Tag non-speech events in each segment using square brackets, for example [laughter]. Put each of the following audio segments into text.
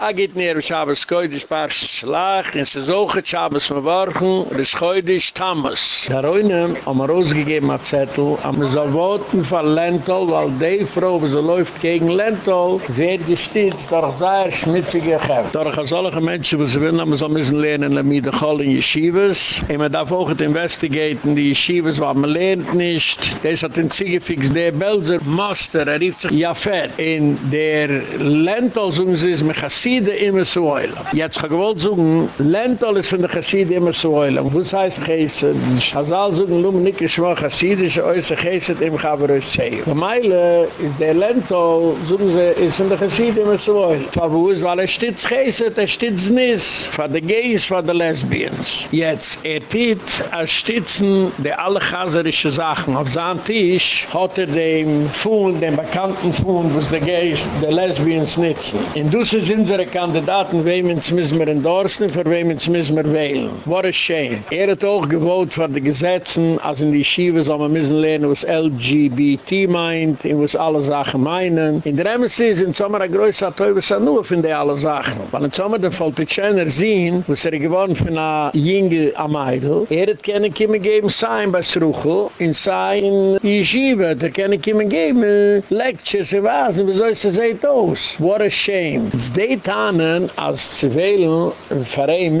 Agit nir Shabbos koidish par Schlach, in se soche Shabbos mewarchen, rish koidish Tamas. Da roinem am rausgegeben a Zettel, am so voten von Lentol, weil die Frau, wo sie läuft gegen Lentol, wird gestitzt durch sehr schmitzige. Durch a solche Menschen, wo sie will, am so müssen lernen, la mi de Chol in Yeshivas. E me darf auch investigaten, die Yeshivas, wa me lernt nicht. Des hat den Ziegefix, der Belser Master, er rief sich Jafet. In der Lentol, so sie ist, me Chasside immer zu heulen. Jetzt ga gewollt suchen, Lentol ist von der Chasside immer zu heulen. Was heißt Chesed? Chazal suchen, lum nicht geschmack Chassidische äußere Chesed im Chavarus sehen. Bei Meile ist der Lentol, suchen sie, ist von der Chasside immer zu heulen. Für wo ist, weil er steht Chesed, er steht Nis. Für die Gays, für die Lesbians. Jetzt, er tit, er stitzen, die alle chaserische Sachen auf seinem Tisch, hat er dem Fuhn, dem bekannten Fuhn, was die Gays, die Lesbians nützen. In Dusse sind unsere Kandidaten, wem uns müssen wir endorsen, für wem uns müssen wir wählen. What a shame. Er hat auch gewohnt für die Gesetzen, als in die Schiebe soll man müssen lernen, was LGBT meint, und was alle Sachen meinen. In der MSC sind Sommer ein größer Teufels an nur von den alle Sachen. Weil in Sommer der Voltitschener sehen, was er gewohnt für eine Jinge am Eidl, er hat keine Kimme geben sein bei Sruchel, in sein Yeshiva, der keine Kimme geben, Lectures, was, und wieso ist das seht aus? What a shame. It's tanen, als wählen, ein Verein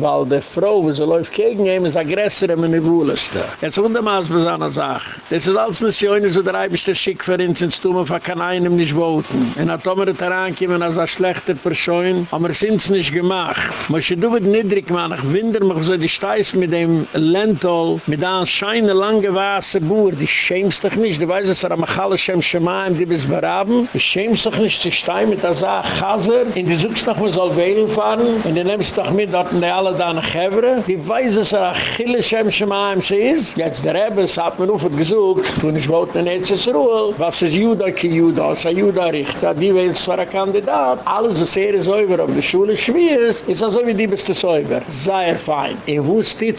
weil die Frau, wo sie läuft gegen ihn, ist aggressor eine Wohleste. Jetzt wundermaß bei so einer Sache. Das ist alles nicht so, so der Schick für uns, ins Tumme, von kann einem nicht voten. Und hat Tomer daran kommen, als ein schlechter Person, aber es nicht gemacht. Moshe, du wird niedrig machen, ich wundere mich, so die Steiß mit dem Lentol, mit einem scheine lange Wasser, Buhr, die schämst dich nicht, du weißt, dass er am Achalle Shem Shemaim, die bis beraben, du schämst dich nicht, zu stein mit der Sache, Chaser, in die suchst man soll wählen fahren, und die nimmst doch mit, dort die alle da nach Hevre, die weiß, dass er Achille Shem Shemaim sie ist, jetzt der Rebbe, hat man auf und gesucht, tun ich wollte in Ezes Ruhl, was ist Juda, ki Juda, was ist Juda Richter, die will zwar ein Kandidat, alles, er ist over, ob die Schule schwer ist, ist also wie die beste Säuber, sehr fein. In wo sich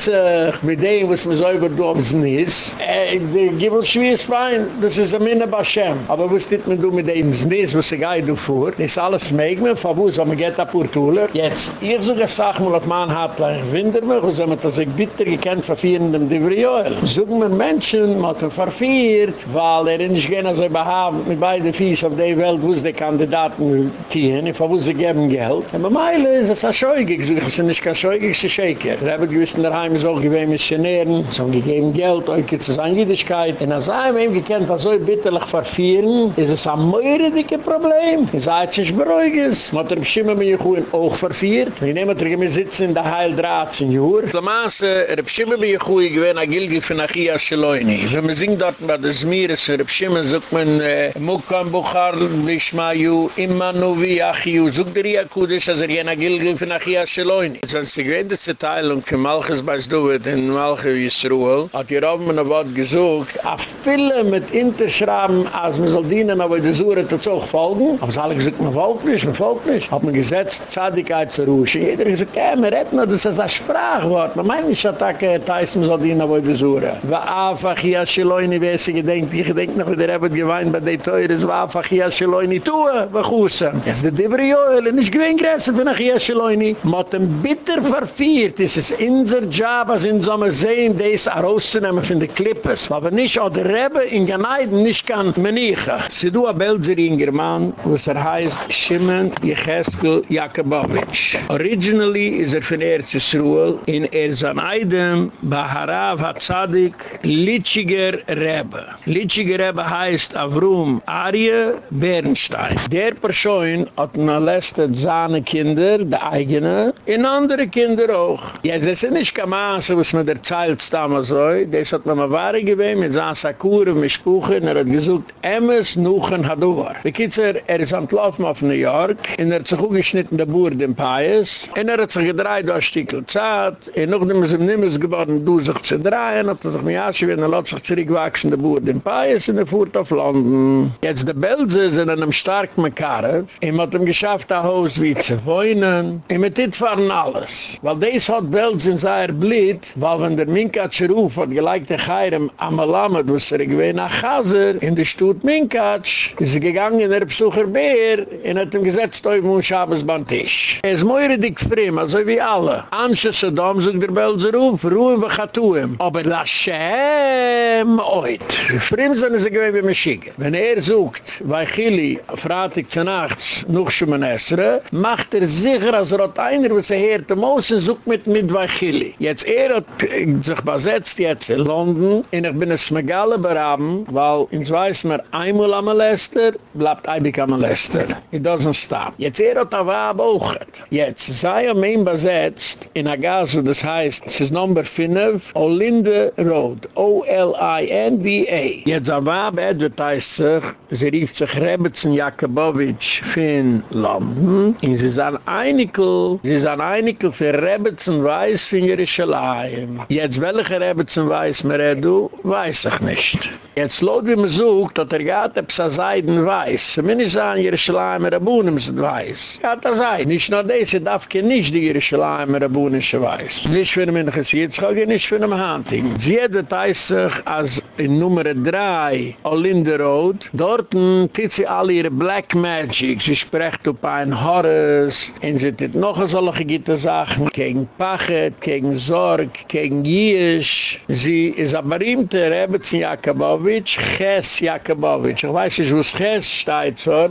mit dem, was man Säuber du aufs Nis, äh, die ist fein, das ist ein Minna Bashem, aber wo steht man du mit dem Nis, was sie geht du vor, das ist alles meeg me, wo, so man geht ab Urtuler, jetzt, ihr so gesagt, mal, ob man hat, ich winder mich, und so man das ich bitter gekannt, verfehren dem Diverioel. Sogen wir Menschen, man hat ihn verfehrt, weil er nicht gerne so behaben, mit beiden Fies auf der Welt, wo es die Kandidaten tiehen, von wo sie geben Geld. Bei Meile ist es ein Scheuge, ich sage, es ist nicht kein Scheuge, es ist ein Schäker. Wir haben gewiss in der Heim, es auch gewähnt Missionären, es haben gegeben Geld, euch gibt es eine Jüdischkeit. Und als er ihm gekannt, was so bitterlich verfehlen, ist es ein mehr dicke Problem. Es sagt sich hat er bestimmt mir auch verfehrt. Ich nehme, wir sitzen in der Heil 13 Uhr. Die Masse, er bestimmt mir auch gewähnt, ein Gilgel von Achia Scheloini. Wenn man singt dort bei der Zmiris, er bestimmt, sagt man, Mukam Bukhar, Bishmayu, Imanu, wie Achiu, sucht der Ria Kudish, als er jener Gilgel von Achia Scheloini. Ist eine gewähnte Zerteilung, in Malchus bei Zduwet, in Malchus Yisruel, hat hier oben ein Wort gesucht, a viele mit Interschrauben, als man soll dienen, aber die tut es auch folgen. Aber es alle gesagt, man folgt nicht, man folgt nicht. Hat man gesetzt, Zadigkeit zu ruschen. Jeder hat gesagt, ja, man redet noch, das ist ein Sprachwort. Man meint nicht, dass er heißt, man soll dienen, aber die Sura. Wa einfach hier Scheloini, wie es sich gedenkt, ich denke noch, wie der Rebbe geweint bei den Teures, wa einfach hier Scheloini tue, wa chusen. Jetzt der Diverioel, nicht gewinn größer, wenn ich hier Scheloini. Man hat ihn bitter verfehrt, es ist unser Job, als in Sommer sehen, das herauszunehmen von den Klippes. Aber nicht, auch der Rebbe in Ganeiden nicht kann menichen. Sie du a Belser in German, was er heißt Shimon Yecheskel Jakobowitsch. Originally is er von Erzisruel in Erzanaidem Baharav Hatzadik Litschiger Rebbe. Litschiger Rebbe heißt Avrum Arie Bernstein. Der Person hat molestet seine Kinder, die eigene, in andere Kinder auch. Jetzt ist er nicht gemassen, was man der Zeit damals so, das hat man mal wahre gewähnt, mit seiner Sakura, mit Spuchen, er hat gesagt, Emmes Nuchen Hadouar. Die Kitzer, er ist entlaufen auf New York, und er hat sich auch geschnitten, der Bur, den Pais, und er hat sich gedreht, durch Stickel Zad, und mehr im Nimmels geworden, du sich zu drehen, hat er sich mir ausgewehen, er hat sich zurückwachsen, der Bur, den Pais, und er fuhrt auf London. Jetzt, die Belze sind in einem starken Mekarev, und hat ihm geschafft, ein Haus wie zu wohnen, und mit dit fahren alles. Weil des hat Belze in seiner Blit, weil wenn der Minkatscher Ruf hat den Chayram am Alamed, was er gewähnt nach Chaser, in der Stutt Minkatsch, ist er gegangen in der Besucher Bär, und hat ihm gesetzt Stoiv und Schabes beim Tisch. Es moire dik frem, also wie alle. Ansche Saddam sucht der Belser ruf, ruhen wir chatuem. Aber Lashem oit. Frem sind sie gewinn wie Maschige. Wenn er sucht, bei Chili, fratig zu nachts, noch schon mein Essere, macht er sicher, als er hat einer, was er hört, der Mosen sucht mit mit bei Chili. Jetzt er hat sich besetzt jetzt in London, und ich bin es Megale beraben, weil ins weiß mir einmal am Lester, bleibt Eibig am Lester. It doesn't stop. Jetzt er hat aber auch. Jetzt sei er mein besetzt in Agazo, das heißt, es ist Nummer 5, Olinde Road. O-L-I-N-D-A. Jetzt er war advertised sich, sie rief sich Rebetzin Jakobowitsch von London. Und sie sind Einikel, sie sind Einikel für Rebetzin Weiß von Jerusalem. Jetzt welche Rebetzin Weiß mehr er du, weiß ich nicht. Jetzt laut wie man sucht, dass er es ein Seiden weiß. Wenn ich sage, Jerusalem er Abunem sind weiß. Ja, das sei. Nicht nur das, er darf kein nicht die Jerusalem er Abunem sind weiß. Nicht für einen Gesiedschock, nicht für einen Hunting. Sie hat sich als in Nummer 3 Olinda Road. Dort tut sie alle ihre Black Magic. Sie spricht auf ein Horus. Und sie tut noch solche gute Sachen. Gegen Pachet, gegen Sorg, gegen Jisch. Sie ist aber ihm der Rebetzin Jakobowitsch, Ches Jakobowitsch. Ich weiß nicht, wo es Ches steht vor.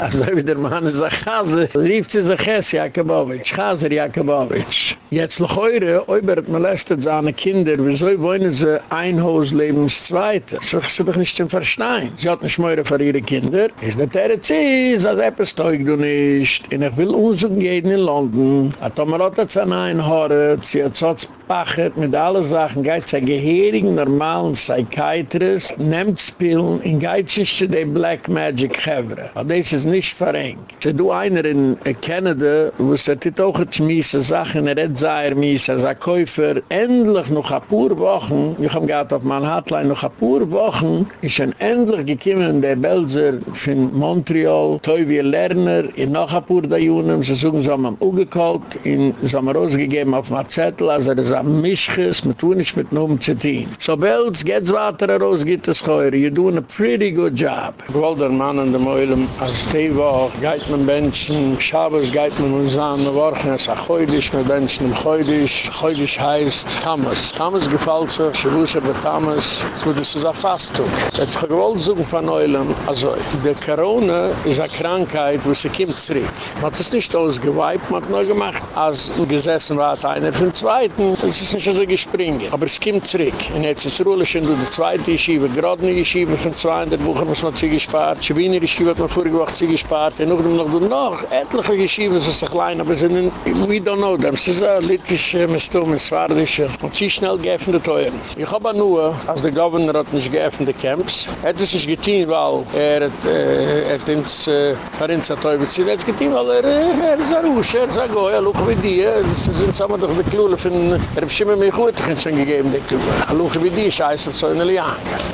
Also wie der Mann ein Chaser. Rief sie sich Ches Jakobowitsch, Chaser Jakobowitsch. Jetzt noch eure, Eubert molestet seine Kinder. Wieso wollen sie ein Haus leben ins Zweite? Das ist doch nicht zu verstehen. Sie hat nicht mehr für ihre Kinder. Ist nicht der Zies, als etwas teug du nicht. Und ich will uns umgehen in London. Hat Tomer hat jetzt an ein Horret. Sie hat so Pachet mit allen Sachen, geht zu gehirigen, normalen Psychiatrist, nehmt Spillen und geht sich zu den Black Magic Chevre. Aber das ist nicht verrenkt. Sie do einer in Canada, wo es hat auch jetzt miese Sachen, er hat sehr miese, als ein Käufer, endlich noch ein paar Wochen, ich habe gerade auf meiner Hotline noch ein paar Wochen, ist ein endlich gekommen, der Belser von Montreal, Teuwe Lerner, in noch ein paar Dajunen, sie suchen, sie haben ihm ungekalt, in sie haben rausgegeben auf meinen Zettel, also er ist ein Mischkes, man tun nicht mit zu tun. So Belz, geht's weiter raus, geht es heuer, you're doing a pretty good job. Ich wollte der Mann an dem Eulen, als die Woche, geht man Menschen, Schabes geht man uns an, eine Woche, es ein Heudisch, mit Menschen im Heudisch, Heudisch heißt Thomas. Thomas gefällt sich, ich wusste bei Thomas, wo das ist ein Fastung. Jetzt ich wollte suchen von Eulen, also, die Corona ist eine Krankheit, wo sie kommt zurück. Man hat es nicht ausgeweibt, man hat nur gemacht, als gesessen war einer von Zweiten, Es ist nicht so gespringen. Aber es kommt zurück. Und jetzt ist Ruhle schon durch die zweite Yeshiva, eine Yeshiva von 200 Wochen, was man sich gespart. Die Wiener Yeshiva hat man vorige Woche sich gespart. Und noch, noch, noch, etliche sind so klein, aber sind, we don't know them. Sie sind Mestum, ein Swardische. Und sie schnell geöffnet teuren. Ich habe nur, als der Governor hat nicht geöffnet Camps, hat es nicht getan, weil er hat, äh, hat ins, äh, Farinza Teubitz, er hat es getan, weil er, äh, er ist ein Rusch, er ist ein Goy, er luch wie die, sie sind zusammen durch die Klule von, Er hat schon mir gut schon gegeben, die Kübel. Hallo, wie die Scheiße, so in der.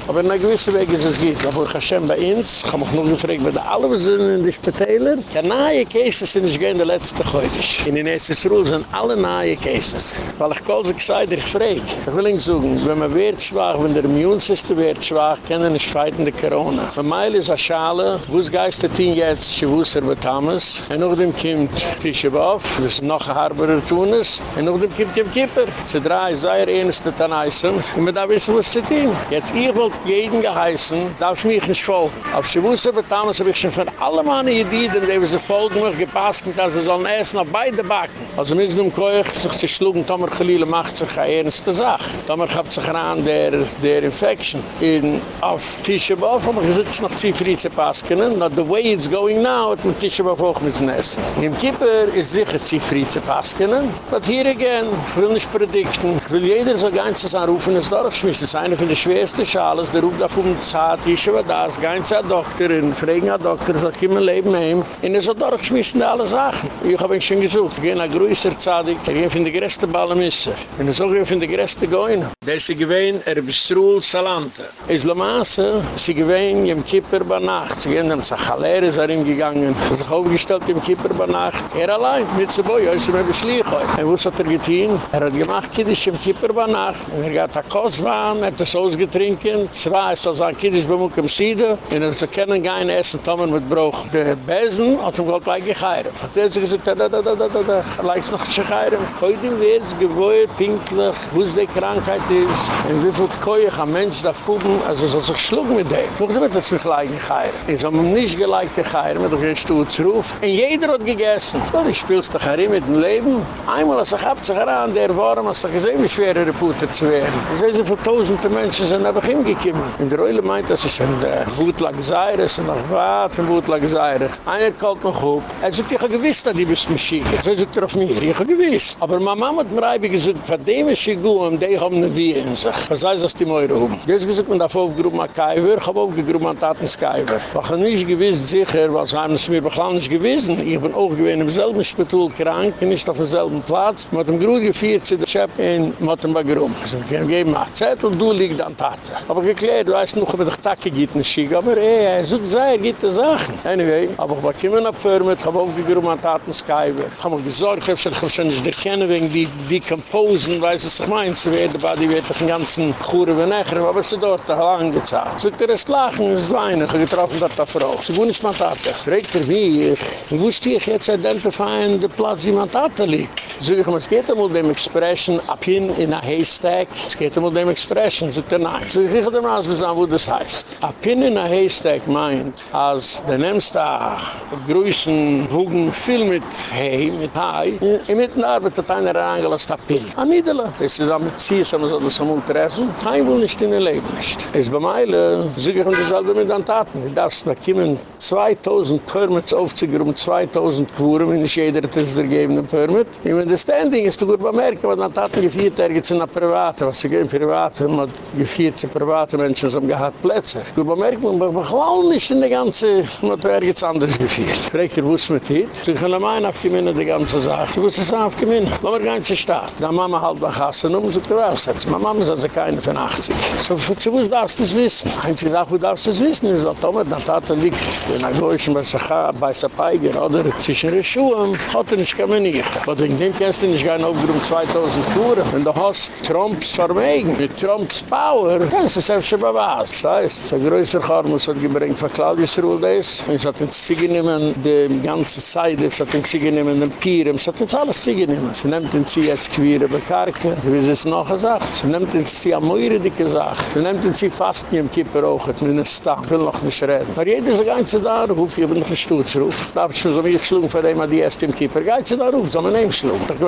Aber in einer gewissen Weg ist es geht. Aber habe bei uns, ich habe mich noch gefragt, der alle sind in den Spitäler. Neue Cases sind nicht gehen, der letzte heute. In den ersten Ruhl sind alle neue Cases. Weil ich kann sich sagen, ich frage. Ich will Ihnen sagen, wenn man wird schwach, wenn der Immunsystem wird schwach, können wir nicht fighten die Corona. Für mich ist eine Schale, wo es geistert ihn jetzt, sie wusste er bei Thomas. Und noch dem kommt Tischeboff, das ist noch ein Harberer Tunis. Und noch dem kommt Kim Kipper. Sie drei sehr ähnste Tanaisen. Und man da wissen, was sie tun. Jetzt, ich wollte jeden geheißen, darf ich mich nicht folgen. Auf sie wusste, aber damals habe ich schon von allen Mann in die Die sie folgen, mich gepasst, dass sie sollen essen auf beide Backen. Also müssen um Koech sich zu schlugen, Tomer Chalila macht sich eine ernste Sache. Tomer hat sich an der, der Infection. In, auf Tischebof haben wir gesagt, es noch Zifri zu passen. Not the way it's going now, hat man Tischebof auch müssen essen. Im Kipper ist sicher Zifri zu passen. But here again, ich will nicht predikten. Ich will jeder so ganzes anrufen, es durchschmissen. Es ist eine von den schwersten Schales, der ruft auf um Zeit, ich habe das, ganz ein Doktor, ein fragen Doktor, sagt, mein Leben heim. Und er soll durchschmissen alle Sachen. Ich habe ihn schon gesucht. Ich gehe nach größer Zeit, ich gehe von der größten Ballermisser. Und er soll von der größten gehen. Der ist gewähnt, er ist Ruhl Salante. Es ist Masse, sie gewähnt im Kippur bei Nacht. Sie gehen, haben sich Chalere ist er ihm gegangen. Er hat sich aufgestellt im Kippur bei Nacht. Er allein, mit zu Boi, er ist ihm ein Beschleich heute. Und was hat er getan? Er hat gemacht Kiddisch im Kippur bei Nacht. Er hat ein Kostwahn, er hat das ausgetrinken. Zwei ist also ein Kiddisch bei Muckem Siede. Und er hat sich kennen, gehen essen, Tomer mit Bruch. Der Besen hat ihm gleich geheiratet. Hat er sich gesagt, da, da, da, da, da, da, da, leicht noch zu heiraten. Heute wird es gewohnt, pinklich, wo es die Krankheit ist, und wie viel Koei ein Mensch da fugen, also soll sich schlug mit dem. Doch damit hat es mich gleich geheiratet. Ich habe ihm nicht gleich geheiratet, mit dem Stutzruf. Und jeder hat gegessen. Ja, ich spiel's doch hier mit dem Leben. Einmal, ich hab sich heran, der Warm, hast du gesehen, wie schwer er Reputer zu werden. Das heißt, wie viele tausende Menschen sind einfach hingekommen. In der Reule meint, das ist ein Bootlag Seire, es ist noch was von Bootlag Seire. Einer kalt noch hoch. Er sagt, ich habe gewiss, dass die bist Maschine. So sagt er auf mir, ich habe gewiss. Aber meine Mama hat mir eigentlich gesagt, von dem ist sie gut, und die haben eine Wie in sich. Was heißt das, die Meure? Die hat gesagt, man darf aufgerufen an Kaiwer, ich habe aufgerufen an Tatenskaiwer. Ich habe nicht gewiss, sicher, was haben sie mir beklang nicht gewiss. Ich bin auch gewesen im selben Spital krank, nicht auf demselben Platz. Man hat ihm gut geführt zu der Chef in Mottenbagrum. So, ich habe gegeben einen Zettel, du liegst an Tate. Aber geklärt, du weißt noch, ob dich Tage gibt, nicht schick. Aber ey, er sucht sehr, die Sachen. Anyway, aber ich war kommen auf Firmen, ich habe aufgegrümmt an Taten Skyber. Ich habe mir gesorgt, ich habe schon nicht erkennen, wegen die Decomposen, weiß es, ich meine, sie werden bei die wird den ganzen Kuren benechern, aber sie dort lang gezahlt. Sogt er es lachen, es weinen, ich habe getroffen, dass das Frau. Sie wohnen nicht mit Tate. Fragt er wie, ich wusste ich jetzt identifizieren, der Platz, wie man Tate liegt. Sog ich, es geht einmal dem Expression, ab hin in a haystack, es geht einmal dem Expression, sogt er nein. Sog ich, ich habe dem Ausbesan, wo das heißt. Ab hin in a haystack meint, als der nimmst da größen Wogen viel mit Hay, mit Hai, in mitten arbeitet einer angelast a Pin. A Niedele, das ist damit zieh, so man soll das amul treffen, kein will nicht in der Leben nicht. Es bei Meile, sieg ich um dasselbe mit an Taten. Du darfst noch kommen 2000 Permits aufzugeben, 2000 Quorum, wenn nicht jeder hat es vergeben, ein Permit. Und wenn das Standing ist, du gut bemerken, was an Taten gefeiert, er geht in der Private, was sie gehen Private, man gefeiert zu Private Menschen, die haben gehad Plätze. Du bemerken, man beglaubt nicht in der ganze, man hat er anders gefeiert. Fregt ihr, wo es mit hier? Sie können mein aufgemeinen, die ganze Sache. Du musst es aufgemeinen. Lass mir gar nicht starten. Da Mama halt nach Hause, nun muss ich dir aussetzen. Meine Mama ist also keine von 80. So, wo darfst du es wissen? Einzige Sache, wo darfst du es wissen, ist, weil Tomer, dann tat er liegt, in der Gäuschen, bei Sacha, bei Sapaiger, oder zwischen den Schuhen, hat er nicht nicht. Aber wegen dem kannst du nicht gehen, aufgerum 2000 Touren. Wenn du hast Trumps Vermeigen, mit Trumps Power, kannst du selbst schon bewahren. Das heißt, der größere Charmus hat gebringt von Claudius Ruhles, und es hat uns Ziege nehmen, die ganze Seite, es hat uns Ziege nehmen, den Pieren, es hat uns alles Ziege nehmen. Sie nimmt uns jetzt queere Bekarke, wie ist es noch gesagt? Sie nimmt uns sie am Möire dicke Sache. Sie nimmt uns sie fast nie im Kippe auch, mit einem Stab, will noch nicht reden. Aber jeder ist ein ganzer da, ruf, ich habe noch einen Sturzruf. Darf ich schon so mich schlug, von dem die erst im Kippe, geht sie da ruf, soll man ihm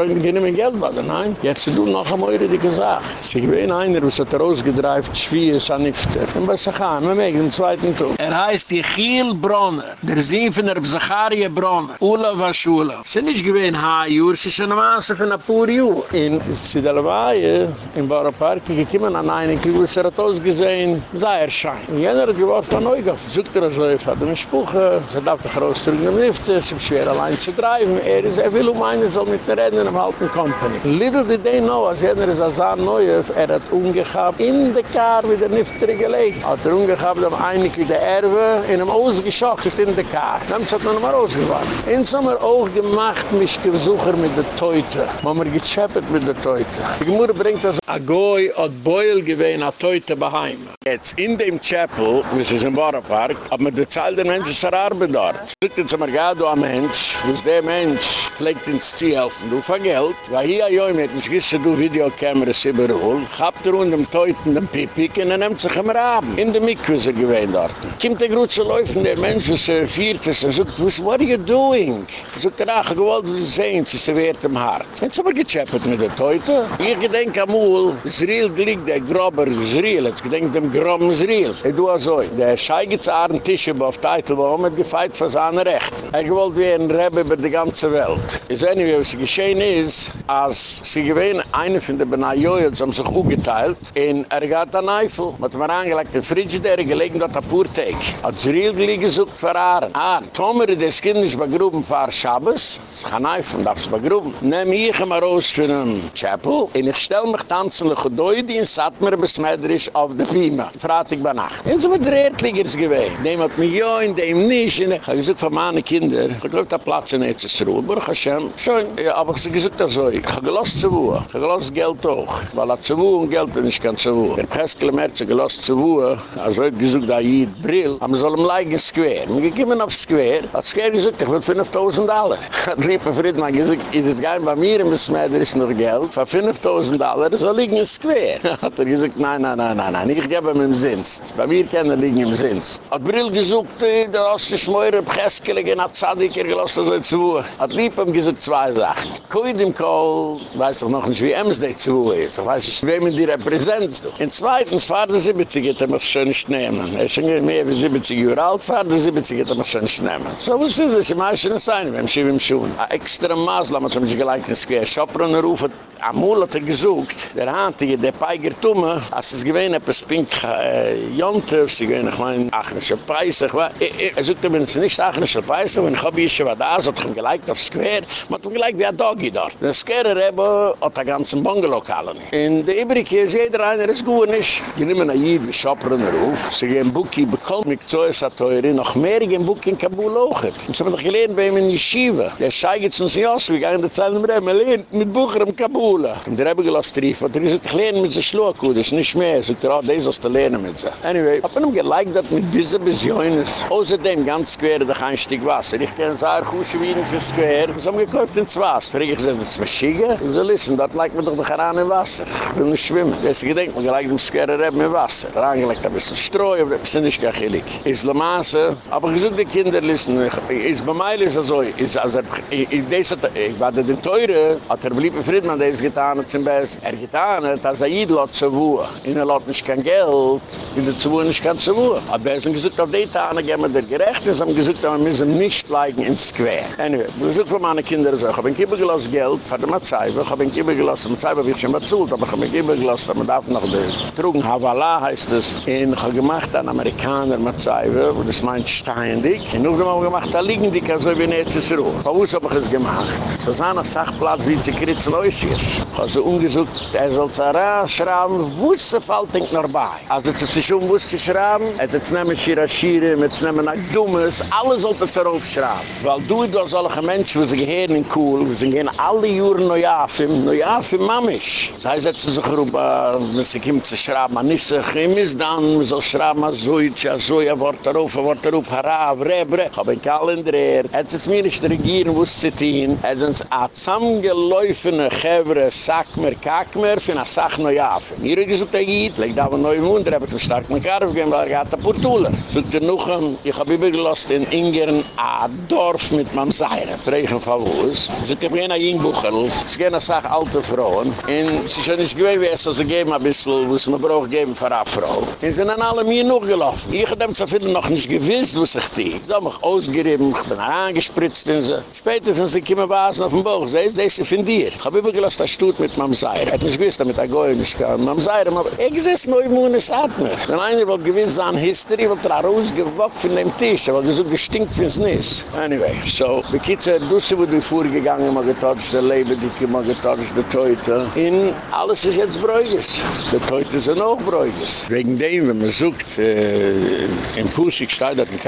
kann ich nicht mehr Geld baden, nein. Jetzt du noch am Möire dicke Sache. Sie gewähne einer, was hat er ausgedreift, schwie es an Ifter. Und was ich kann, wir mögen den zweiten Tag. Er heißt die Chiel Bronner, der Sinn von der Zacharie Bronner. Ula was Ula. Sie nicht gewähne Haajur, sie ist schon eine Masse von ein paar Jahr. In Sidalwaaie, in Bauerpark, ich komme an einen, habe er ausgesehen, sei er schein. Und jener hat gewollt von Neugaff. Sogt er so, ich hatte mich Spuche, sie darf doch raus in den Lift, es ist schwer allein zu treiben. Er, ist, er will um einen, soll mit mir reden in einem alten Company. Little did they know, als jener ist als Ahn Neugaff, er hat umgehabt in der Kar mit der Nifter gelegt. Hat er umgehabt, am einig wie der Erwe, in einem ausgeschocht in der Kar. Dann hat man mal rausgewandt. In Sommer auch gemacht, mich gesucher mit der Teute. Man hat gechappet mit der Teute. Die Gemüse bringt das Agoi und Beul gewesen, a Teute beheim. Jetzt in dem Chapel, es ist im Bauernpark, hat man die Zahl der Menschen zur Arbeit dort. Sagt jetzt einmal, du ein Mensch, wo der Mensch pflegt ins Ziel helfen, du von Geld, weil hier ja mit uns gisse du Videokameras überall, habt er unter dem Teuten den Pipik und er nimmt sich im Raben. In der Mikwese gewesen dort. Kommt der Grutze laufen, der Mensch, was er viert ist, und sagt, what are you doing? Sagt er, ach, gewollt du sehen, sie ist wert im Hart. Jetzt haben wir gechappet mit der Teute. Ich gedenk amul, Israel glick der grober Israel, jetzt gedenk dem groben Israel. Ich du also, der Scheigitz Arn Tischebe auf Teitelbaum hat gefeit für seine Rechte. Er gewollt ein Rebbe über die ganze Welt. Is anyway, was geschehen ist, als sie gewähnen, eine von den Benayoyels haben sich ugeteilt, in er gab ein Eifel, mit mir angelegt, den Frigidaire gelegen dort ein Purteig. Hat Israel glick gesucht Arn. Ah, Tomer, des Kindes begruben für Schabes, es ein Eifel, darf es begruben. Nehm ich immer raus für einen Chapel, und ich stell mich tanzen, lech doi, die in Satmer besmeidrisch auf der Pima. Ich bei Nacht. Und so mit Rehrtligers gewesen. Dem hat mich ja, in dem nicht. Ich habe gesagt, von meinen Kindern, ich glaube, da Platz in Ezesruhe. Baruch Hashem. Schön, ja, aber ich habe gesagt, so, ich habe gelost zu wohnen. Ich habe gelost Geld auch. Weil er zu wohnen, Geld und ich kann zu wohnen. Ich habe gesagt, gelost zu wohnen. Also ich habe gesagt, da hier Brill, aber soll ihm leigen Square. Wir gehen auf Square, Hat Square gesagt, ich will 5.000 Dollar. Hat Liebe Friedman gesagt, ich ist gar bei mir im Smeder ist noch Geld. Für 5.000 Dollar soll liegen in Square. [laughs] Hat er gesagt, nein, nein, nein, nein, nein, ich gebe ihm im Sinst. Bei mir kann er liegen im Sinst. Hat Brill gesagt, äh, der Osterschmöre, Pcheskele, gen hat Zadig, er gelassen so zu. Hat Liebe ihm gesagt, zwei Sachen. Koid im Kohl, weiß doch noch nicht, wie Ems dich zu ist. Ich weiß nicht, wem in die repräsentst du. In zweitens, Vater 70 geht er mich schon nicht nehmen. Er ist schon mehr wie 70 Jahre alt, Vater 70 geht er mich schon nicht nehmen. So was ist es, ich weiß nicht, sein, wenn ich ihm schon. Ein extra Maßlam hat mich gleich in Square. Schopper und er ruft, Amul hat er gesucht, der Handige, der Peiger Tumme, als es gewähnt, ob es pink äh, Jontef, sie gewähnt, ich meine, achnische Preise, er sucht er, wenn es nicht achnische Preise, wenn ich habe hier schon was da, so hat er gleich auf Square, man hat ihm gleich wie ein Doggy dort. Der Square-Rebbe hat den ganzen Bungalow-Kallen. In der Ibrike ist jeder einer, ist gut nicht. Ich nehme nach Jid, wie Schopper und er ruft, sie gehen Buki, bekommt mich zu, es hat teure, noch mehr gehen Buki in Kabul auch. Und sie haben doch gelernt bei ihm in Yeshiva. Der Schei geht uns aus, wie gehen die Zeilen im Reben, er lehnt mit Bucher im Kabul. Und der Rebbe gelost rief, und er ist, ich lehne mit der Schlucku, das ist nicht mehr. So, er hat das aus der Lehne mit sich. Anyway, ich habe ihm geliked, dass mit dieser Vision ist. Außerdem ganz quer, da kein Stück Wasser. Ich kann sagen, Kusche wie für Square. Sie haben gekauft ins Wasser. Frage ich, sind das Maschige? Ich so, listen, das leicht mir doch doch heran im Wasser. Ich will nicht schwimmen. Das ist gedenkt, man geliked im Square Rebbe mit Wasser. Da angelegt ein bisschen Streu, aber das ist nicht gar chillig. Ist La Masse, aber ich suche die Kinder, listen, ist bei mir ist so, ist also, ich, ich, ich, ich war den Teure, hat er blieb in Friedman, der ist getan hat zum Best. Er getan hat, als er jid lot zu. In er lot nicht kein Geld, in der zu wuh nicht kein zu wuh. Aber er ist gesagt, auf die Tane gehen wir der gerecht, ist, haben gesagt, wir müssen nicht leiden ins Square. Anyway, wir sind von meinen Kindern ich habe ein Kieber gelassen Geld, hat er mal Zeiber, ich habe ein Kieber gelassen, mit Zeiber wird schon zult, aber ich habe ein Kieber gelassen, man darf noch den Trugen, Havala heißt es, und ich habe gemacht an Amerikaner mit wo das meint steindig, und nur haben gemacht, da liegen die kann so wie zu Ruhe. Aber wo habe ich es gemacht. So ist nach Sachplatz, wie sie kritzel aus ist. Also ungesucht, er soll es heranschrauben, wusste fällt nicht noch bei. Also zu sich um wusste schrauben, hat jetzt nehmen Schirashire, mit jetzt nehmen ein Dummes, alles sollte es heraufschrauben. Weil du, du hast alle Menschen, die sich hier in Kuhl, die sie gehen alle Jahre neu auf, neu auf, mamisch. Sei setzen sich rüber, wenn sie kommen zu schrauben, an Nissach, im ist dann, man soll schrauben, so, so, so, so, so, so, so, so, so, so, so, so, so, habe einen Kalender her. Er hat es mir nicht regieren, wo es zu tun. Hat uns ein zusammengeläufene Gevre, Sackmer, Kackmer, für eine Sache neu auf. Mir hat gesagt, er geht, legt aber neu Wunder, er hat stark mit Karf gehen, weil er hat ein Portuler. So hat er noch ein, ich habe übergelost in Ingern, ein Dorf mit meinem Seire, Regen von Wuss. So hat er gehen nach Ingbucherl, es gehen nach Sache alte Frauen, und sie sind nicht gewähnt, wie es also geben ein bisschen, was man braucht geben für eine Frau. Und sie sind dann alle mir noch gelaufen. Ich habe so viel noch nicht gewiss, was ich. Ich habe mich ausgerieben, ich bin angespritzt in sie. Später sind sie kommen wasen auf dem Bauch, sie ist das von dir. Ich habe übergelost, das tut mit meinem Seire. Er hat nicht gewiss, damit er gehen nicht kann. Meinem Seire, aber ich sehe es neu, wo es hat mir. Wenn einer will gewiss sein, History, wird er rausgewockt von dem Tisch, aber so gestinkt für es nicht. Anyway, so, die Kitzel, du sie, wo du vorgegangen, immer getotcht, der Leben, die immer getotcht, der Teute. In alles ist jetzt Bräugis. Der Teute sind auch Bräugis. Wegen dem, wenn man sucht, äh, in Pusik steht, dass ein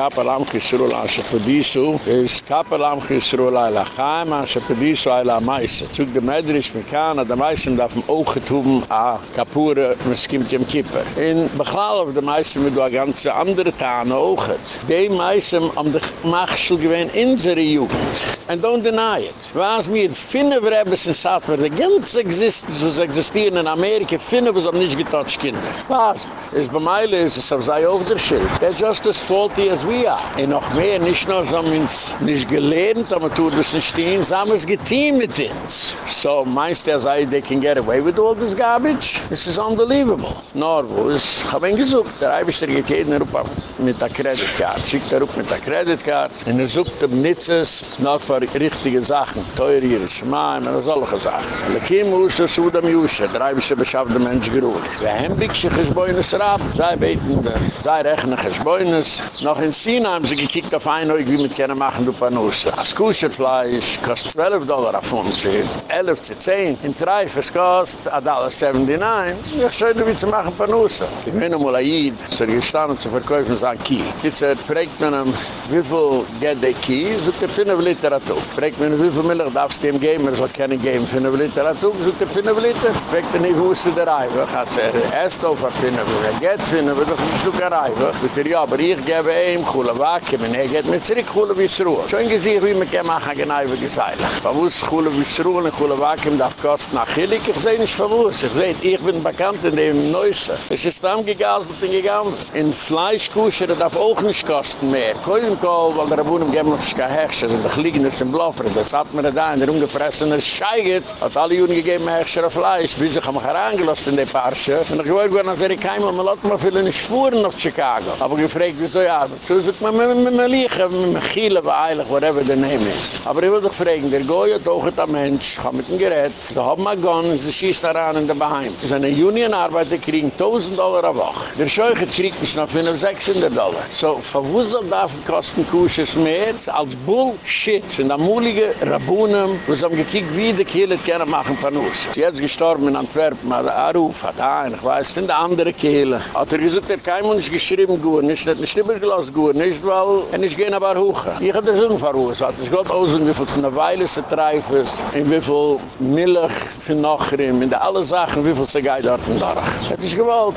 Asche שפדישו איז קאפלעם חיסרו לילה חיים, עם שפדיסו לילה מייסה. זוג דה מדריש מכאן, דה מייסם דאפם auch getuben a kapure meskimt im kipper in beglal of de meisen mit do a ganze andere tane auch de meisen am de machsel gewen in zere jugend. And don't deny it. Was mir finne vrebes in sat mit de ganze אקזיסטנס was אקזיסטירן in amerika finne was am nicht getotcht kinder. Was? Is bei meile is es auf sei der schild. They're just as faulty as we are. In noch mehr nicht nur, so haben uns nicht gelernt, aber tun das nicht stehen, so haben es geteamt mit uns. So, meinst du, sei, they can get away with all this garbage? This is unbelievable. Nor, wo es, ihn gesucht, der Eibischter geht jeden Rupa mit der Kreditcard, schickt er Rupa mit der Kreditcard, und er sucht dem Nitzes noch für richtige Sachen, teuer hier, Schmaim, und solche Sachen. Und Kim Usha, Sudam Yusha, der Eibischter beschafft der Mensch geruhig. Wir haben bixche Geschbäunis Rab, sei beten, sei rechnen Geschbäunis. Noch in Sina haben sie gekickt auf ein Oig, wie mit können machen, du Panusse. Das Kuschelfleisch kostet 12 Dollar auf uns, 11 zu 10. In Treifers kostet 1,79 Dollar. Ja, schön, wie zu machen, Panusse. Ich bin noch mal Aid, es ist gestanden zu verkaufen, so ein Kie. Jetzt fragt man ihm, wie viel geht der Kie? Sogt er 5 Literatur. Fragt man wie viel Milch darfst du ihm geben? Er soll keine geben, 5 Literatur. Sogt er 5 Liter? Fragt er nicht, wo ist der Reibe? Hat er erst auf 5 Liter. Er geht 5 Liter, doch ein Stück. Sagt er, ja, aber ich gebe ihm, Kula Wacke, wenn er geht mit zurück, Chule bis Ruhe. Schon gesehen, wie man kann machen, genau wie gesagt. Verwus, Chule bis Ruhe, und Chule Wakim darf kosten nach Hillig. Ich sehe nicht verwus. Ich sehe, ich bin bekannt in dem Neusse. Es ist dann gegaselt und gegangen. In Fleischkusche, das darf auch nicht kosten mehr. Keulenkohl, weil der Abunnen geben uns kein Herrscher, und die liegen jetzt im Bloffer. Das hat mir da in der ungepressene Scheiget. Hat alle Juden gegeben Herrscher auf Fleisch. Wie sich haben wir herangelost in die Parche. Und ich wollte nicht, dass ich kein Mal, man lässt mal viele Spuren auf Chicago. Aber gefragt, wieso ja? So sagt man, mit mir liegen, mit mir Chile, Eilig, whatever the name is. Aber ich will doch fragen, der Goy hat auch ein Mensch, ich mit dem Gerät, da haben wir Gun, sie schießt daran in der Beheim. Das ist eine Union-Arbeiter, kriegen 1000 Dollar a Woche. Der Scheuche kriegt nicht noch 500, 600 Dollar. So, von wo soll das kosten Kusches mehr? als Bullshit von der mulige Rabunem, wo sie haben gekickt, wie die Kehle gerne machen von uns. Sie ist gestorben in Antwerpen, hat er Aruf, hat er, ich weiß, von der andere Kehle. Hat er gesagt, er kein Mensch geschrieben, gut, nicht, nicht, nicht, nicht, nicht, nicht, weil er nicht gehen aber hoch. Ich hatte so ein Verruß, hat es Gott aus, wie viel von der Weile sie treifen, in wie viel Milch für Nachrim, in alle Sachen, wie viel sie geht dort und dort. Das ist gewollt.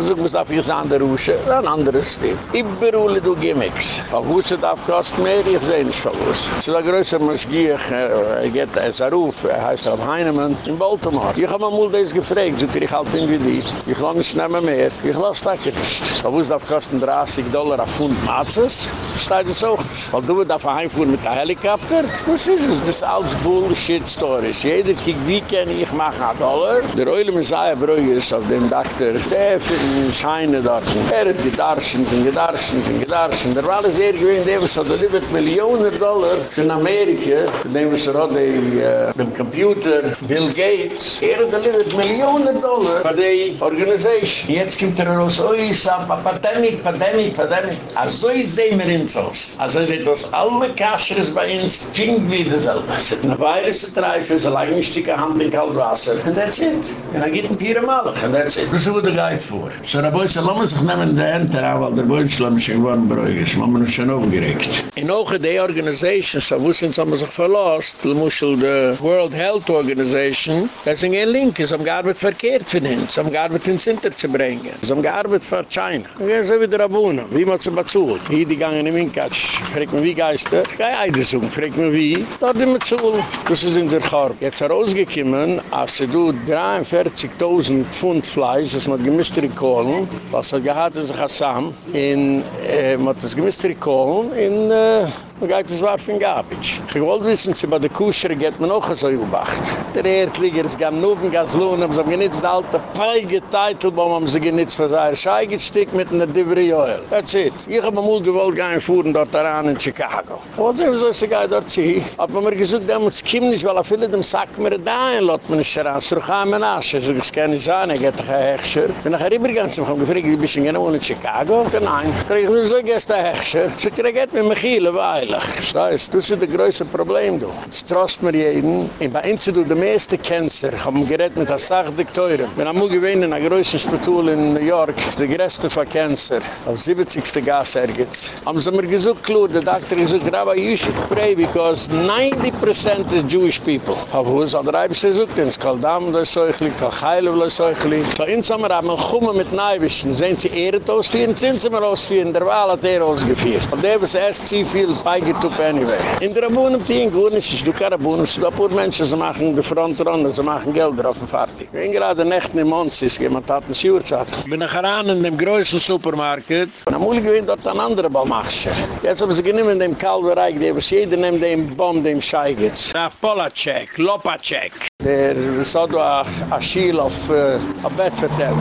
So muss dafür jetzt an der Rusche, ein anderes Stil. Ich beruhle du Gimmicks. Verruß darf kosten mehr, ich sehe nicht Verruß. So der größere Moschgier, er geht als er ruf, er heißt auf Heinemann, in Baltimore. Ich habe mal das gefragt, so kriege ich halt in wie die. Ich lasse nicht mehr, ich lasse das nicht. Verruß darf kosten 30 Dollar auf Pfund Matzes. Es auch. Weil du da verheimfuhren mit der Helikopter? Was ist es? Das ist alles Bullshit-Stories. Jeder kiegt, wie kann ich machen einen Dollar? Der Eule Messiah Brüge ist auf dem Doktor. Der für den Scheine dort. Er hat gedarschen, gedarschen, gedarschen. Der war alles eher gewesen, der hat er lieber Millionen Dollar in Amerika. Dem was er hat äh, dem Computer, Bill Gates. Er hat er lieber Millionen Dollar für die Organisation. Jetzt kommt er raus, oh, ich sag, Pandemik, Pandemik, Pandemik. Also ich sehe mir ins Haus. Also ich sehe, dass alle Kaschers bei uns klingt wie dasselbe. Es ist eine Weile zu treifen, so lange ein Stück Hand in Kaltwasser. And that's it. Und dann geht ein Pieren Malach. And that's it. Das ist wo der Geid vor. So, da boi, so lassen wir sich nehmen die Enter an, weil der boi, so lassen sich gewonnen bräuchten. Das haben uns schon aufgeregt. In Oge die Organisation, so sind sie sich verlost, die Muschel, die World Health Organization, das sind ein Link, sie haben gearbeitet verkehrt für ihn, sie haben gearbeitet ins Inter zu bringen, sie haben gearbeitet für China. Und jetzt sind wir wieder Abunnen, wie man sie bezahlt. Hier die gangen im Inkatsch, fragt man wie geister? Kein Eidesung, fragt man wie? Dort immer zu. Das ist in der Korb. Jetzt herausgekommen, als sie du 43.000 Pfund Fleisch, das man gemisst Kohlen, was er gehad in sich Assam, in, äh, man hat das gemisst Kohlen, in, äh, man geht das war von Gabitsch. Ich wollte wissen, sie bei der Kusher geht man auch so überwacht. Der Erdliger, es gab nur ein Gaslohn, haben sie genitzt, der alte Peige Titel, wo man sie genitzt, für sein Schei gestick mit einer Divri Oil. That's it. Ich hab mir mal gewollt, gehen fuhren dort daran in Chicago. Und so, wieso ist sie gehen dort zieh? Aber mir gesagt, der muss kommen nicht, weil er viele dem Sack mir da ein, lot man nicht daran, so kann man nach. Ich sag, das kann ich sagen, er geht doch ein Hechscher. Bin nachher übergegangen, ich hab gefragt, wie bist du genau in Chicago? Nein. Ich sag, so gehst du Hechscher. Ich sag, er geht mit mir Weilig. Das ist das größte Problem, du. Es trost mir jeden, in bei uns du die meiste Cancer, ich hab mir gerett mit der Sachdikteure. Wenn er mal gewinnt in der größten Spitul in New York, die größte für Cancer, auf 70. Gas ergens. Haben sie mir gesagt, gesagt, klar, der Doktor doctor is ook, Rabbi, you should pray because 90% is Jewish people. Aber wo ist der Eibisch gesagt? Ins Kaldam, da ist so ich liegt, da Heilev, da ist so ich liegt. So haben wir Chumme mit Neibischen. Sehen Sie Ehret ausführen, sind Sie mir ausführen, der Wahl hat er ausgeführt. Und der ist erst sie viel beigetup anyway. In der Abunnen, die in Gurnisch, ich do Karabunnen, so da pur Menschen, sie machen die Front runter, sie machen Geld drauf und fertig. Wenn gerade Nächten im Ons ist, jemand hat ein Sjurzat. Ich bin nach Aran in dem größten Supermarkt. Na mulig gewinnt dort ein anderer Ballmachscher. Jetzt haben sie genommen dem Kalbereich, der was jeder nimmt den Bomb, dem Scheigitz. Nach Polacek, Lopacek. Der Sodo a Schiel auf äh, a Bett vertellt.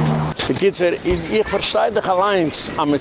Die Kitzer, ich dich allein, am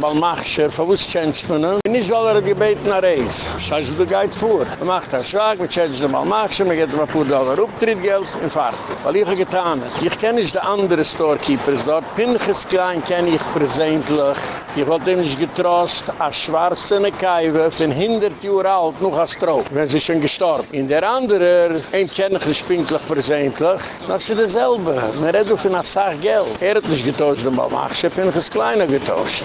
Ballmachscher, von wo ist Tschenst man, ne? Nicht, weil er gebeten nach Reis. Scheiß, du gehit vor. Macht er schwag, mit Tschenst der Ballmachscher, man geht ihm ein paar Dollar Ruptrittgeld und fahrt. Weil ich getan. Ich kenne nicht die andere Storekeepers dort. Pinches Klein kenne ich präsentlich. Ich wollte ihm nicht getrost, a schwarze Kaiwe, von 100 Jahre alt, noch als Trau. Wenn sie schon gestorben. In der andere, ein nicht pinklich präsentlich, das ist dasselbe. Man redet auf eine Sache Geld. Er hat nicht getauscht, aber mach ich habe ihn kleiner getauscht.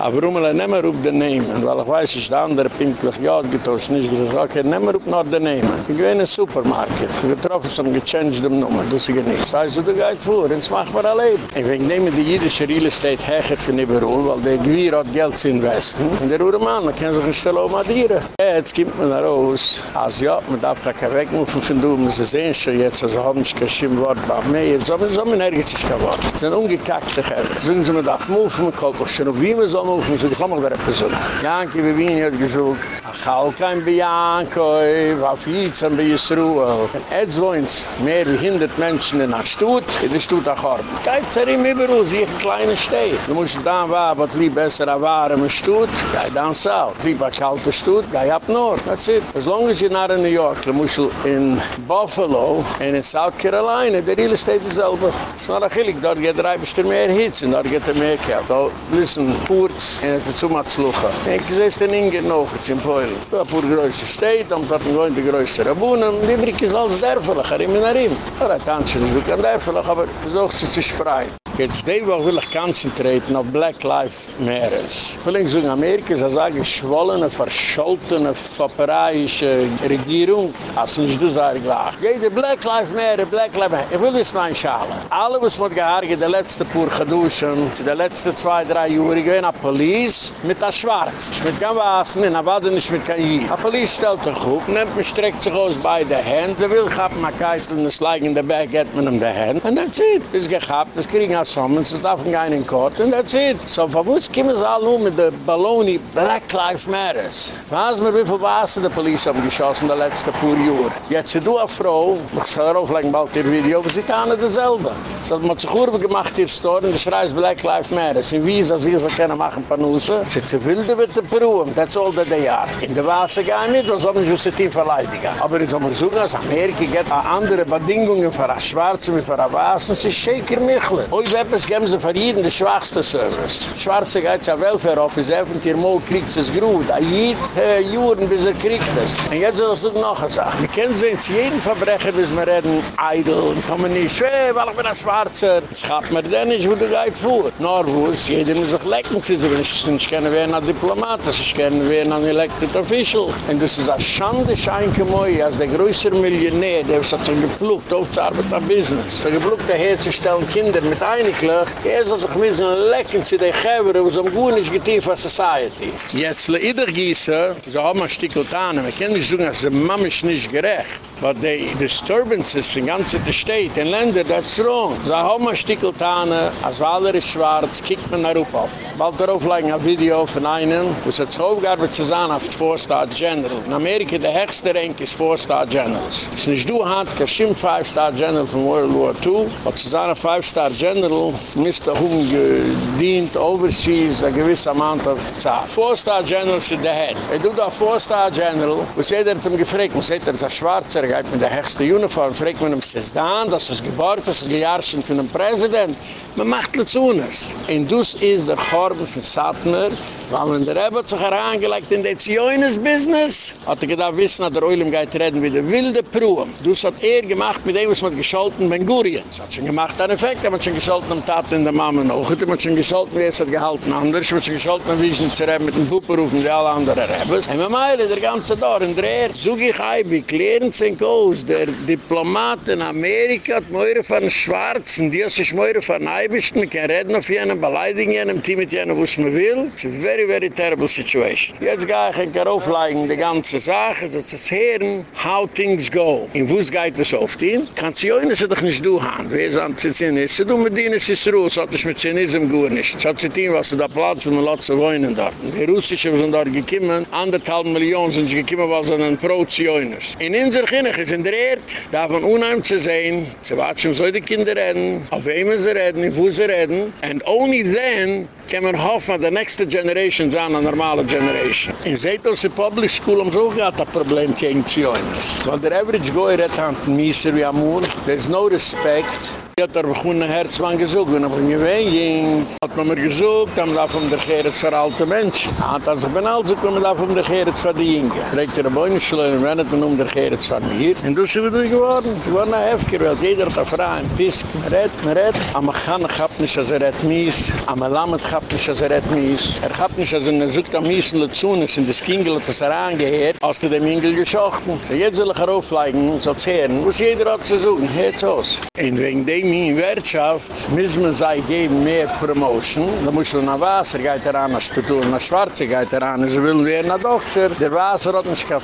Aber warum er nicht mehr auf den Namen? Weil ich weiß, ist der andere pinklich, ja, getauscht, nicht gesagt, okay, nicht mehr auf den Namen. Ich gehe in den Supermarkt, getroffen, sie haben gechanged dem Nummer, das ist ja nichts. Da ist so, du gehst vor, jetzt machen wir alle. Ich will nehmen die jüdische Real Estate hecher von überall, weil der Gewirr hat Geld zu investen. Und der Uremann, da kann sich ein Stelle auch mal dieren. Jetzt kommt man raus, also ja, man darf da kein Wegmuffen von du, man sehen schon jetzt, also haben sich kein Schimmwort bei mir, so wir nirgends nicht kein Wort. Sie sind ungekackte Herren. Sie mir, darf muffen, man kann auch schon auf wie man soll so kann man da etwas sagen. Janki, Wien hat gesagt, ach, halt kein Bianco, auf Jitzen bei Yisruel. Jetzt wohnt mehr wie hindert Menschen in der Stutt, in der Stutt auch Arben. Geht es ihm überall, sie ein kleiner Steh. Du musst da war, was lieb besser war im Stutt, geh down south. Lieb ein kalter Stutt, geh up north. That's it. As long as you're not in New York, du musst in Buffalo and in South Carolina, der real estate is selber. Es war achillig, dort geht drei bestimmt mehr Hits und dort geht er mehr Geld. So, listen, kurz, in der Zumatzluche. Ich sehe es den Ingen noch, jetzt in Polen. Da pur größer steht, am taten goin die größere Bohnen, die Brick ist alles derfelig, er immer nach ihm. Er kann schon nicht wirklich derfelig, aber versucht sie zu spreien. Jetzt die Woche will ich konzentrieren auf Black Lives Matter. Ich will nicht sagen, Amerika ist eine geschwollene, verscholtene, paperaische Regierung. Also nicht du sagst gleich. Jede Black Lives Matter, Black Lives Matter. Ich will das nicht schalen. Alle, was mit gehargen, die letzte pur geduschen, die letzte zwei, drei Jahre, gehen nach Police mit der Schwarz. Ich mit kein Wassen, in der Wadden ist mit kein Jid. Die Police stellt sich auf, nimmt mich, streckt sich aus beide Hände. Sie will, hab mal keitel, und es liegt in der Berg, geht man um die Hände. Und that's it. Bis gehabt, das kriegen summons, es darf gar nicht in Court, and that's it. So, von wo kommen sie alle um mit der Balloni Black Lives Matters? Was mir wie viel Wasser die Polizei haben geschossen in den letzten paar Jahren? Jetzt sind du eine Frau, ich soll darauf legen bald ihr Video, aber sie kann nicht dasselbe. So hat man sich Urbe gemacht hier Store, und das schreit Black Lives Matters. Sie wies, als sie so können machen, Panusse. Sie sind wilde mit der Peru, that's all that they are. In der Wasser gar nicht, was haben sie die verleidigen. Aber jetzt haben wir suchen, als Amerika geht andere Bedingungen für eine Schwarze, für eine Wasser, sie ist Shaker Michler. etwas geben sie für jeden den schwachsten Service. Schwarze geht zur Welfare-Office, öffnet ihr Mo, kriegt es gut. A jid, äh, juren, bis er kriegt es. Und jetzt soll ich so noch eine Sache. Wir kennen sie jetzt jeden Verbrecher, bis wir reden, idle, und kommen nicht, schwer, weil ich bin ein Schwarzer. Es gaat mir denn nicht, wo du gehit vor. Nor wo es, jeder muss sich lecken, sie sind nicht kennen, wer ein Diplomat, sie sind kennen, wer ein elected official. Und das ist eine Schande, scheinke moi, als der größere Millionär, der hat sich geplugt, aufzuarbeiten am Business. Der geplugt, der herzustellen Kinder mit ein Einiglich, er soll sich müssen lecken zu den Geveren, wo es am Guen ist getein für Society. Jetzt le Ider gieße, so haben wir Stikeltanen, wir können nicht sagen, dass die Mama ist nicht gerecht. But the disturbances in ganze the state and Länder, that's wrong. So haben wir Stikeltanen, als Waller ist schwarz, kickt man nach Rupa. Bald darauf legen ein Video von einem, wo es hat aufgearbeitet zu sein auf Four-Star General. In Amerika der höchste Rank ist Four-Star Generals. Es ist nicht du hand, kein Schimm Five-Star General von World War II, aber zu sein auf Five-Star General, General müsste haben gedient overseas a gewiss amount of Zeit. Four-Star General sind der Head. Er tut auch Four-Star General, wo sie hat ihm gefragt, wo sie hat er ist ein Schwarzer, er geht mit der höchsten Uniform, fragt man ihm, ist es da, dass es geborgt ist, das Gejarschen von einem Präsident. Man macht es anders. Und das ist der Korb von Satner, weil wenn der Rebbe sich herangelegt in den Zioines-Business, hat er gedacht, wissen, dass der Oilem geht reden wie der wilde Pruhm. Das hat er gemacht mit dem, was man gescholten Ben-Gurien. Das hat schon gemacht, ein Effekt, er hat schon gescholten am Tat in der Mama noch. Er hat schon gescholten, wie es hat gehalten anders. Er hat schon gescholten, wie es nicht zu reden mit dem Puppenrufen, wie alle anderen Rebbes. Wir meilen, der ganze Dorf in der Erde. Sog ich ein, wie klären sie aus, der Diplomat in Amerika hat Meure von Schwarzen, die hat sich Meure von Eibischten, können reden auf jenen, beleidigen jenen, Team mit jenen, was man will. Very, very terrible situation. Jetzt gehe ich in Karofleigen die ganze Sache, so zu hören, how things go. In wo geht es oft hin? Kann sie auch nicht, du haben. Sie sind nicht, sie tun mit sie ist Russ, hat es mit Zynism gut nicht. Hat sich hin, was sie da Platz, wo man lässt sie wohnen dort. Die Russische sind dort gekommen, anderthalb Millionen sind gekommen, weil sie einen Pro-Zioners. In unserer Kinder ist in der Erde, darf man unheim zu sehen, sie warten, so die Kinder reden, auf wem sie reden, wo sie reden, and only then can man hoffen, the next generation generation zijn een normale generation. In Zetelse Public School haben sie auch Problem gegen Zionis. Weil der Average Goy redt an den wie Amur, there's no respect, Ich hab da begonnen ein Herzmann gesucht, wenn ich mir gewinn ging, hat man mir gesucht, dann darf man der Gerets für alte Menschen. Hat als ich bin alt, so kommen darf man der Gerets für die Inge. Trägt ihr ein Beunenschleun, wenn man um der Gerets für mir. Und du sind wir geworden. Ich war nach Hefger, weil jeder hat eine Frau, ein Pisk, man redt, man redt. Aber kann ich hab nicht, als er redt mies. Aber Lammet hab nicht, als er redt mies. Er hab nicht, als er sucht am Miesen Lezun, es in das hat es herangeheert, als du dem Ingel geschochten. Jetzt soll ich heraufleigen, so zu hören. Wo jeder hat zu suchen, hört's aus. Und wegen dem in Wirtschaft müssen wir sei geben mehr Promotion. Da muss man nach Wasser geht er an, als Kultur, nach Schwarze geht er an, sie will werden ein Doktor. Der Wasser hat nicht kein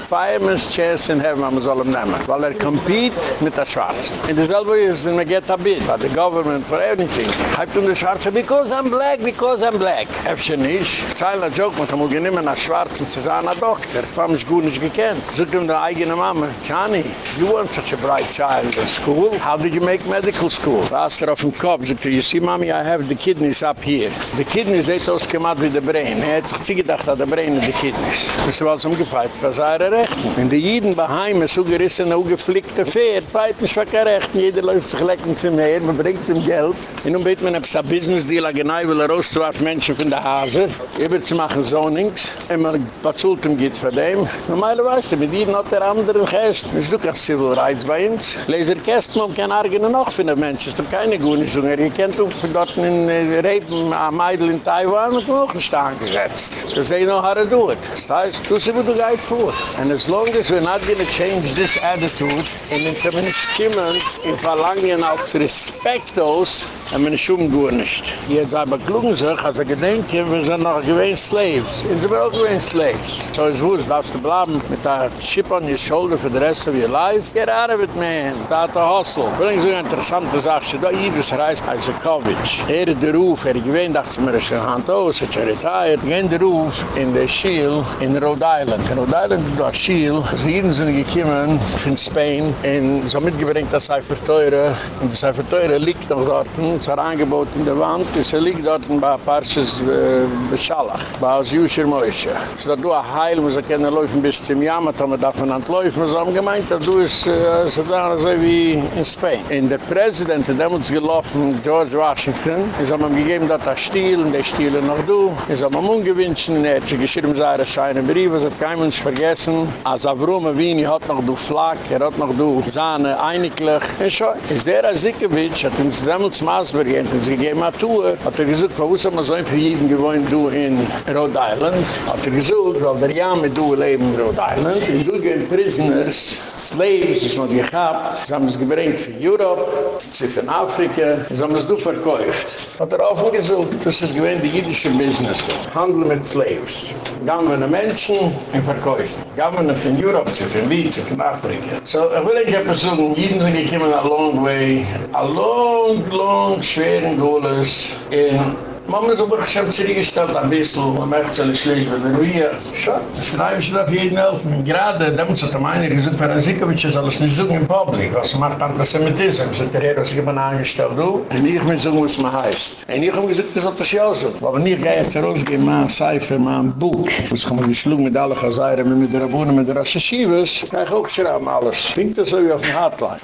Chance in Heaven, man soll ihn nehmen. Weil er compete mit der Schwarzen. Und dasselbe ist, wenn man geht a bit, by the government for everything. Heibt um der Schwarze, because I'm black, because I'm black. Efter nicht. Zeile Joke, man kann man geniemen nach Schwarzen zu sein, ein Doktor. Ich hab mich gut nicht gekannt. Sogt ihm der eigene Mama, Johnny, you weren't such a bright child in school. How did you make medical school? Fast er auf dem Kopf, sagt er, you see, mommy, I have the kidneys up here. The kidneys seht aus gemacht wie der Brain. Er hat sich zugedacht, dass der Brain und die Kidneys. Das ist was umgefeilt, was er recht. Wenn die Jiden bei Heim so gerissen, so geflickte Pferd, feit nicht für kein Recht. Jeder läuft sich lecken zum Meer, man bringt ihm Geld. Und nun bett man, ob es ein Business-Deal, ein Genei will er rauszuwerfen, Menschen von der Hase. Zu machen so man bezahlt ihm geht von dem. Normalerweise mit Jiden hat der andere Gäste. Das ist doch ein Civil Rights bei uns. Leser Kästen, man kann argen noch von den Menschen. Es ist keine gute Sunger. Ihr kennt auch dort in äh, Reben, am Eidl in Taiwan, und auch nicht angesetzt. Das ist noch how to do it. Das heißt, du sie, wo du gehit vor. And as long as we're not gonna change this attitude, in den zumindest kommen, in Verlangen als Respekt aus, haben wir nicht umgewohnt. Jetzt aber klugen sich, er gedenkt, wir sind noch gewähnt Slaves. Und sie sind auch gewähnt Slaves. So ist wo, es darfst du bleiben mit der Chip on your shoulder for the rest of your life. Get out of it, man. Tata hustle. Bring so eine interessante Sache. Da Ives reist als ein Kovic. Er hat den Ruf, er gewähnt, mir, er ist ein Hand aus, er ist retired. Gewähnt den Ruf in der Schiel in Rhode Island. In Rhode Island, da Schiel, sie sind gekommen von Spain und so mitgebringt das Cypher Teure. Und das Cypher Teure liegt noch dort. Es hat Angebot in der Wand, es liegt dort bei Parches äh, Beschallach, bei aus Moishe. So da du a Heil, wo sie können laufen bis zum Jammert, aber darf man an laufen, so haben gemeint, da du ist, so sagen, so wie in Spain. In der Präsident, der uns gelaufen, George Washington, es haben ihm gegeben, dass er stiel, und der stiel noch du, es haben ihm ungewünschen, er hat sich geschrieben, seine scheine Brief, es hat kein Mensch vergessen, als Avrome Wien, hat noch du Flak, er hat noch du Sahne, einiglich, und schon, ist der Azikowitsch, hat uns damals Masberg, Agent ins gegeben hat, hat er gesagt, wo ist er so ein für jeden gewohnt, du in Rhode Island? Hat er gesagt, weil der Jame du leben in Rhode Island, und du gehen Prisoners, Slaves, das man gehabt, sie haben es gebringt für Europe, sie von Afrika, sie haben es du verkäuft. Hat er auch gesagt, das ist gewohnt die jüdische Business, handeln mit Slaves, gammeln Menschen und verkäufen. Gammeln von Europe, sie von Wien, sie von Afrika. So, ich will nicht etwas sagen, jeden sind gekommen a long way, a long, long, schweren Gules in Man muss aber schon zurückgestellt ein bisschen, man möchte sich schlecht mit der Ruhe. Schau, ich schreibe schon auf jeden helfen. Gerade, da muss ich meine, ich suche für ein Sikowitsch, soll es nicht suchen im Publik. Was macht Antisemitismus? So der Herr, was ich immer angestellt habe. Und ich muss sagen, was man heißt. Und ich habe gesagt, das soll das ja so. Aber nicht gehe jetzt rausgehen, Cipher, mein Buch. Ich habe mich geschlungen mit allen Chazayren, mit der Rabunen, mit der Rassachivas. Ich auch schreiben alles. Ich finde das so wie auf dem Hotline.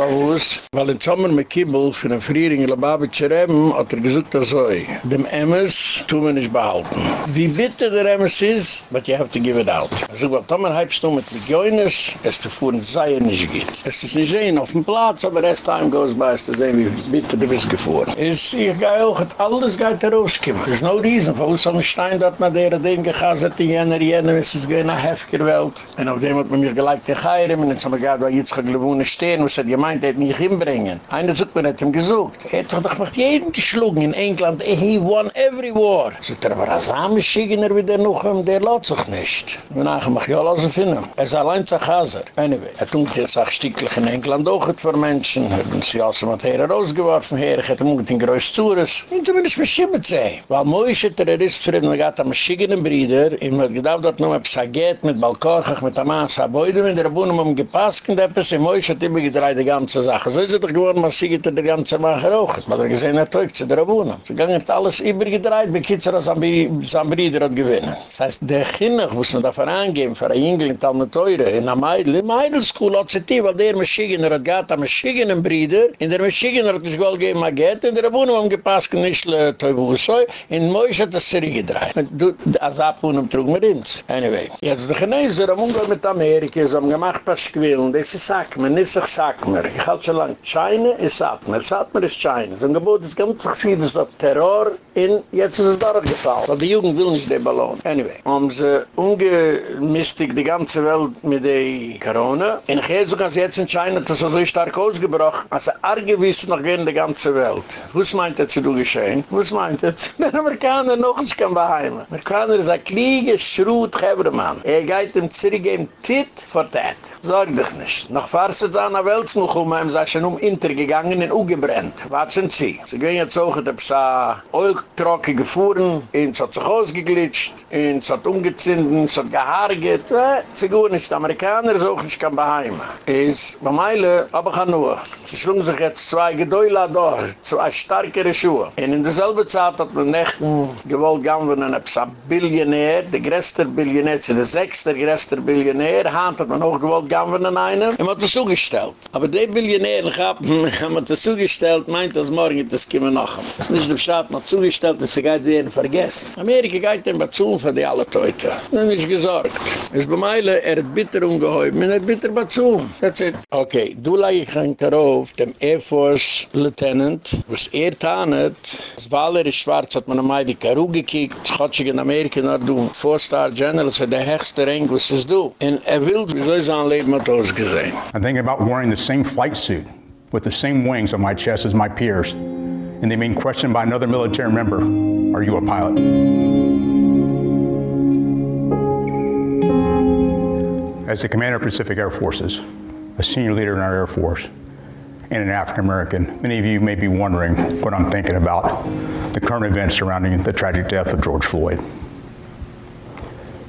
Weil im Sommer mit Kibbel, für den Frieden in Lubavitcher Reben, hat er gesagt, das so. Dem Emmes tun wir nicht behalten. Wie bitte der Emmes ist, but you have to give it out. Also, weil Tomer halbst du mit Legioines, es zu fuhren sei er nicht geht. Es ist nicht sehen auf dem Platz, aber as time goes by, es zu sehen, wie bitte du bist gefahren. Es, ich gehe auch, alles geht da rausgekommen. There's no reason, wo so ein Stein dort mit der Ding gehasert, die jener, jener, es ist gehen nach Hefger Welt. Und auf dem hat man mir gleich die Geirem, und jetzt haben wir gerade, weil jetzt gewohne stehen, was hat gemeint, er hat mich hinbringen. Einer sucht mir nicht ihm gesucht. Er hat sich doch mit jedem geschlungen in England, he won every war. So der war ein Samenschigener wie der noch, der lohnt sich nicht. Und nachher mach ich alles finden. Er ist allein zu Chaser. Anyway, er tut jetzt auch stücklich in England auch für Menschen. Er hat sich also mit her rausgeworfen, her, er hat ihm den größten Zures. Und so will ich beschimmert sein. Weil Moishe Terrorist für ihn, er hat am Schigener Brüder, ihm hat gedacht, dass noch ein Psaget mit Balkorchach, mit Amas, Aboide, mit der Abunnen, um gepasst, und etwas, und Moishe hat immer gedreht die ganze Sache. So ist er doch geworden, was sie die ganze Sache auch. Weil er gesehen hat, er hat der Abunnen. So ging alles übrig gedreht, bei Kitzer, als sein Bruder hat gewinnen. Das heißt, der Kinder, muss man da vorangehen, für ein Engel in Talmeteure, in der Meidl, der Meidl-School hat sie die, weil der Maschigener hat gehabt, am Maschigener Bruder, in der Maschigener hat sich wohl gegeben, mal geht, in der Abunnen haben gepasst, nicht le Teufelsoi, in Moish hat das Serie gedreht. Du, als Abunnen trug mir ins. Anyway. Jetzt, die Chineser haben umgehört mit Amerika, sie haben gemacht, was und das ist Sackmer, nicht sich Sackmer. Ich halte schon lang, China ist Sackmer, Sackmer ist China. Ein Gebot ist ganz verschieden, so Terror, in jetzt ist es dort gefallen. Weil die Jugend will nicht den Ballon. Anyway. Haben sie ungemistigt die ganze Welt mit der Corona. In Gezo kann sie jetzt in China, das ist so stark ausgebrochen, als sie arge wissen noch gehen die ganze Welt. Was meint das zu geschehen? Was meint das? [laughs] Die Amerikaner noch nicht kann beheimen. Die Amerikaner ist ein Kliege, Schrut, Hebermann. Er geht im Zirigem Tit for that. Sorg dich nicht. Noch fahrst du an der Welt zu kommen, haben sie schon um Inter gegangen und ugebrennt. Watschen Sie. Sie gehen jetzt auch, dass sie trocken gefahren, ins hat sich ausgeglitscht, ins hat umgezinnt, ins hat gehargert. Eh, sie gehen nicht, die Amerikaner ist auch nicht kein Beheim. Es, bei Meile, aber kann nur. Sie schlungen sich jetzt zwei Gedäule da, zwei starkere Schuhe. Und in derselbe Zeit hat man nicht gewollt gehen, wenn man ein Billionär, der größte Billionär, der sechste größte Billionär, hat man auch gewollt gehen, wenn man einen. Er hat das zugestellt. Aber der Billionär, [laughs] haben wir das zugestellt, meint das morgen, das kommen noch. Das ist nicht der Staat, man zugestellt, dass sie geht werden vergessen. Amerika geht den Batsun für die alle Teute. Das ist gesorgt. Es bei Meile, er hat bitter ungeheubt, man hat bitter Batsun. That's it. Okay, du leih ich ein Karof, dem Air Force Lieutenant, was er tanet, das Waller schwarz, hat man am die Karu gekickt, hat sich in Amerika nach du, Four-Star General, ist der höchste Rang, was ist du. Und er will, wie soll sein Leben hat ausgesehen. I'm thinking about wearing the same flight suit, with the same wings on my chest as my peers. And they being questioned by another military member Are you a pilot? As the commander of Pacific Air Forces, a senior leader in our Air Force, and an African American, many of you may be wondering what I'm thinking about the current events surrounding the tragic death of George Floyd.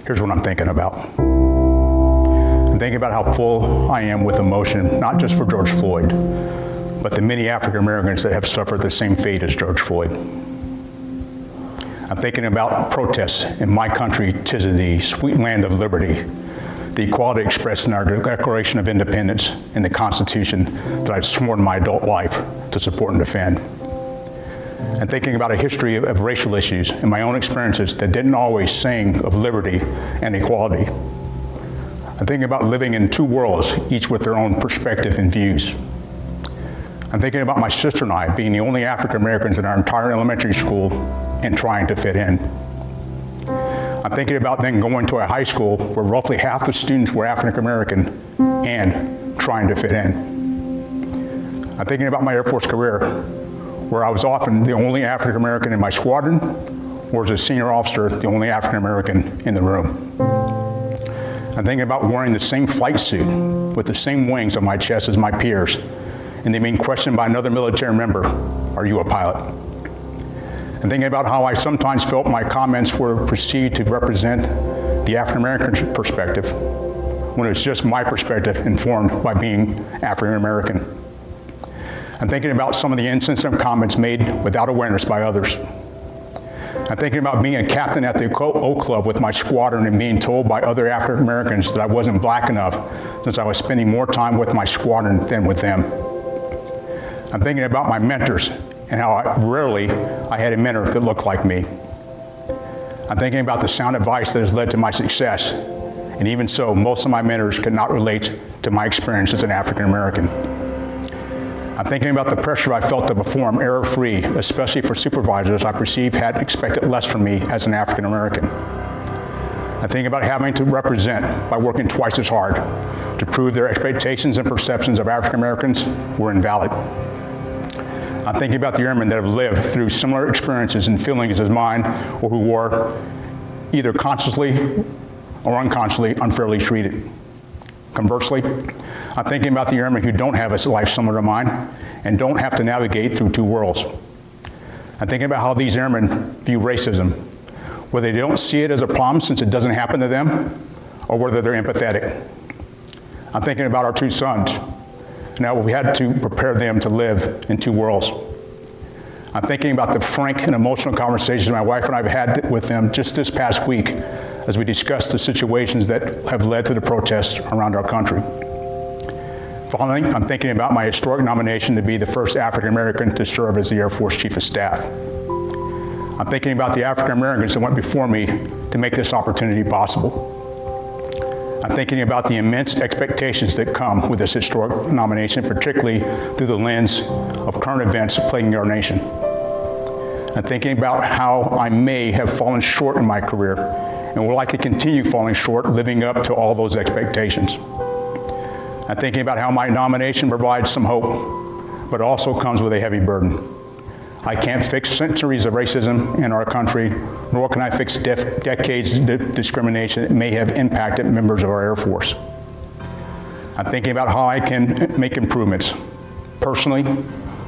Here's what I'm thinking about. I'm thinking about how full I am with emotion, not just for George Floyd, but the many African Americans that have suffered the same fate as George Floyd. I'm thinking about protests in my country, tis the sweet land of liberty, the equality expressed in our Declaration of Independence and the Constitution that I've sworn my adult life to support and defend. And thinking about a history of, of racial issues and my own experiences that didn't always sing of liberty and equality. I'm thinking about living in two worlds, each with their own perspective and views. I'm thinking about my sister and I being the only African Americans in our entire elementary school and trying to fit in. I'm thinking about then going to a high school where roughly half the students were African American and trying to fit in. I'm thinking about my Air Force career where I was often the only African American in my squadron or as a senior officer the only African American in the room. I'm thinking about wearing the same flight suit with the same wings on my chest as my peers and they being questioned by another military member, are you a pilot? And thinking about how I sometimes felt my comments were perceived to represent the African American perspective when it's just my perspective informed by being African American. I'm thinking about some of the insensitive comments made without awareness by others. I'm thinking about being a captain at the O Club with my squadron and being told by other African Americans that I wasn't black enough since I was spending more time with my squadron than with them. I'm thinking about my mentors and how I, rarely I had a mentor that looked like me. I'm thinking about the sound advice that has led to my success. And even so, most of my mentors could not relate to my experience as an African American. I'm thinking about the pressure I felt to perform error-free, especially for supervisors I perceived had expected less from me as an African American. I think about having to represent by working twice as hard to prove their expectations and perceptions of African Americans were invalid. I'm thinking about the airmen that have lived through similar experiences and feelings as mine or who were either consciously or unconsciously unfairly treated. Conversely, I'm thinking about the airmen who don't have a life similar to mine and don't have to navigate through two worlds. I'm thinking about how these airmen view racism, whether they don't see it as a problem since it doesn't happen to them or whether they're empathetic. I'm thinking about our two sons now we had to prepare them to live in two worlds. I'm thinking about the frank and emotional conversations my wife and I have had with them just this past week as we discussed the situations that have led to the protests around our country. Finally, I'm thinking about my historic nomination to be the first African American to serve as the Air Force Chief of Staff. I'm thinking about the African Americans that went before me to make this opportunity possible. I'm thinking about the immense expectations that come with this historic nomination, particularly through the lens of current events plaguing our nation. I'm thinking about how I may have fallen short in my career and will likely continue falling short living up to all those expectations. I'm thinking about how my nomination provides some hope, but also comes with a heavy burden. I can't fix centuries of racism in our country, nor can I fix decades of discrimination that may have impacted members of our Air Force. I'm thinking about how I can make improvements personally,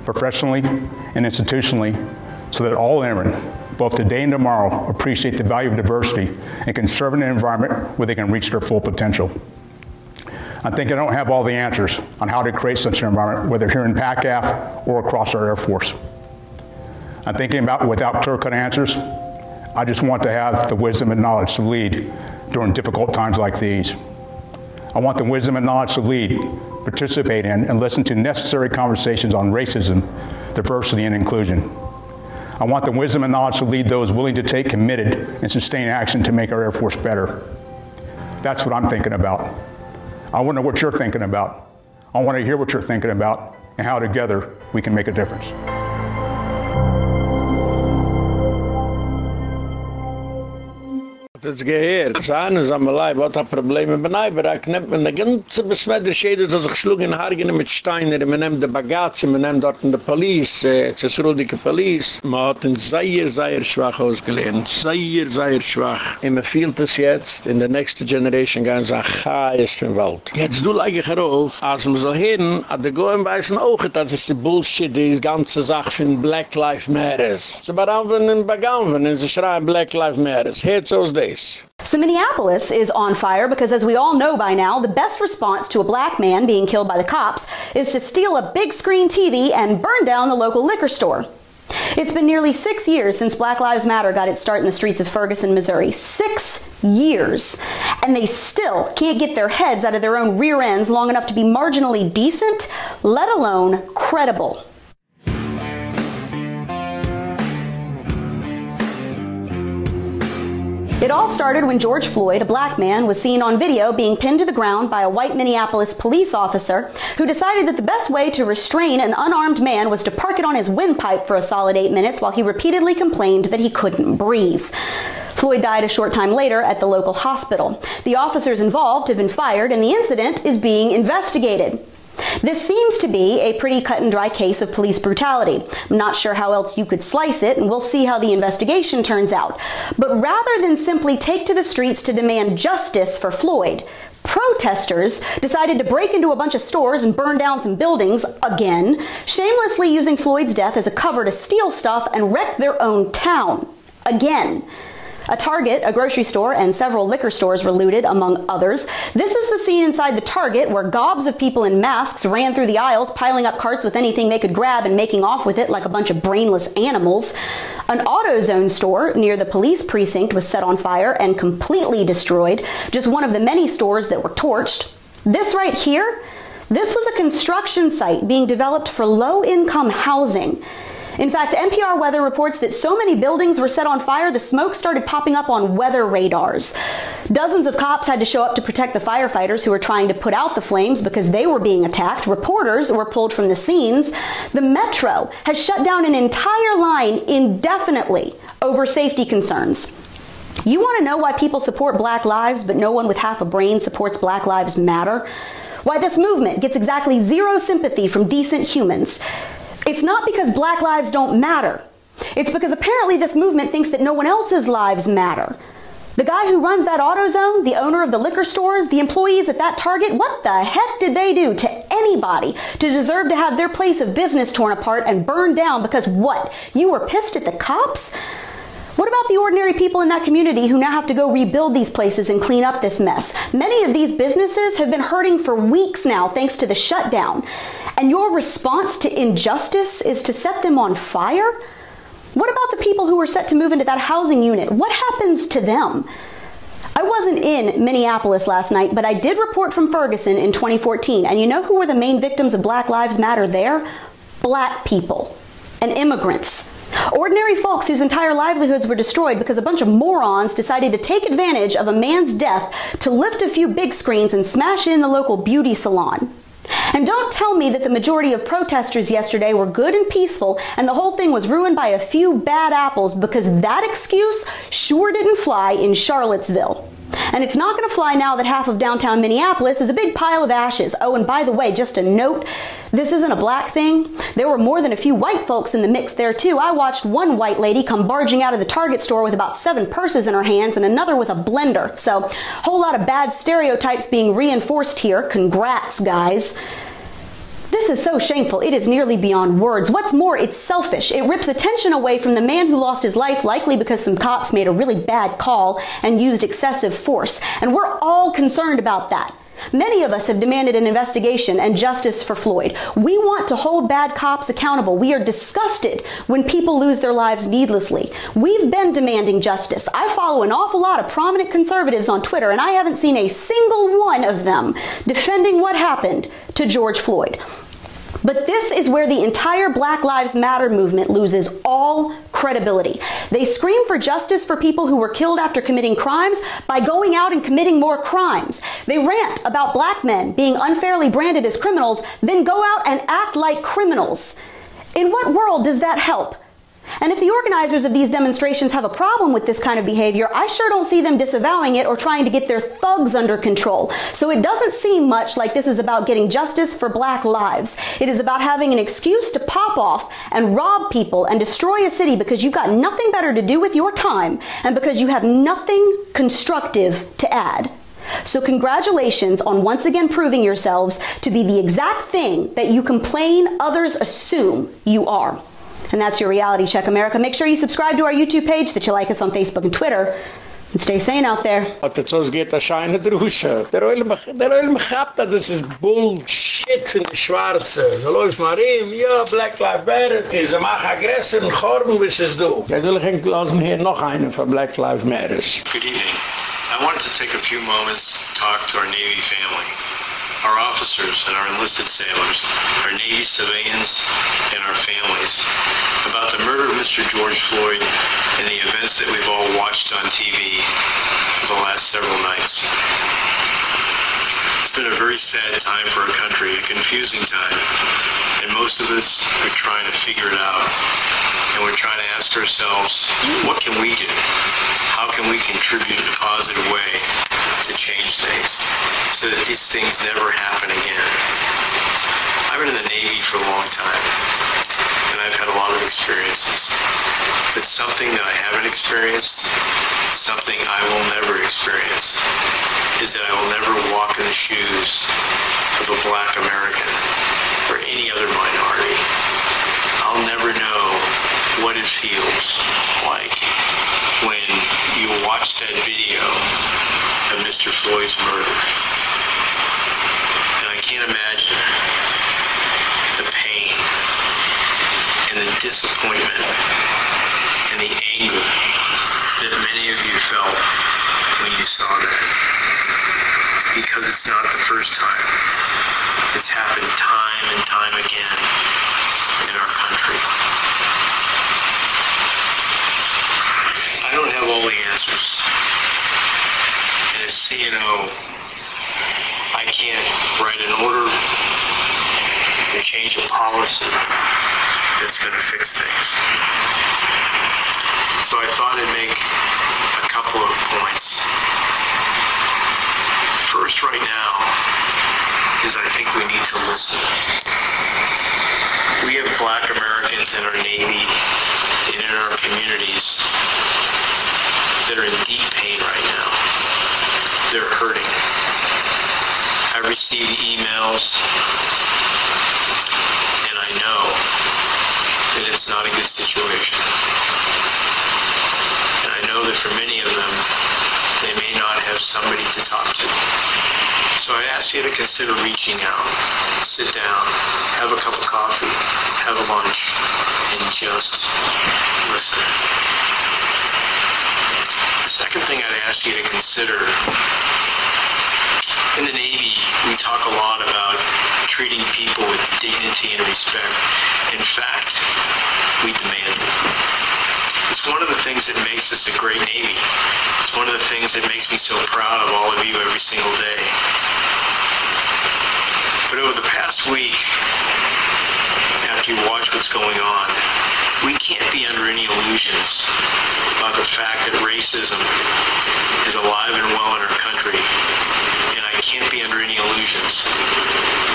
professionally, and institutionally so that all airmen, both today and tomorrow, appreciate the value of diversity and can serve in an environment where they can reach their full potential. I think I don't have all the answers on how to create such an environment, whether here in PACAF or across our Air Force. I'm thinking about without clear-cut answers. I just want to have the wisdom and knowledge to lead during difficult times like these. I want the wisdom and knowledge to lead, participate in, and listen to necessary conversations on racism, diversity, and inclusion. I want the wisdom and knowledge to lead those willing to take committed and sustained action to make our Air Force better. That's what I'm thinking about. I want to know what you're thinking about. I want to hear what you're thinking about and how together we can make a difference. Das gehört. Zahn ist am Leib, hat ein Problem mit. Er knappt man eine ganze Besmeidrisch, jeder soll sich schlugen in Hargen mit Steiner. Man nimmt die Bagazzi, man nimmt dort in die Police, äh, es ist ruhige Police. Man hat ihn sehr, sehr schwach ausgelehnt. Sehr, sehr schwach. Und man fühlt es jetzt, in der nächsten Generation gehen sie nach Chais von Welt. Jetzt du leige ich herauf, als man so hin, hat der Goyen weißen auch, das ist die Bullshit, die ganze Sache von Black Lives Matters. Sie berampen in Bagampen, und sie schreien Black Lives Matters. Here's those So Minneapolis is on fire because as we all know by now, the best response to a black man being killed by the cops is to steal a big screen TV and burn down the local liquor store. It's been nearly six years since Black Lives Matter got its start in the streets of Ferguson, Missouri. Six years. And they still can't get their heads out of their own rear ends long enough to be marginally decent, let alone credible. It all started when George Floyd, a black man, was seen on video being pinned to the ground by a white Minneapolis police officer who decided that the best way to restrain an unarmed man was to park it on his windpipe for a solid eight minutes while he repeatedly complained that he couldn't breathe. Floyd died a short time later at the local hospital. The officers involved have been fired and the incident is being investigated. This seems to be a pretty cut and dry case of police brutality. I'm not sure how else you could slice it, and we'll see how the investigation turns out. But rather than simply take to the streets to demand justice for Floyd, protesters decided to break into a bunch of stores and burn down some buildings again, shamelessly using Floyd's death as a cover to steal stuff and wreck their own town again. A Target, a grocery store, and several liquor stores were looted, among others. This is the scene inside the Target where gobs of people in masks ran through the aisles, piling up carts with anything they could grab and making off with it like a bunch of brainless animals. An AutoZone store near the police precinct was set on fire and completely destroyed, just one of the many stores that were torched. This right here, this was a construction site being developed for low-income housing. In fact, NPR weather reports that so many buildings were set on fire, the smoke started popping up on weather radars. Dozens of cops had to show up to protect the firefighters who were trying to put out the flames because they were being attacked. Reporters were pulled from the scenes. The Metro has shut down an entire line indefinitely over safety concerns. You want to know why people support black lives, but no one with half a brain supports Black Lives Matter? Why this movement gets exactly zero sympathy from decent humans? It's not because black lives don't matter. It's because apparently this movement thinks that no one else's lives matter. The guy who runs that AutoZone, the owner of the liquor stores, the employees at that Target, what the heck did they do to anybody to deserve to have their place of business torn apart and burned down because what? You were pissed at the cops? What about the ordinary people in that community who now have to go rebuild these places and clean up this mess? Many of these businesses have been hurting for weeks now thanks to the shutdown. And your response to injustice is to set them on fire? What about the people who were set to move into that housing unit? What happens to them? I wasn't in Minneapolis last night, but I did report from Ferguson in 2014. And you know who were the main victims of Black Lives Matter there? Black people and immigrants. Ordinary folks whose entire livelihoods were destroyed because a bunch of morons decided to take advantage of a man's death to lift a few big screens and smash in the local beauty salon. And don't tell me that the majority of protesters yesterday were good and peaceful and the whole thing was ruined by a few bad apples because that excuse sure didn't fly in Charlottesville. And it's not going to fly now that half of downtown Minneapolis is a big pile of ashes. Oh, and by the way, just a note, this isn't a black thing. There were more than a few white folks in the mix there too. I watched one white lady come barging out of the Target store with about seven purses in her hands and another with a blender. So, whole lot of bad stereotypes being reinforced here. Congrats, guys. This is so shameful, it is nearly beyond words. What's more, it's selfish. It rips attention away from the man who lost his life, likely because some cops made a really bad call and used excessive force. And we're all concerned about that. Many of us have demanded an investigation and justice for Floyd. We want to hold bad cops accountable. We are disgusted when people lose their lives needlessly. We've been demanding justice. I follow an awful lot of prominent conservatives on Twitter, and I haven't seen a single one of them defending what happened to George Floyd. But this is where the entire Black Lives Matter movement loses all credibility. They scream for justice for people who were killed after committing crimes by going out and committing more crimes. They rant about black men being unfairly branded as criminals, then go out and act like criminals. In what world does that help? And if the organizers of these demonstrations have a problem with this kind of behavior, I sure don't see them disavowing it or trying to get their thugs under control. So it doesn't seem much like this is about getting justice for black lives. It is about having an excuse to pop off and rob people and destroy a city because you've got nothing better to do with your time and because you have nothing constructive to add. So congratulations on once again proving yourselves to be the exact thing that you complain others assume you are. And that's your Reality Check America. Make sure you subscribe to our YouTube page, that you like us on Facebook and Twitter. And stay sane out there. Hat jetzt ausgeht a scheine Drusche. Der Oil der Oil gehabt, das ist Bullshit für die Schwarze. Da läuft mal rein, ja, Black Lives Matter. Is a mach aggressive und Chorben, wie es du. Jetzt will ich lassen hier noch einen von Black Lives Matter. Good evening. I wanted to take a few moments to talk to our Navy family. Our officers and our enlisted sailors, our Navy civilians, and our families about the murder of Mr. George Floyd and the events that we've all watched on TV for the last several nights. It's been a very sad time for our country, a confusing time, and most of us are trying to figure it out. And we're trying to ask ourselves, what can we do? How can we contribute in a positive way to change things so that these things never happen again. I've been in the Navy for a long time, and I've had a lot of experiences. But something that I haven't experienced, something I will never experience, is that I will never walk in the shoes of a black American or any other minority. I'll never know what it feels like when you watch that video of Mr. Floyd's murder. And I can't imagine the pain and the disappointment and the anger that many of you felt when you saw that. Because it's not the first time. It's happened time and time again in our country. I don't have all the answers And as CNO, I can't write an order and change a policy that's going to fix things. So I thought I'd make a couple of points. First, right now, is I think we need to listen. We have black Americans in our Navy and in our communities that are in deep pain right now they're hurting. I receive emails, and I know that it's not a good situation. And I know that for many of them, they may not have somebody to talk to. So I ask you to consider reaching out. Sit down, have a cup of coffee, have a lunch, and just listen. The second thing I'd ask you to consider in the Navy, we talk a lot about treating people with dignity and respect. In fact, we demand it. It's one of the things that makes us a great Navy. It's one of the things that makes me so proud of all of you every single day. But over the past week, after you watch what's going on, we can't be under any illusions about the fact that racism is alive and well in our country. Can't be under any illusions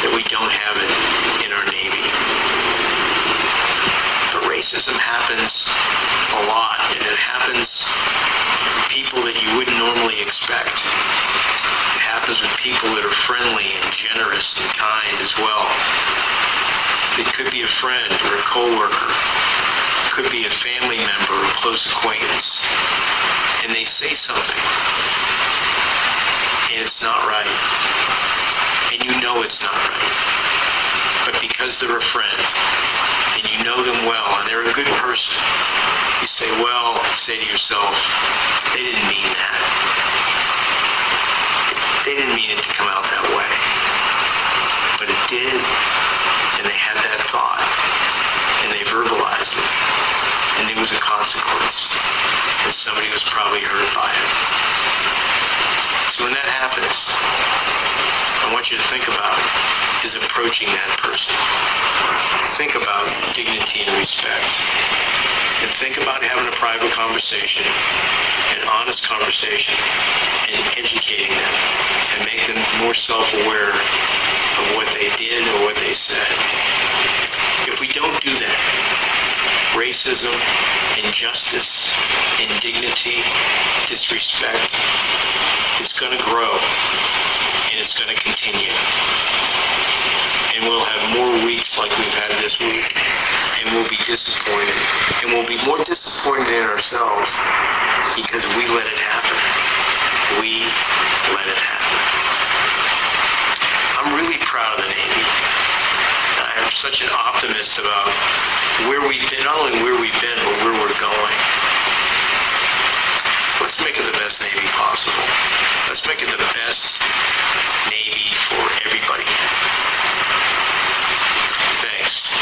that we don't have it in our Navy. But racism happens a lot, and it happens with people that you wouldn't normally expect. It happens with people that are friendly and generous and kind as well. It could be a friend or a coworker could be a family member or close acquaintance, and they say something, it's not right, and you know it's not right, but because they're a friend, and you know them well, and they're a good person, you say, well, say to yourself, they didn't mean that. They didn't mean it to come out that way. But it did, and they had that thought, and they verbalized it and it was a consequence. And somebody was probably hurt by it. When that happens, I want you to think about is approaching that person. Think about dignity and respect. And think about having a private conversation, an honest conversation, and educating them and make them more self-aware of what they did or what they said. If we don't do that, racism, injustice, indignity, disrespect. It's going to grow and it's going to continue. And we'll have more weeks like we've had this week and we'll be disappointed. And we'll be more disappointed in ourselves because we let it happen. We let it happen. I'm really proud of the Navy. I'm such an optimist about where we've been, not only where we've been, but where we're going. Let's make it the best Navy possible. Let's make it the best Navy for everybody. Thanks.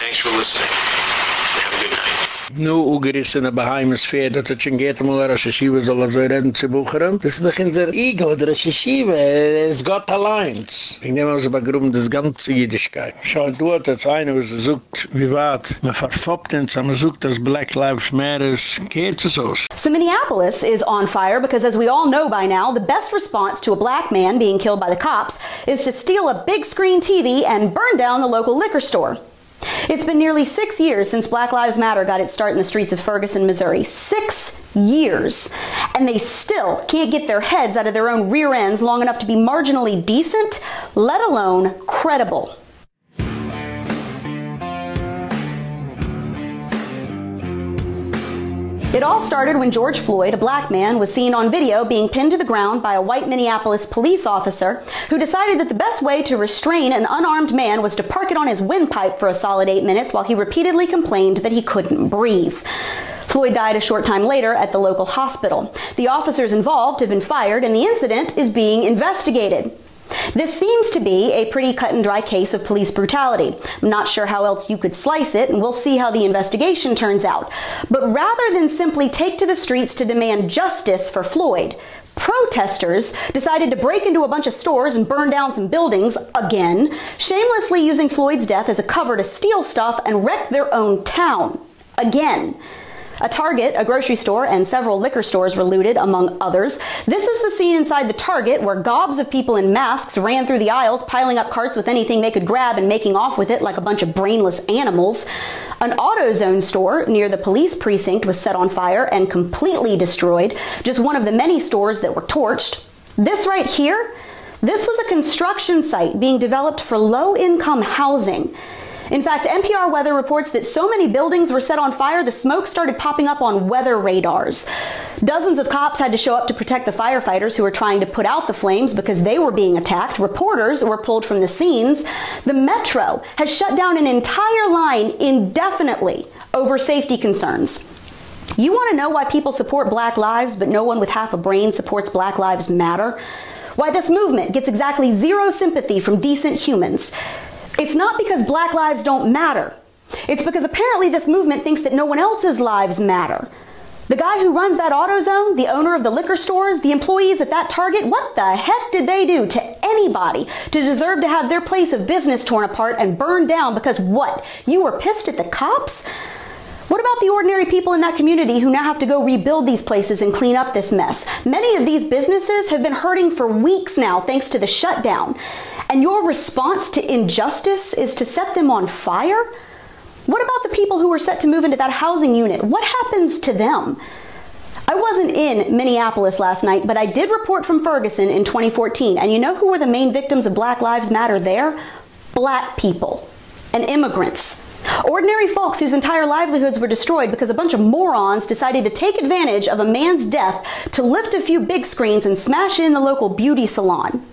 Thanks for listening. Have a good night. Nu ugerissene Baheimes Pferd, dat het schon geht mal Rosh Yeshiva soll er so reden zu Bucherem. Das ist doch in der Ego, der Rosh Yeshiva, es got alliance. Ich nehme also bei Gruppen das ganze Jüdischkeit. Schau, du hat jetzt eine, wo sie sucht, wie weit, man verfoppt man sucht das Black Lives Matters, geht es aus. So Minneapolis is on fire because as we all know by now, the best response to a black man being killed by the cops is to steal a big screen TV and burn down the local liquor store. It's been nearly six years since Black Lives Matter got its start in the streets of Ferguson, Missouri. Six years. And they still can't get their heads out of their own rear ends long enough to be marginally decent, let alone credible. It all started when George Floyd, a black man, was seen on video being pinned to the ground by a white Minneapolis police officer who decided that the best way to restrain an unarmed man was to park it on his windpipe for a solid eight minutes while he repeatedly complained that he couldn't breathe. Floyd died a short time later at the local hospital. The officers involved have been fired and the incident is being investigated. This seems to be a pretty cut and dry case of police brutality. I'm not sure how else you could slice it, and we'll see how the investigation turns out. But rather than simply take to the streets to demand justice for Floyd, protesters decided to break into a bunch of stores and burn down some buildings again, shamelessly using Floyd's death as a cover to steal stuff and wreck their own town again. A Target, a grocery store, and several liquor stores were looted, among others. This is the scene inside the Target where gobs of people in masks ran through the aisles, piling up carts with anything they could grab and making off with it like a bunch of brainless animals. An AutoZone store near the police precinct was set on fire and completely destroyed, just one of the many stores that were torched. This right here, this was a construction site being developed for low income housing. In fact, NPR weather reports that so many buildings were set on fire, the smoke started popping up on weather radars. Dozens of cops had to show up to protect the firefighters who were trying to put out the flames because they were being attacked. Reporters were pulled from the scenes. The Metro has shut down an entire line indefinitely over safety concerns. You want to know why people support black lives, but no one with half a brain supports Black Lives Matter? Why this movement gets exactly zero sympathy from decent humans? It's not because black lives don't matter. It's because apparently this movement thinks that no one else's lives matter. The guy who runs that AutoZone, the owner of the liquor stores, the employees at that Target, what the heck did they do to anybody to deserve to have their place of business torn apart and burned down because what? You were pissed at the cops? What about the ordinary people in that community who now have to go rebuild these places and clean up this mess? Many of these businesses have been hurting for weeks now thanks to the shutdown. And your response to injustice is to set them on fire? What about the people who were set to move into that housing unit? What happens to them? I wasn't in Minneapolis last night, but I did report from Ferguson in 2014. And you know who were the main victims of Black Lives Matter there? Black people and immigrants. Ordinary folks whose entire livelihoods were destroyed because a bunch of morons decided to take advantage of a man's death to lift a few big screens and smash in the local beauty salon.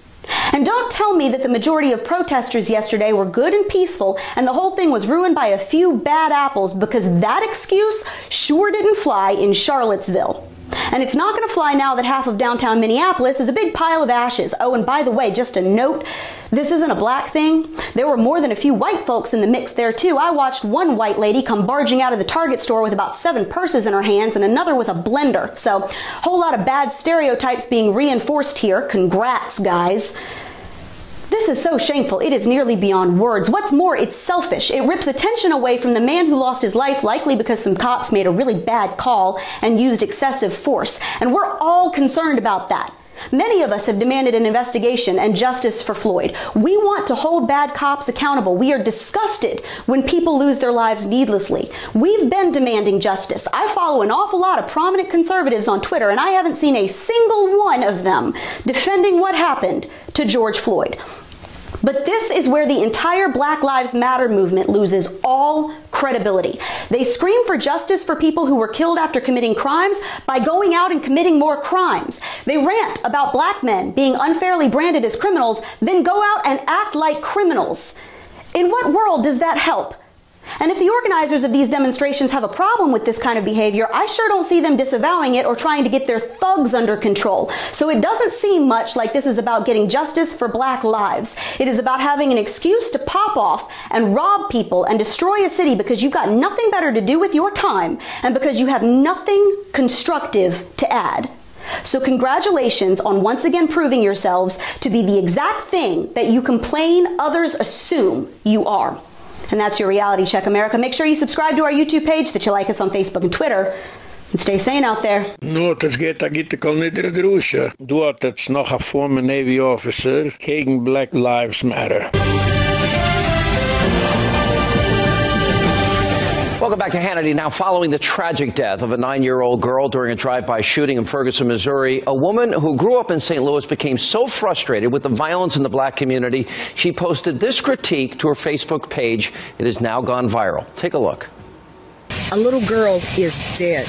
And don't tell me that the majority of protesters yesterday were good and peaceful and the whole thing was ruined by a few bad apples because that excuse sure didn't fly in Charlottesville. And it's not going to fly now that half of downtown Minneapolis is a big pile of ashes. Oh, and by the way, just a note, this isn't a black thing. There were more than a few white folks in the mix there too. I watched one white lady come barging out of the Target store with about seven purses in her hands and another with a blender. So, whole lot of bad stereotypes being reinforced here. Congrats, guys. This is so shameful, it is nearly beyond words. What's more, it's selfish. It rips attention away from the man who lost his life, likely because some cops made a really bad call and used excessive force. And we're all concerned about that. Many of us have demanded an investigation and justice for Floyd. We want to hold bad cops accountable. We are disgusted when people lose their lives needlessly. We've been demanding justice. I follow an awful lot of prominent conservatives on Twitter, and I haven't seen a single one of them defending what happened to George Floyd. But this is where the entire Black Lives Matter movement loses all credibility. They scream for justice for people who were killed after committing crimes by going out and committing more crimes. They rant about black men being unfairly branded as criminals, then go out and act like criminals. In what world does that help? And if the organizers of these demonstrations have a problem with this kind of behavior, I sure don't see them disavowing it or trying to get their thugs under control. So it doesn't seem much like this is about getting justice for black lives. It is about having an excuse to pop off and rob people and destroy a city because you've got nothing better to do with your time and because you have nothing constructive to add. So congratulations on once again proving yourselves to be the exact thing that you complain others assume you are. And that's your Reality Check America. Make sure you subscribe to our YouTube page, that you like us on Facebook and Twitter. And stay sane out there. No, das geht a gitte kol nidre drusche. Du hat jetzt noch a former Navy officer gegen Black Lives Matter. Welcome back to Hannity. Now, following the tragic death of a nine year old girl during a drive by shooting in Ferguson, Missouri, a woman who grew up in St. Louis became so frustrated with the violence in the black community, she posted this critique to her Facebook page. It has now gone viral. Take a look. A little girl is dead.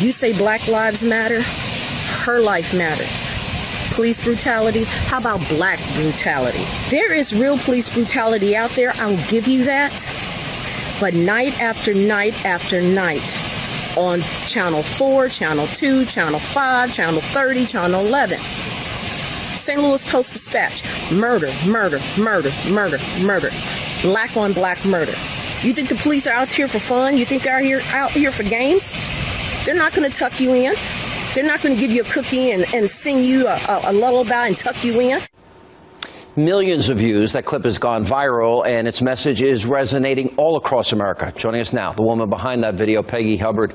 You say Black Lives Matter, her life matters police brutality. How about black brutality? There is real police brutality out there. I'll give you that. But night after night after night on Channel 4, Channel 2, Channel 5, Channel 30, Channel 11. St. Louis Post Dispatch. Murder, murder, murder, murder, murder. Black on black murder. You think the police are out here for fun? You think they're here, out here for games? They're not going to tuck you in. They're not going to give you a cookie and, and sing you a, a, lullaby and tuck you in. Millions of views. That clip has gone viral, and its message is resonating all across America. Joining us now, the woman behind that video, Peggy Hubbard.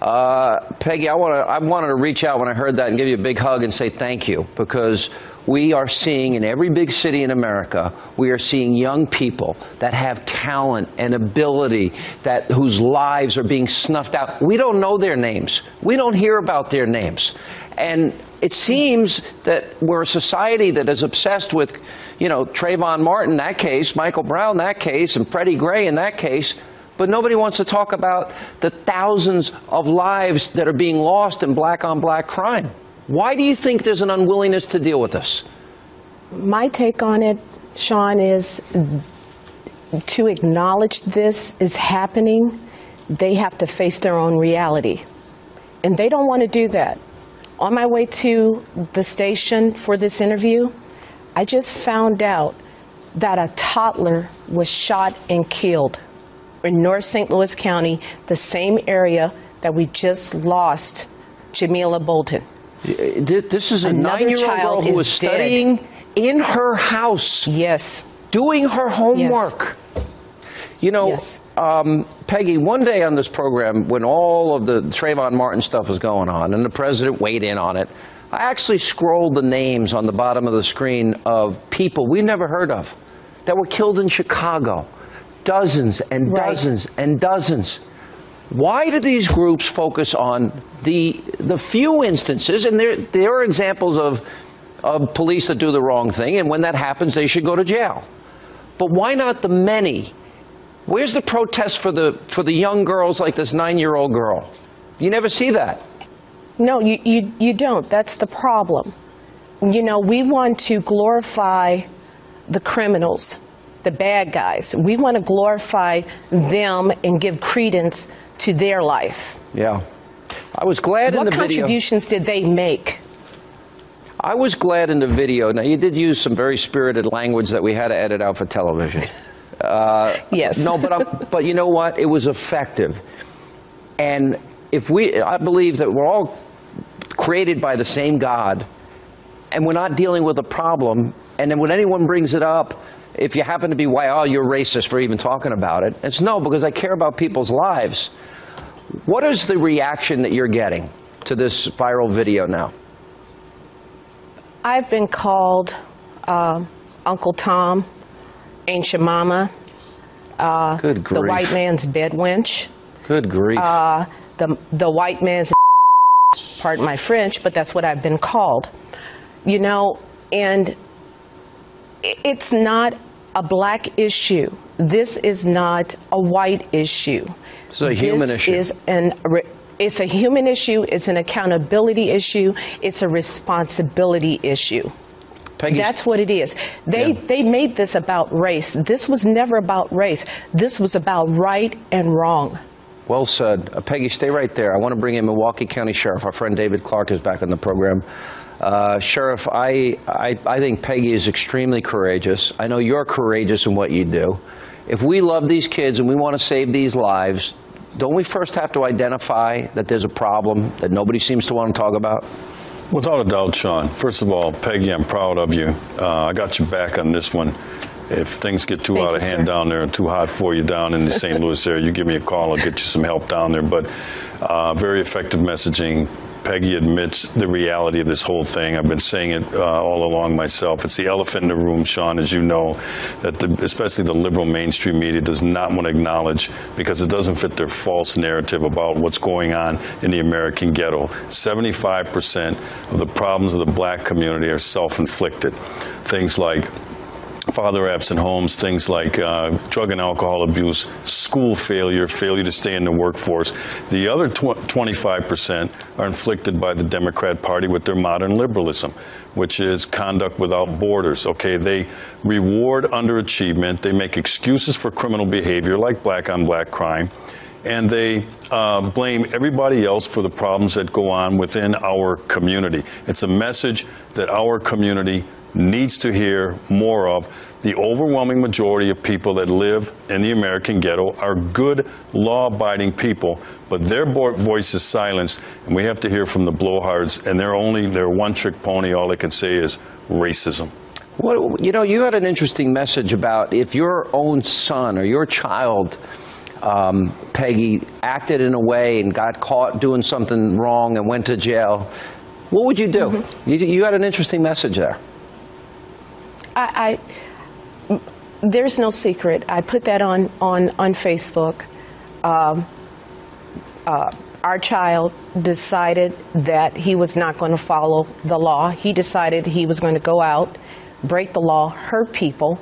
Uh, Peggy, I, wanna, I wanted to reach out when I heard that and give you a big hug and say thank you because we are seeing in every big city in America, we are seeing young people that have talent and ability that whose lives are being snuffed out. We don't know their names. We don't hear about their names. And it seems that we're a society that is obsessed with, you know, Trayvon Martin, that case, Michael Brown, that case, and Freddie Gray in that case. But nobody wants to talk about the thousands of lives that are being lost in black on black crime. Why do you think there's an unwillingness to deal with this? My take on it, Sean, is to acknowledge this is happening, they have to face their own reality. And they don't want to do that. On my way to the station for this interview, I just found out that a toddler was shot and killed in North St. Louis County, the same area that we just lost Jamyla Bolden. This is a Another nine-year-old girl who is was dead. studying in her house, Yes. doing her homework. Yes. You know, Yes. um, Peggy, one day on this program, when all of the Trayvon Martin stuff was going on and the president weighed in on it, I actually scrolled the names on the bottom of the screen of people we never heard of that were killed in Chicago. Dozens and Right. dozens and dozens. Why do these groups focus on the the few instances? And there there are examples of of police that do the wrong thing, and when that happens, they should go to jail. But why not the many? Where's the protest for the for the young girls like this nine year old girl? You never see that. No, you, you, you don't. That's the problem. You know, we want to glorify the criminals, the bad guys. We want to glorify them and give credence to their life. Yeah. I was glad in What the video. contributions did they make? I was glad in the video. Now you did use some very spirited language that we had to edit out for television. [laughs] Uh, Yes. No, but I'm, [laughs] but you know what? It was effective. And if we, I believe that we're all created by the same God, and we're not dealing with a problem. And then when anyone brings it up, if you happen to be, why, oh, you're racist for even talking about it. It's no, because I care about people's lives. What is the reaction that you're getting to this viral video now? I've been called uh, Uncle Tom, Aunt Jemima, uh, Good the white man's bed wench, Good grief. uh, the, the white man's, pardon my French, but that's what I've been called. You know, and it's not a black issue. This is not a white issue. It's a human This issue. is an it's a human issue. It's an accountability issue. It's a responsibility issue. Peggy, That's what it is. They Yeah. they made this about race. This was never about race. This was about right and wrong. well said. Uh, Peggy, stay right there. I want to bring in Milwaukee County Sheriff. Our friend David Clarke is back on the program. Uh, Sheriff, I, I, I think Peggy is extremely courageous. I know you're courageous in what you do. If we love these kids and we want to save these lives, don't we first have to identify that there's a problem that nobody seems to want to talk about? Without a doubt, Sean. First of all, Peggy, I'm proud of you. Uh, I got your back on this one. If things get too Thank out you, of hand sir. down there and too hot for you down in the St. Louis area, you give me a call. I'll get you some help down there. But uh, very effective messaging. Peggy admits the reality of this whole thing. I've been saying it uh, all along myself. It's the elephant in the room, Sean, as you know, that the, especially the liberal mainstream media does not want to acknowledge because it doesn't fit their false narrative about what's going on in the American ghetto. 75% of the problems of the black community are self-inflicted. Things like father absent homes, things like uh, drug and alcohol abuse, school failure, failure to stay in the workforce. The other tw- 25% are inflicted by the Democrat Party with their modern liberalism, which is conduct without borders. Okay, they reward underachievement, they make excuses for criminal behavior like black on black crime and they uh, blame everybody else for the problems that go on within our community. It's a message that our community needs to hear more of. The overwhelming majority of people that live in the American ghetto are good, law abiding people, but their voice is silenced, and we have to hear from the blowhards, and they're only, they're one trick pony. All they can say is racism. Well, you know, you had an interesting message about if your own son or your child, um, Peggy, acted in a way and got caught doing something wrong and went to jail, what would you do? You, you had an interesting message there. I, I there's no secret. I put that on on on Facebook. Um, uh, our child decided that he was not going to follow the law. He decided he was going to go out, break the law, hurt people,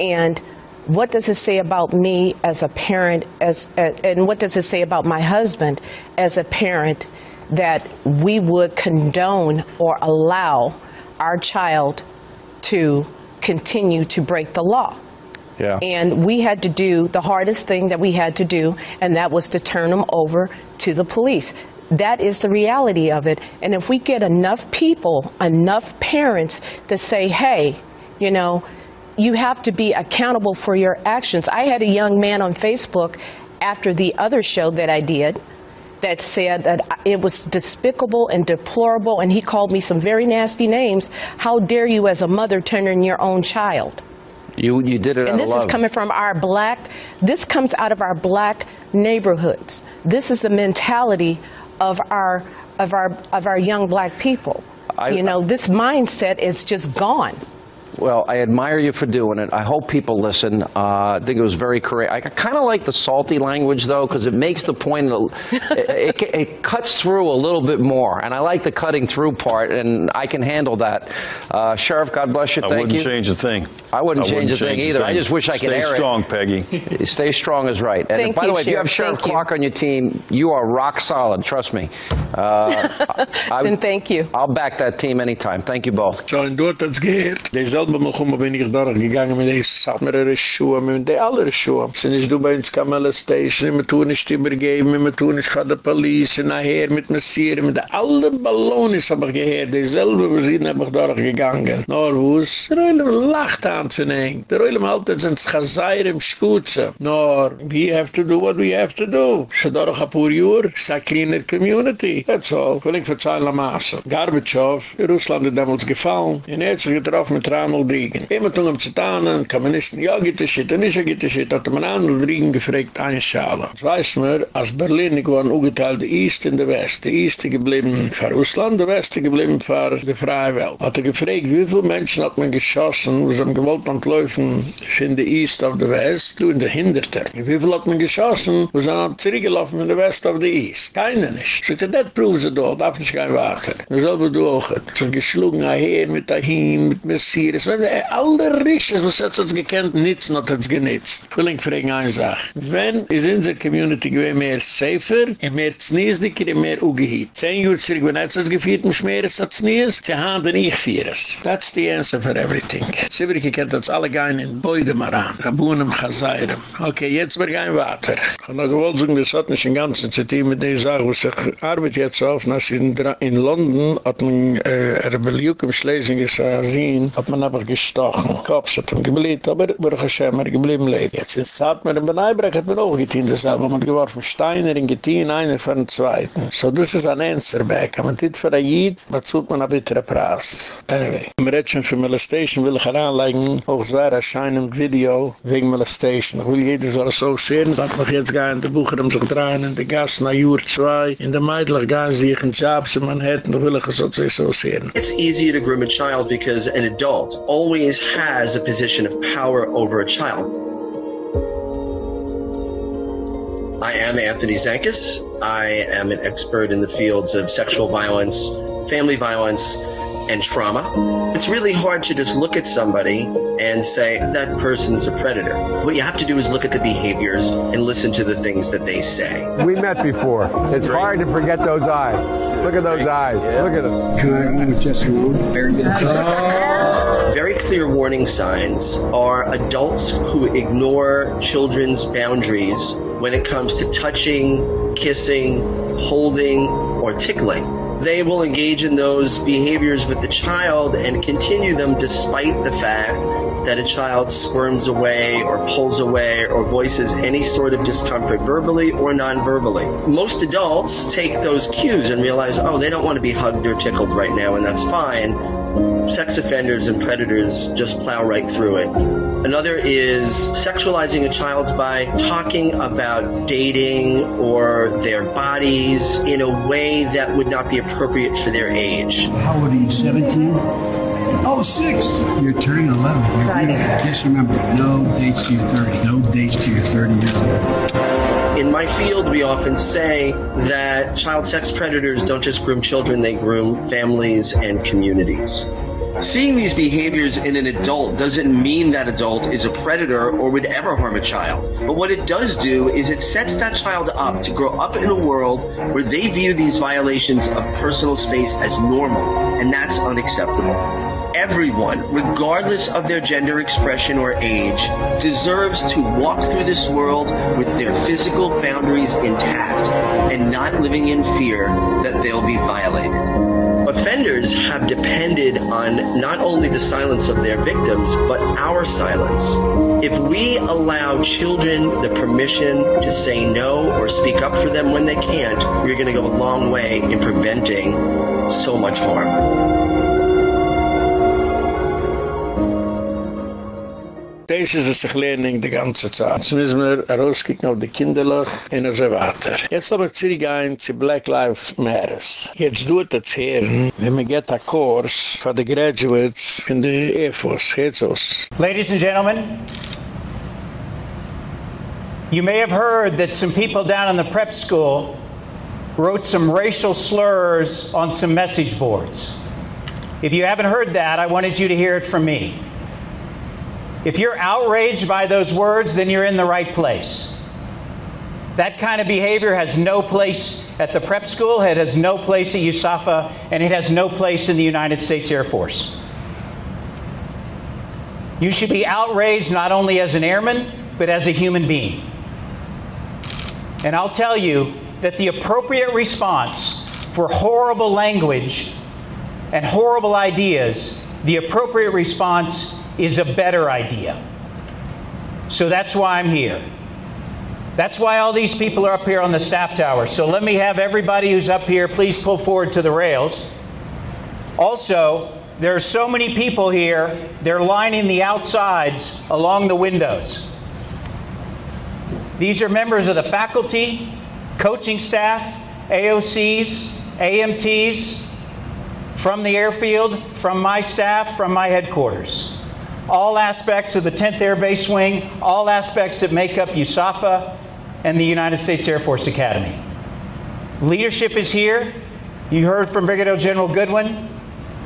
and what does it say about me as a parent as and what does it say about my husband as a parent that we would condone or allow our child to continue to break the law Yeah. and we had to do the hardest thing that we had to do, and that was to turn them over to the police. That is the reality of it. And if we get enough people, enough parents to say, hey, you know, you have to be accountable for your actions. I had a young man on Facebook after the other show that I did that said that it was despicable and deplorable, and he called me some very nasty names. How dare you, as a mother, turn on your own child? You you did it And this is coming from our black, this comes out of our black neighborhoods. This is the mentality of our, of our, of our young black people. I- you know, this mindset is just gone. Well, I admire you for doing it. I hope people listen. Uh, I think it was very correct. I kind of like the salty language, though, because it makes the point, it, it, it cuts through a little bit more. And I like the cutting through part, and I can handle that. Uh, Sheriff, God bless you. I Thank wouldn't you. change a thing. I wouldn't change a thing either. I just wish I could Stay air it. strong, Peggy. Stay strong is right. And Thank by you, the way, if you have Sheriff. Sheriff Thank you. Clarke on your team, you are rock solid. Trust me. Uh, [laughs] I, Then thank you. I'll back that team anytime. Thank you both. So in dort gehört. Dieselbe Mechumma bin ich durchgegangen mit den Satmerere Schuhe, mit den alle Schuhe. Sind ich du bei uns Kamala Station, wir tun nicht übergeben, wir tun nicht von der Polizei nachher mit Messieren, mit alle Ballonis hab ich gehört. Dieselbe Musik hab ich durchgegangen. Nor wuss, der Oilem lacht an zu nehmen. Der Oilem haltet sind Chazair im Schkutze. Nor, we have to do what we have to do. So Jür, it's a cleaner community. That's all. Will ich verzeihen la Masse. Gorbachev, in Russland hat damals gefallen. In er hat sich getroffen mit Ronald Reagan. Immer tun am Zitanen, Kommunisten, ja gibt es shit, nicht gibt es shit, hat man Ronald Reagan gefragt, ein Schala. Das weiß man, als Berlin, ich war ungeteilt, der East und der West. Der East geblieben für Russland, der West geblieben für die freie Welt. Hat er gefragt, wie viele Menschen hat man geschossen, wo sie am gewollt antläufen, von der East auf der West, du in der Hinderter. Wie viel hat man geschossen, wo sie haben zurückgelaufen von der West auf der East? Keine nicht. So, das proves it all, darf nicht kein Water. Das selbe du auch. So geschlungen aher mit dahin, mit Messias. Wenn wir alle Risches, was hat uns gekannt, nichts hat uns genitzt. Ich will Ihnen fragen eine Sache. Wenn ist unsere Community gewesen mehr safer, mehr zniesdiger, und mehr ugehit. Zehn Jahre zurück, wenn es uns gefiert, um Schmeres hat znies, sie haben den ich vieres. That's the answer for everything. Sibirke kennt uns alle gehen in Beude maran, Rabunem, Chazayram. Okay, jetzt wir gehen weiter. Ich habe noch gewollt das hat nicht den ganzen Zettin mit der Sache, was ich arbeite jetzt auf, dass in, in London hat man äh, Rebelliuk im Schlesien gesehen, hat man einfach gestochen. Kops hat man geblieben, aber Baruch Hashem, er geblieben leben. Jetzt in Satmer in Benaibrak hat man auch getein dasselbe, man hat geworfen Steiner in getein, einer von den Zweiten. So das ist ein Answer back. Aber dit für ein Jid, bezahlt man ein bitterer Preis. Anyway, im Rätschen für Molestation will ich heranlegen, auch sehr erscheinend Video wegen Molestation. Ich will jeder es auch sehen, dass noch jetzt gehen in der Bucher um sich drehen, in der Gas nach Jür 2, in der Meidlich gehen sich in Jobs in Manhattan, ich will ich es auch sehen. It's easier to groom a child because an adult always has a position of power over a child. I am Anthony Zenkus. I am an expert in the fields of sexual violence, family violence, and trauma. It's really hard to just look at somebody and say that person's a predator. What you have to do is look at the behaviors and listen to the things that they say. We met before. It's hard to forget those eyes. Look at those eyes. Look at them. Can you just oh. Very clear warning signs are adults who ignore children's boundaries when it comes to touching, kissing, holding, or tickling. They will engage in those behaviors with the child and continue them despite the fact that a child squirms away or pulls away or voices any sort of discomfort verbally or non-verbally. Most adults take those cues and realize, oh, they don't want to be hugged or tickled right now and that's fine sex offenders and predators just plow right through it. Another is sexualizing a child by talking about dating or their bodies in a way that would not be appropriate for their age. How old are you, 17? Oh, six. You're turning 11. You're beautiful. Just remember, no dates to your 30. No dates to your 30 years old. In my field, we often say that child sex predators don't just groom children, they groom families and communities. Seeing these behaviors in an adult doesn't mean that adult is a predator or would ever harm a child. But what it does do is it sets that child up to grow up in a world where they view these violations of personal space as normal, and that's unacceptable. Everyone, regardless of their gender expression or age, deserves to walk through this world with their physical boundaries intact and not living in fear that they'll be violated. Offenders have depended on not only the silence of their victims, but our silence. If we allow children the permission to say no or speak up for them when they can't, we're going to go a long way in preventing so much harm. Das ist, was ich lerne die ganze Zeit. Er Jetzt müssen wir rauskicken auf die Kinderlach und so weiter. Jetzt aber zurückgehen zu Black Lives Matters. Jetzt tut es wenn geht einen Kurs für die Graduates in der Air Force. Aus. Ladies and gentlemen, you may have heard that some people down in the prep school wrote some racial slurs on some message boards. If you haven't heard that, I wanted you to hear it from me. If you're outraged by those words, then you're in the right place. That kind of behavior has no place at the prep school, it has no place at USAFA, and it has no place in the United States Air Force. You should be outraged not only as an airman, but as a human being. And I'll tell you that the appropriate response for horrible language and horrible ideas, the appropriate response is a better idea. So that's why I'm here. That's why all these people are up here on the staff tower. So let me have everybody who's up here please pull forward to the rails. Also, there are so many people here, they're lining the outsides along the windows. These are members of the faculty, coaching staff, AOCs, AMTs, from the airfield, from my staff, from my headquarters all aspects of the 10th Air Base Wing, all aspects that make up USAFA and the United States Air Force Academy. Leadership is here. You heard from Brigadier General Goodwin.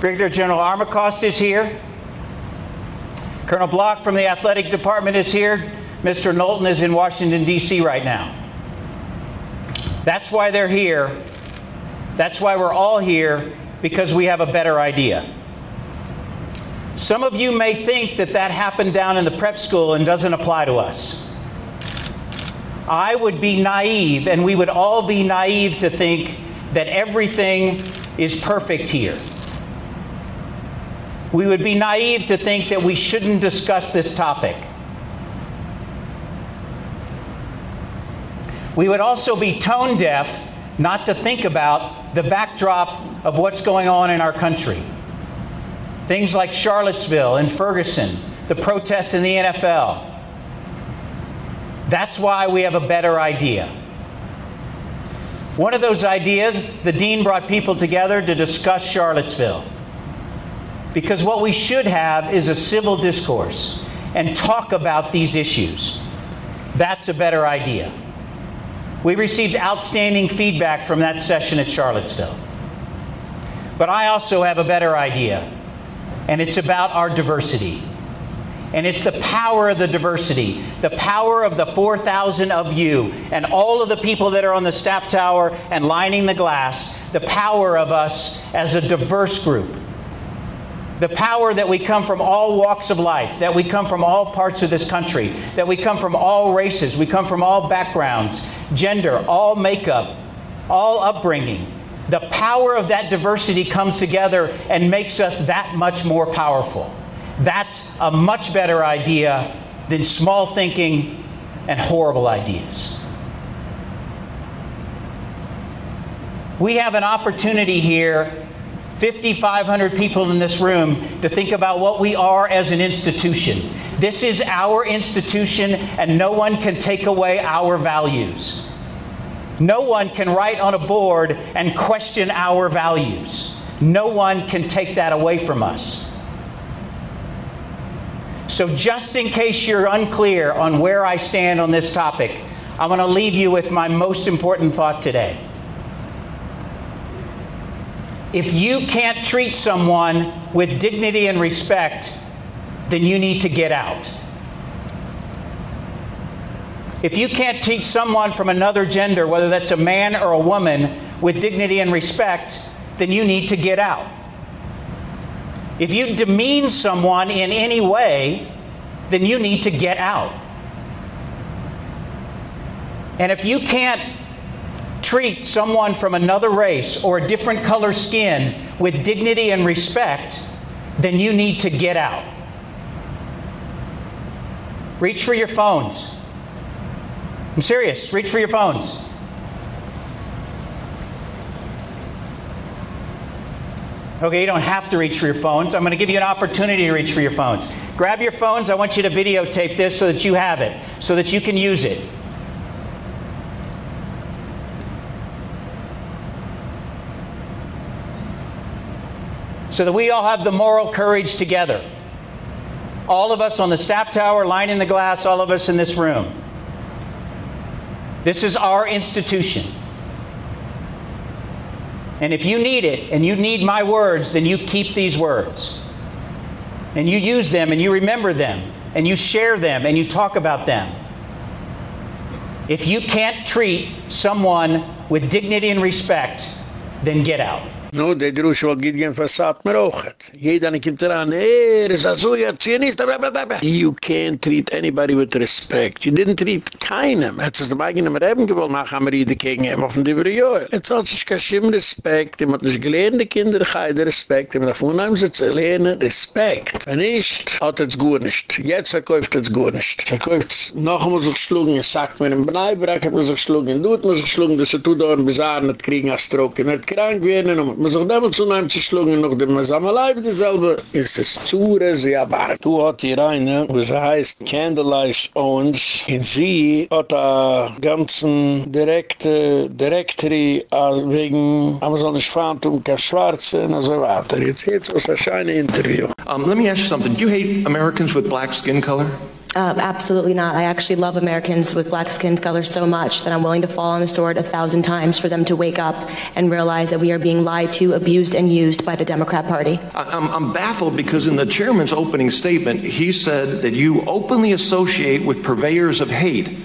Brigadier General Armacost is here. Colonel Block from the Athletic Department is here. Mr. Knowlton is in Washington, D.C. right now. That's why they're here. That's why we're all here, because we have a better idea. Some of you may think that that happened down in the prep school and doesn't apply to us. I would be naive, and we would all be naive to think that everything is perfect here. We would be naive to think that we shouldn't discuss this topic. We would also be tone deaf not to think about the backdrop of what's going on in our country. Things like Charlottesville and Ferguson, the protests in the NFL. That's why we have a better idea. One of those ideas, the dean brought people together to discuss Charlottesville. Because what we should have is a civil discourse and talk about these issues. That's a better idea. We received outstanding feedback from that session at Charlottesville. But I also have a better idea and it's about our diversity. And it's the power of the diversity, the power of the 4,000 of you, and all of the people that are on the staff tower and lining the glass, the power of us as a diverse group. The power that we come from all walks of life, that we come from all parts of this country, that we come from all races, we come from all backgrounds, gender, all makeup, all upbringing the power of that diversity comes together and makes us that much more powerful. That's a much better idea than small thinking and horrible ideas. We have an opportunity here, 5,500 people in this room, to think about what we are as an institution. This is our institution, and no one can take away our values. No one can write on a board and question our values. No one can take that away from us. So, just in case you're unclear on where I stand on this topic, I'm going to leave you with my most important thought today. If you can't treat someone with dignity and respect, then you need to get out. If you can't teach someone from another gender, whether that's a man or a woman, with dignity and respect, then you need to get out. If you demean someone in any way, then you need to get out. And if you can't treat someone from another race or a different color skin with dignity and respect, then you need to get out. Reach for your phones. I'm serious. Reach for your phones. Okay, you don't have to reach for your phones. I'm going to give you an opportunity to reach for your phones. Grab your phones. I want you to videotape this so that you have it, so that you can use it. So that we all have the moral courage together. All of us on the staff tower, lining the glass, all of us in this room. This is our institution. And if you need it and you need my words, then you keep these words. And you use them and you remember them and you share them and you talk about them. If you can't treat someone with dignity and respect, then get out. No, de drusch wol git gen versat mer ochet. Jeder ne kimt daran, er is a so ja zionist. You can't treat anybody with respect. You didn't treat keinem. Het is de eigene mer eben gewol nach Ameride gegen em auf de Brioel. Het soll sich kashim respect, im hat nicht gelernte Kinder geide respect, im davon haben sie zu lernen respect. Wenn nicht, hat es gut nicht. Jetzt verkauft es gut nicht. Verkauft noch einmal so geschlungen, es sagt mir im Bneibrach, hat man so geschlungen, du hat man so geschlungen, dass er tut da ein Bizarre nicht kriegen als Stroke, nicht krank werden, und man sich damals zu einem zu schlungen, noch dem man sagt, leib dieselbe, ist es zure, sie aber. Du hat hier eine, wo sie heißt Candlelight Owens, in sie hat a ganzen direkte, directory, wegen Amazonisch Phantom, kein Schwarze, und so weiter. Jetzt jetzt was ein scheine Interview. Um, let me ask you something. Do you hate Americans with black skin color? Uh, absolutely not. I actually love Americans with black skin color so much that I'm willing to fall on the sword a thousand times for them to wake up and realize that we are being lied to, abused, and used by the Democrat Party. I'm, I'm baffled because in the chairman's opening statement, he said that you openly associate with purveyors of hate.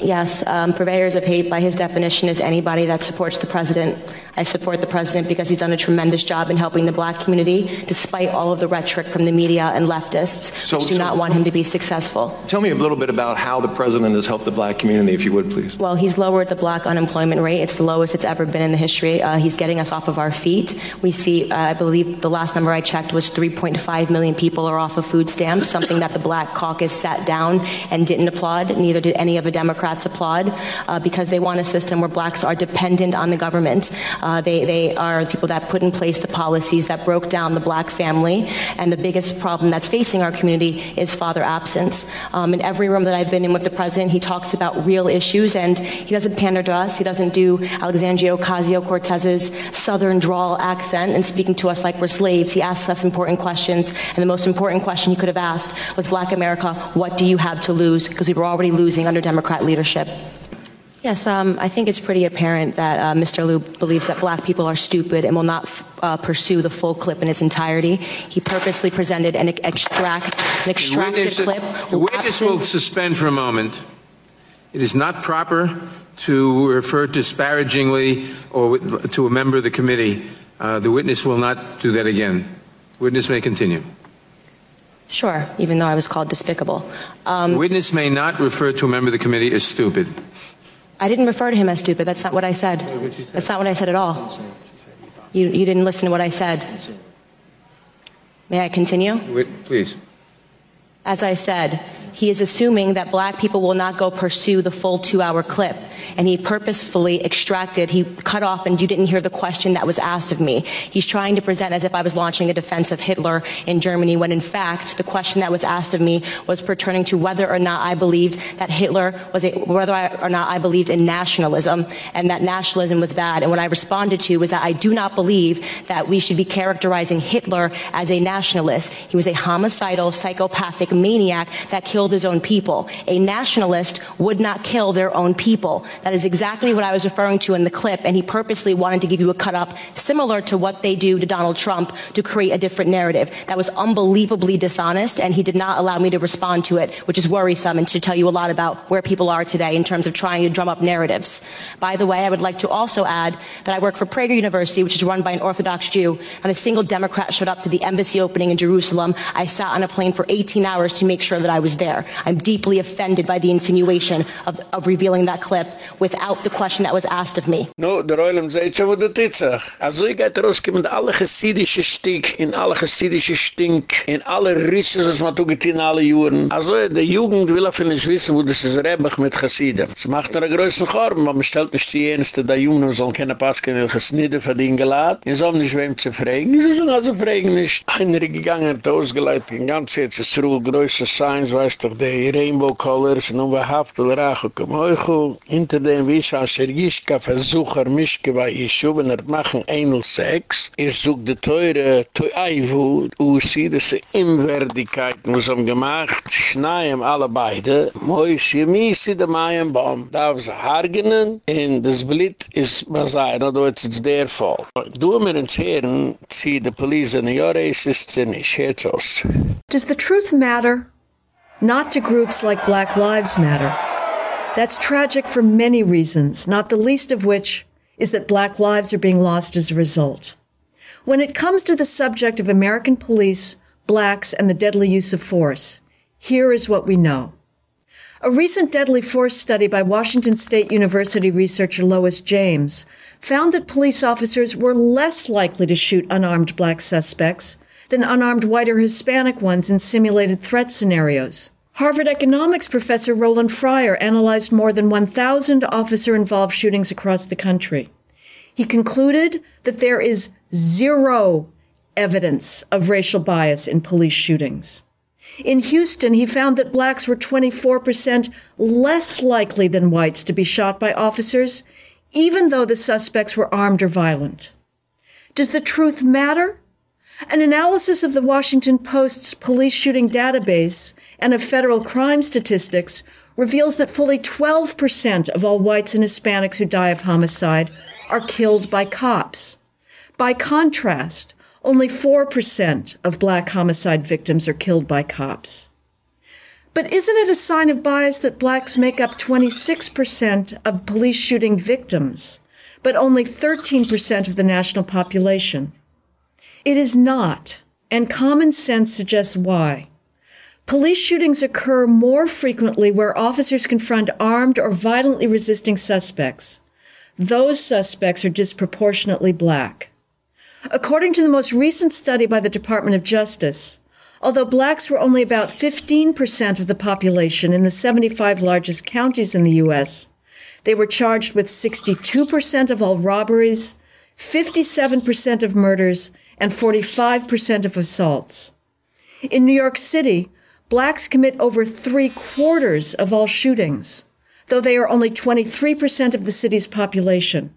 Yes, um, purveyors of hate, by his definition, is anybody that supports the president. I support the president because he's done a tremendous job in helping the black community, despite all of the rhetoric from the media and leftists, So- which do so- not want him to be successful. Tell me a little bit about how the president has helped the black community, if you would, please. Well, he's lowered the black unemployment rate. It's the lowest it's ever been in the history. Uh, he's getting us off of our feet. We see, uh, I believe the last number I checked was 3.5 million people are off of food stamps, something that the Black Caucus sat down and didn't applaud. Neither did any of the Democrats applaud uh, because they want a system where blacks are dependent on the government. Uh, they, they are the people that put in place the policies that broke down the black family. And the biggest problem that's facing our community is father absence. Um, in every room that I've been in with the president, he talks about real issues and he doesn't pander to us. He doesn't do Alexandria Ocasio Cortez's southern drawl accent and speaking to us like we're slaves. He asks us important questions. And the most important question he could have asked was, Black America, what do you have to lose? Because we were already losing under Democrat leadership. Yes, um, I think it's pretty apparent that uh, Mr. Lieu believes that black people are stupid and will not f- uh, pursue the full clip in its entirety. He purposely presented an extract, an extracted witness, clip. the witness will suspend for a moment. It is not proper to refer disparagingly or with- to a member of the committee. Uh, the witness will not do that again. Witness may continue. Sure, even though I was called despicable. Um, witness may not refer to a member of the committee as stupid. I didn't refer to him as stupid. That's not what I said. That's not what I said at all. You, you didn't listen to what I said. May I continue? Please. As I said, he is assuming that black people will not go pursue the full two hour clip. And he purposefully extracted, he cut off, and you didn't hear the question that was asked of me. He's trying to present as if I was launching a defense of Hitler in Germany, when in fact, the question that was asked of me was pertaining to whether or not I believed that Hitler was a, whether or not I believed in nationalism and that nationalism was bad. And what I responded to was that I do not believe that we should be characterizing Hitler as a nationalist. He was a homicidal, psychopathic maniac that killed his own people. A nationalist would not kill their own people. That is exactly what I was referring to in the clip, and he purposely wanted to give you a cut up similar to what they do to Donald Trump to create a different narrative. That was unbelievably dishonest, and he did not allow me to respond to it, which is worrisome and should tell you a lot about where people are today in terms of trying to drum up narratives. By the way, I would like to also add that I work for Prager University, which is run by an Orthodox Jew. Not a single Democrat showed up to the embassy opening in Jerusalem. I sat on a plane for 18 hours to make sure that I was there. I'm deeply offended by the insinuation of, of revealing that clip without the question that was asked of me. No, der Oilem seht schon, wo du titzach. Also ich geht rausgekommen, alle chassidische Stick, in alle chassidische Stink, in alle Risches, was man in alle Juren. Also die Jugend will auf nicht wissen, wo das ist Rebach mit Chassidem. Sie macht noch einen größeren man stellt nicht die Jenste, die Jungen sollen keine Pasken in Chassidem verdienen geladen. Sie sollen nicht wem zu fragen. Sie sollen also fragen nicht. Einer gegangen, hat ausgeleitet, in ganz jetzt ist Ruhl, größer Science, weiß doch, die Rainbow Colors, nun wir haftel, rache, komm, heuchu, hinter dem Wischa, Schergischka, Versucher, Mischke, bei Jeschu, wenn er machen Anal Sex, er sucht die teure, teu Aivu, Usi, das ist Imwerdigkeit, muss am gemacht, schneien alle beide, Moish, Jemisi, der Mayen Baum, da haben sie hargenen, und das Blit ist Basai, in other words, it's their fault. Du mir ins Heeren, zieh die Polizei in your racists in ich, herz's aus. Does the truth matter? Not to groups like Black Lives Matter. That's tragic for many reasons, not the least of which is that black lives are being lost as a result. When it comes to the subject of American police, blacks, and the deadly use of force, here is what we know. A recent deadly force study by Washington State University researcher Lois James found that police officers were less likely to shoot unarmed black suspects than unarmed white or Hispanic ones in simulated threat scenarios. Harvard economics professor Roland Fryer analyzed more than 1,000 officer involved shootings across the country. He concluded that there is zero evidence of racial bias in police shootings. In Houston, he found that blacks were 24% less likely than whites to be shot by officers, even though the suspects were armed or violent. Does the truth matter? An analysis of the Washington Post's police shooting database and of federal crime statistics reveals that fully 12% of all whites and Hispanics who die of homicide are killed by cops. By contrast, only 4% of black homicide victims are killed by cops. But isn't it a sign of bias that blacks make up 26% of police shooting victims, but only 13% of the national population? It is not, and common sense suggests why. Police shootings occur more frequently where officers confront armed or violently resisting suspects. Those suspects are disproportionately black. According to the most recent study by the Department of Justice, although blacks were only about 15% of the population in the 75 largest counties in the U.S., they were charged with 62% of all robberies, 57% of murders, and 45% of assaults. In New York City, blacks commit over three quarters of all shootings, though they are only 23% of the city's population.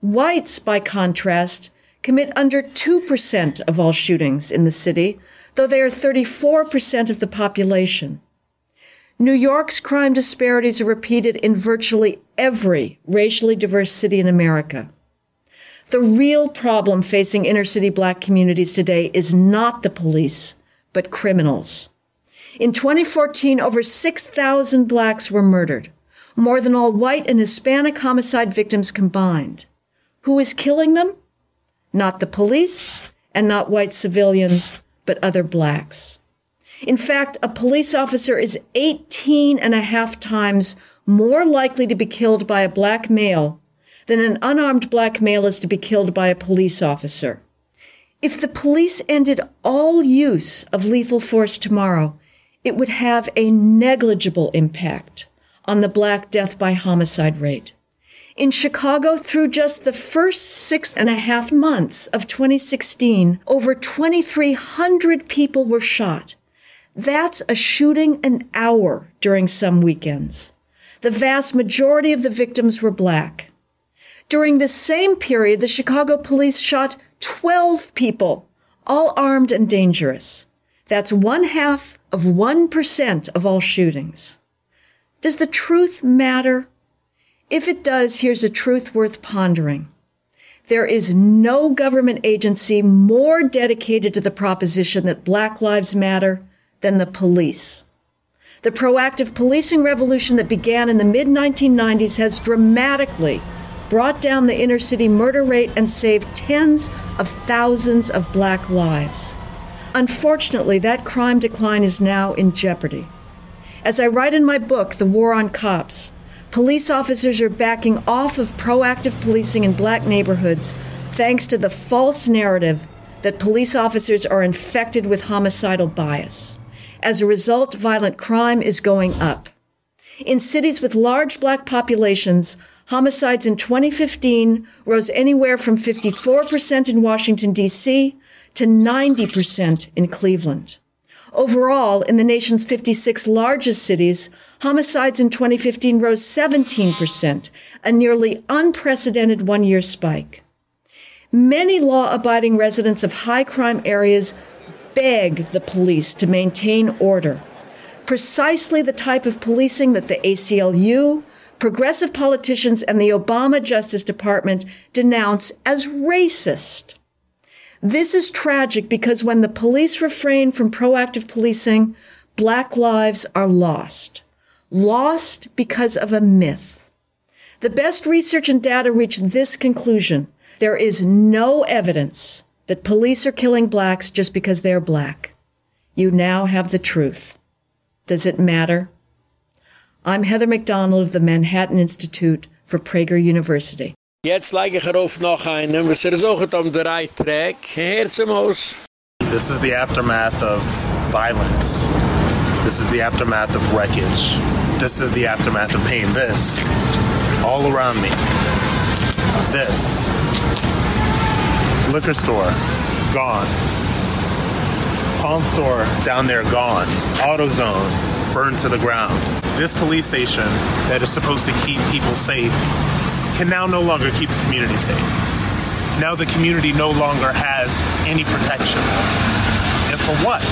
Whites, by contrast, commit under 2% of all shootings in the city, though they are 34% of the population. New York's crime disparities are repeated in virtually every racially diverse city in America. The real problem facing inner city black communities today is not the police, but criminals. In 2014, over 6,000 blacks were murdered, more than all white and Hispanic homicide victims combined. Who is killing them? Not the police and not white civilians, but other blacks. In fact, a police officer is 18 and a half times more likely to be killed by a black male than an unarmed black male is to be killed by a police officer. If the police ended all use of lethal force tomorrow, it would have a negligible impact on the black death by homicide rate. In Chicago, through just the first six and a half months of 2016, over 2,300 people were shot. That's a shooting an hour during some weekends. The vast majority of the victims were black. During the same period, the Chicago police shot 12 people, all armed and dangerous. That's one half of 1% of all shootings. Does the truth matter? If it does, here's a truth worth pondering. There is no government agency more dedicated to the proposition that Black Lives Matter than the police. The proactive policing revolution that began in the mid 1990s has dramatically brought down the inner city murder rate and saved tens of thousands of black lives. Unfortunately, that crime decline is now in jeopardy. As I write in my book, The War on Cops, police officers are backing off of proactive policing in black neighborhoods thanks to the false narrative that police officers are infected with homicidal bias. As a result, violent crime is going up. In cities with large black populations, homicides in 2015 rose anywhere from 54% in Washington, D.C. to 90% in Cleveland. Overall, in the nation's 56 largest cities, homicides in 2015 rose 17%, a nearly unprecedented one year spike. Many law abiding residents of high crime areas beg the police to maintain order. Precisely the type of policing that the ACLU, progressive politicians, and the Obama Justice Department denounce as racist. This is tragic because when the police refrain from proactive policing, black lives are lost. Lost because of a myth. The best research and data reach this conclusion. There is no evidence that police are killing blacks just because they're black. You now have the truth. Does it matter? I'm Heather Mac Donald of the Manhattan Institute for Prager University. Jetzt lege ich auf noch einen, was er sucht um den Reitrack. Herz im Haus. This is the aftermath of violence. This is the aftermath of wreckage. This is the aftermath of pain. This, all around me. This. Liquor store, gone. Pawn store down there, gone. AutoZone, burned to the ground. This police station that is supposed to keep people safe can now no longer keep the community safe. Now the community no longer has any protection. And for what?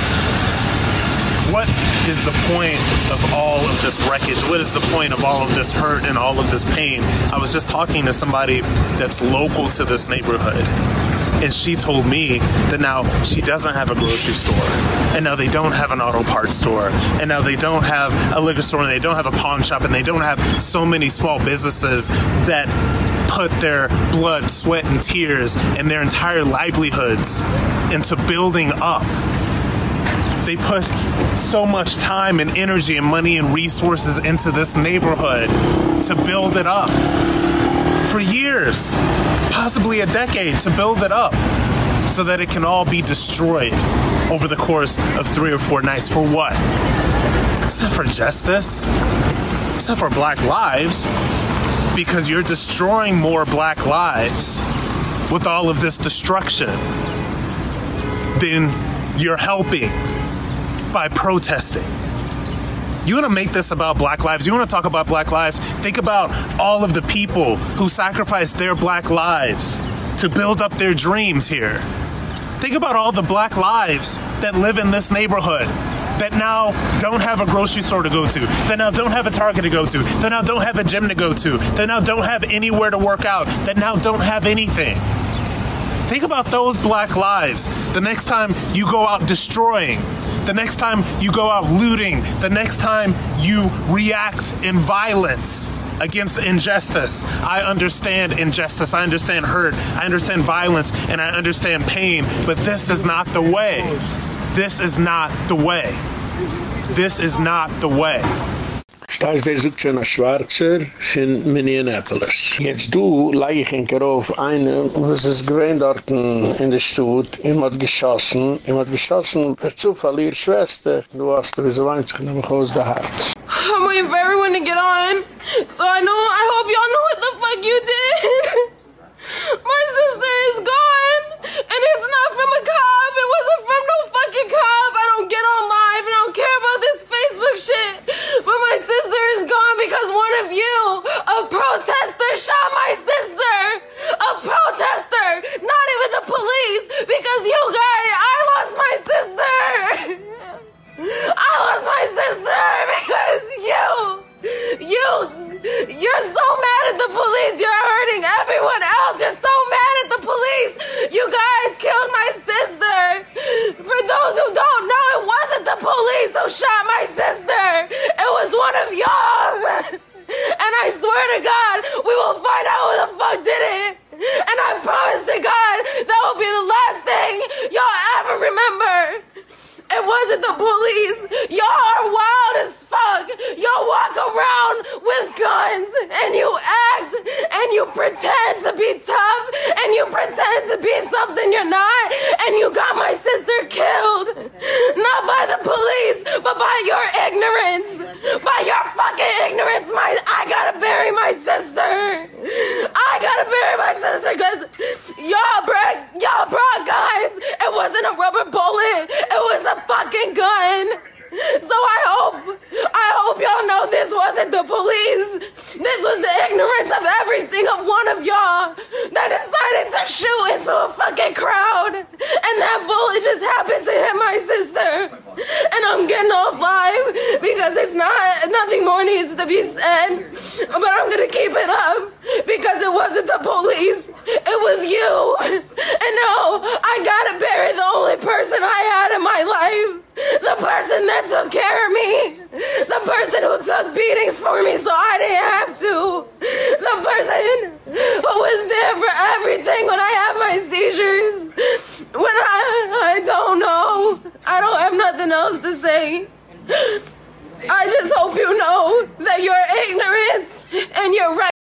What is the point of all of this wreckage? What is the point of all of this hurt and all of this pain? I was just talking to somebody that's local to this neighborhood and she told me that now she doesn't have a grocery store and now they don't have an auto parts store and now they don't have a liquor store and they don't have a pawn shop and they don't have so many small businesses that put their blood, sweat and tears and their entire livelihoods into building up. They put so much time and energy and money and resources into this neighborhood to build it up for years, possibly a decade to build it up so that it can all be destroyed over the course of 3 or 4 nights for what? It's not for justice. It's not for black lives because you're destroying more black lives with all of this destruction than you're helping by protesting. You want to make this about black lives? You want to talk about black lives? Think about all of the people who sacrificed their black lives to build up their dreams here. Think about all the black lives that live in this neighborhood that now don't have a grocery store to go to, that now don't have a Target to go to, that now don't have a gym to go to, that now don't have anywhere to work out, that now don't have anything. Think about those black lives the next time you go out destroying the next time you go out looting, the next time you react in violence against injustice. I understand injustice, I understand hurt, I understand violence, and I understand pain, but this is not the way. This is not the way. This is not the way. Stais der sucht schon ein Schwarzer von Minneapolis. Jetzt du, leih ich in Karof eine, was ist gewähnt dort in der Stutt, ihm hat geschossen, ihm hat geschossen, per Zufall, ihr Schwester, du hast wie so weint sich nämlich aus der Herz. I'm waiting for everyone to get on, so I know, I hope y'all know what the fuck you did. [laughs] My sister is gone, and it's not from a cop. It wasn't from no fucking cop. I don't get on shit. But my sister is gone because one of you, a protester, shot my sister. A protester, not even the police, because you guys, I lost my sister. I lost my sister because you, you, you're so mad at the police. You're hurting everyone else. You're so mad at the police. You guys killed my sister. For those who don't know, it wasn't the police who shot my sister. It was one of y'all. And I swear to God, we will find out who the fuck did it. And I promise to God, that will be the last thing y'all ever remember. It wasn't the police. Y'all are wild as fuck. Y'all walk around with guns and you act and you pretend to be tough and you pretend to be something you're not and you got my sister killed. Not by the police, but by your ignorance. By your fucking ignorance, my I gotta bury my sister. I gotta bury my sister because y'all brought y'all brought guns. It wasn't a rubber bullet. It was a fucking gun. So I hope, I hope y'all know this wasn't the police. This was the ignorance of every single one of y'all that decided to shoot into a fucking crowd. And that bullet just happened to hit my sister. And I'm getting off live because it's not, nothing more needs to be said. But I'm gonna keep it up because it wasn't the police. It was you. And no, I gotta bury the only person I had in my life. The person that took care of me. The person who took beatings for me so I didn't have to. The person who was there for everything when I had my seizures. When I, I don't know. I don't have nothing else to say. I just hope you know that your ignorance and your right.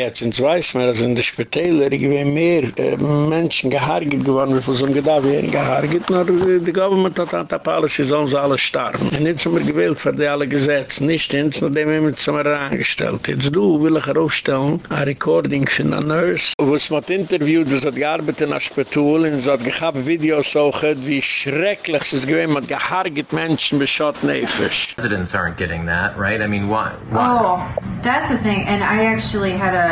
Jetzt ins weiß man, dass in der Spitäler gewesen mehr äh, Menschen gehargert geworden, wie viel so gedacht werden gehargert, nur äh, die Government hat an der Policy, sollen sie alle starben. Und jetzt haben wir gewählt für die alle Gesetze, nicht ins, nachdem wir mit Sommer angestellt. Jetzt du will ich heraufstellen, ein Recording von einer Nurse, wo es mit interviewt, das hat gearbeitet in der Spital, und es hat gehabt Videos auch, wie schrecklich es ist gewesen, mit gehargert Menschen beschott Nefisch. Residents aren't getting that, right? I mean, why? why? Oh, that's the thing. And I actually had a,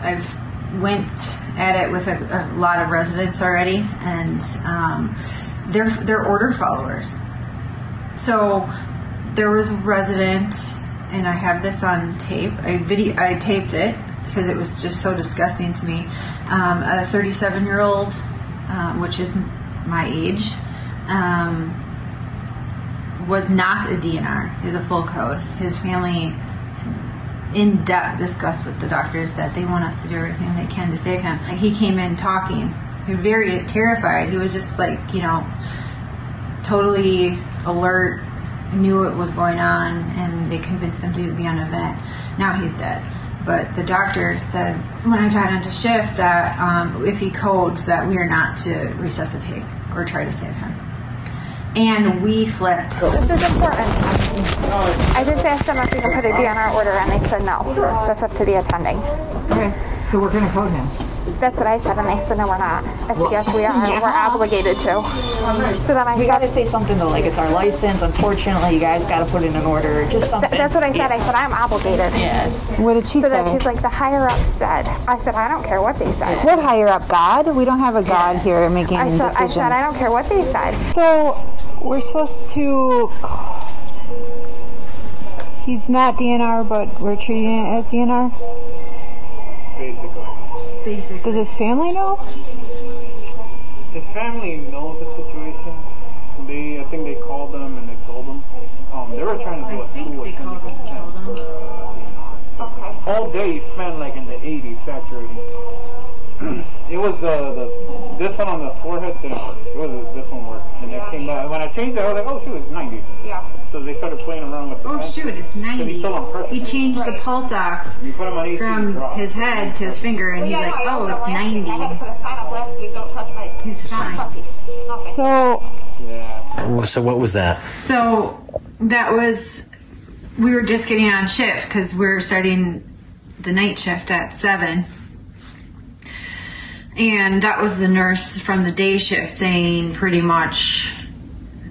I've went at it with a, a lot of residents already, and um, they're they're order followers. So there was a resident, and I have this on tape. I video, I taped it because it was just so disgusting to me. Um, a 37 year old, um, which is my age. Um, was not a DNR. He's a full code. His family in depth discussed with the doctors that they want us to do everything they can to save him. He came in talking. Very terrified. He was just like, you know, totally alert, knew what was going on, and they convinced him to be on a vent. Now he's dead. But the doctor said when I got into shift that um, if he codes, that we are not to resuscitate or try to save him. And we flipped. This is important. I just asked them if we can put a D on our order, and they said no. That's up to the attending. Okay, so we're gonna code him. That's what I said, and they said no, we're not. I said yes, we are. Yeah. We're obligated to. So then I We gotta say something though, like it's our license. Unfortunately, you guys gotta put in an order, just something. Th- that's what I said. I said I'm obligated. Yeah. What did she so say? So then she's like, the higher up said. I said, I don't care what they said. What higher up? God? We don't have a God here making I said, I said, I don't care what they said. So we're supposed to. He's not DNR, but we're treating it as DNR. Basically. Basically. Does his family know? His family knows the situation. They, I think they called them and they told them. Um, they were trying to do a school with them for uh, DNR. All day he spent like in the 80s saturating. [clears throat] it was the, the this one on the forehead didn't work. It was this one worked, and it came back. When I changed it, I was like, oh shoot, it's 90. Yeah. So they started playing around with. the Oh shoot, it's 90. he's still on pressure. He changed the pulse ox You put him on AC, from drop. his head to his finger, and he's like, oh, it's 90. He's fine. So, Oh, So what was that? So that was, we were just getting on shift because we are starting the night shift at 7. And that was the nurse from the day shift saying pretty much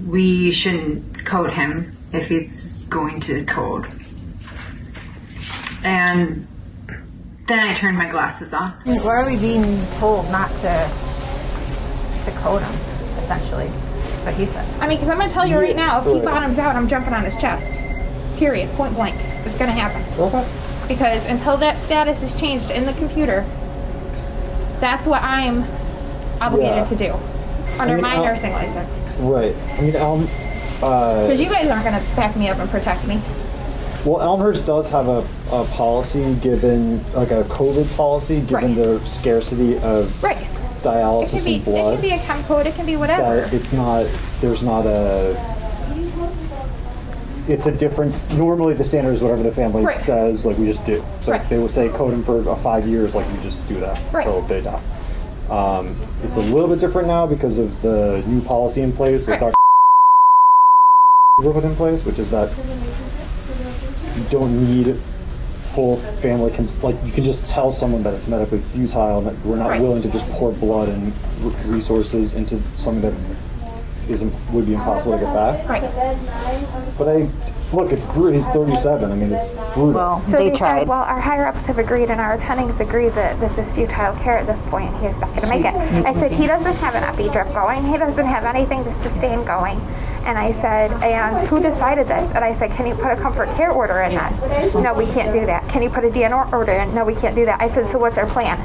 we shouldn't code him if he's going to code. And then I turned my glasses on. Why are we being told not to to code him? Essentially, that's what he said. I mean, because I'm gonna tell you right now, if he bottoms out, I'm jumping on his chest. Period. Point blank. It's gonna happen. Okay. Because until that status is changed in the computer, that's what I'm obligated Yeah. to do under I mean, my uh, nursing license. Right. I mean, Elm. Uh, Because you guys aren't gonna back me up and protect me. well, Elmhurst does have a, a policy given, like a COVID policy, given the scarcity of Right. It dialysis can be. and blood. It can be a chem code. It can be whatever. that it's not there's not a it's a difference normally the standard is whatever the family Right. says like we just do so Right. they would say code them for uh, five years like we just do that Right. until they die um, it's a little bit different now because of the new policy in place with Right. Dr. put in place which is that you don't need full family cons- like you can just tell someone that it's medically futile and that we're not Right. willing to just pour blood and r- resources into something that is would be impossible to get back. Right. But I look, it's brutal. He's 37. I mean, it's brutal. Well, So they tried. Well, our higher ups have agreed, and our attendings agree that this is futile care at this point. He is not going to make it. I said he doesn't have an epi drip going. He doesn't have anything to sustain going. And I said, and who decided this? And I said, can you put a comfort care order in that? No, we can't do that. Can you put a DNR order in? No, we can't do that. I said, so what's our plan?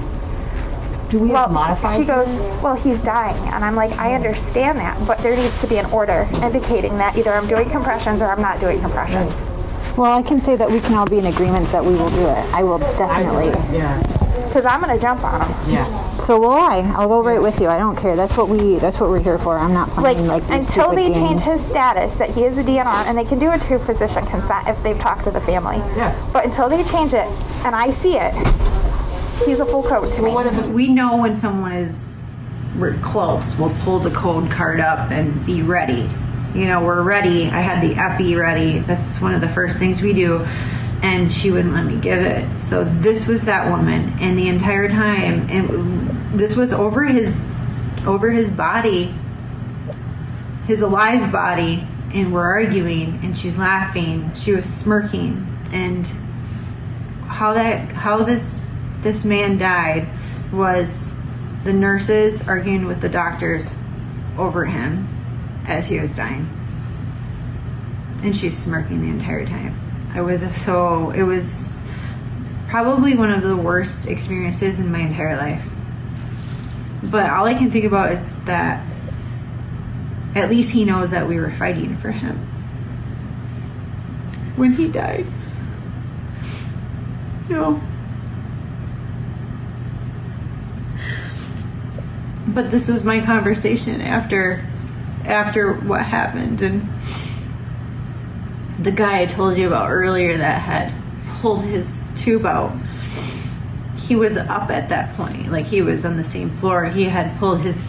Do we well, have modified? She goes, well, he's dying. And I'm like, I understand that, but there needs to be an order indicating that either I'm doing compressions or I'm not doing compressions. Well, I can say that we can all be in agreement that we will do it. I will definitely. Yeah. Because I'm going to jump on him. Yeah. So will I. I'll go right with you. I don't care. That's what we. That's what we're here for. I'm not Like, playing like, these until stupid they change his status that he is a DNR, and they can do a through physician consent if they've talked to the family. Yeah. But until they change it, and I see it, he's a full code to me. We know when someone is we're close. We'll pull the code card up and be ready. You know, we're ready. I had the epi ready. That's one of the first things we do. And she wouldn't let me give it. So this was that woman, and the entire time, and this was over his, over his body, his alive body, and we're arguing, and she's laughing. She was smirking, and how that how this this man died was the nurses arguing with the doctors over him as he was dying. And she's smirking the entire time. I was so it was probably one of the worst experiences in my entire life. But all i can think about is that at least he knows that we were fighting for him when he died. You know but this was my conversation after after what happened and the guy I told you about earlier that had pulled his tube out he was up at that point. Like he was on the same floor. He had pulled his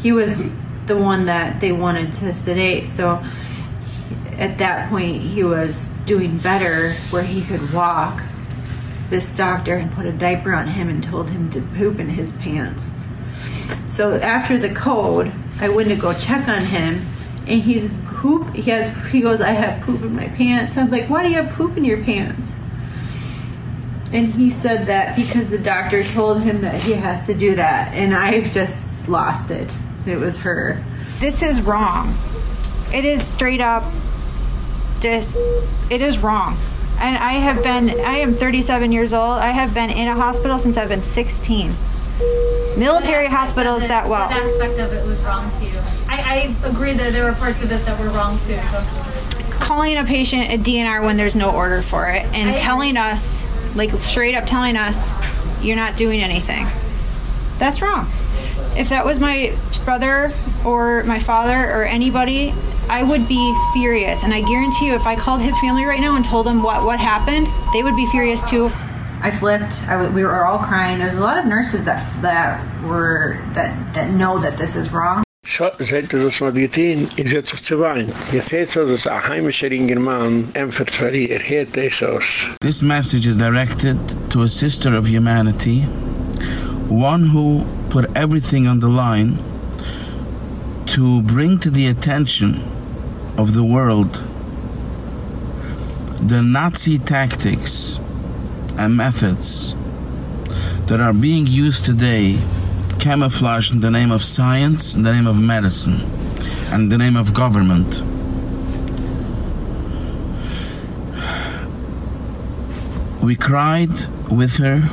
he was the one that they wanted to sedate. So at that point he was doing better where he could walk. This doctor had put a diaper on him and told him to poop in his pants so after the code, I went to go check on him, and he's poop. He has. He goes, I have poop in my pants. I'm like, why do you have poop in your pants? And he said that because the doctor told him that he has to do that, and I've just lost it. It was her. This is wrong. It is straight up just it is wrong. And I have been I am 37 years old. I have been in a hospital since I've been 16. Military hospitals that well. What aspect of it was wrong? I, I agree that there were parts of it that were wrong too. So. calling a patient a DNR when there's no order for it and I- telling us like straight up telling us you're not doing anything. That's wrong. If that was my brother or my father or anybody, I would be furious. And I guarantee you, if I called his family right now and told them what, what happened, they would be furious too. I flipped. I w- we were all crying. There's a lot of nurses that that were that that know that this is wrong. Schau, seht ihr, was man getan, ich setz sich zu weinen. Jetzt seht so, dass ein heimischer Ingermann empfert für ihr, hört das aus. This message is directed to a sister of humanity, one who put everything on the line to bring to the attention of the world the Nazi tactics and methods that are being used today, camouflaged in the name of science, in the name of medicine, and in the name of government. We cried with her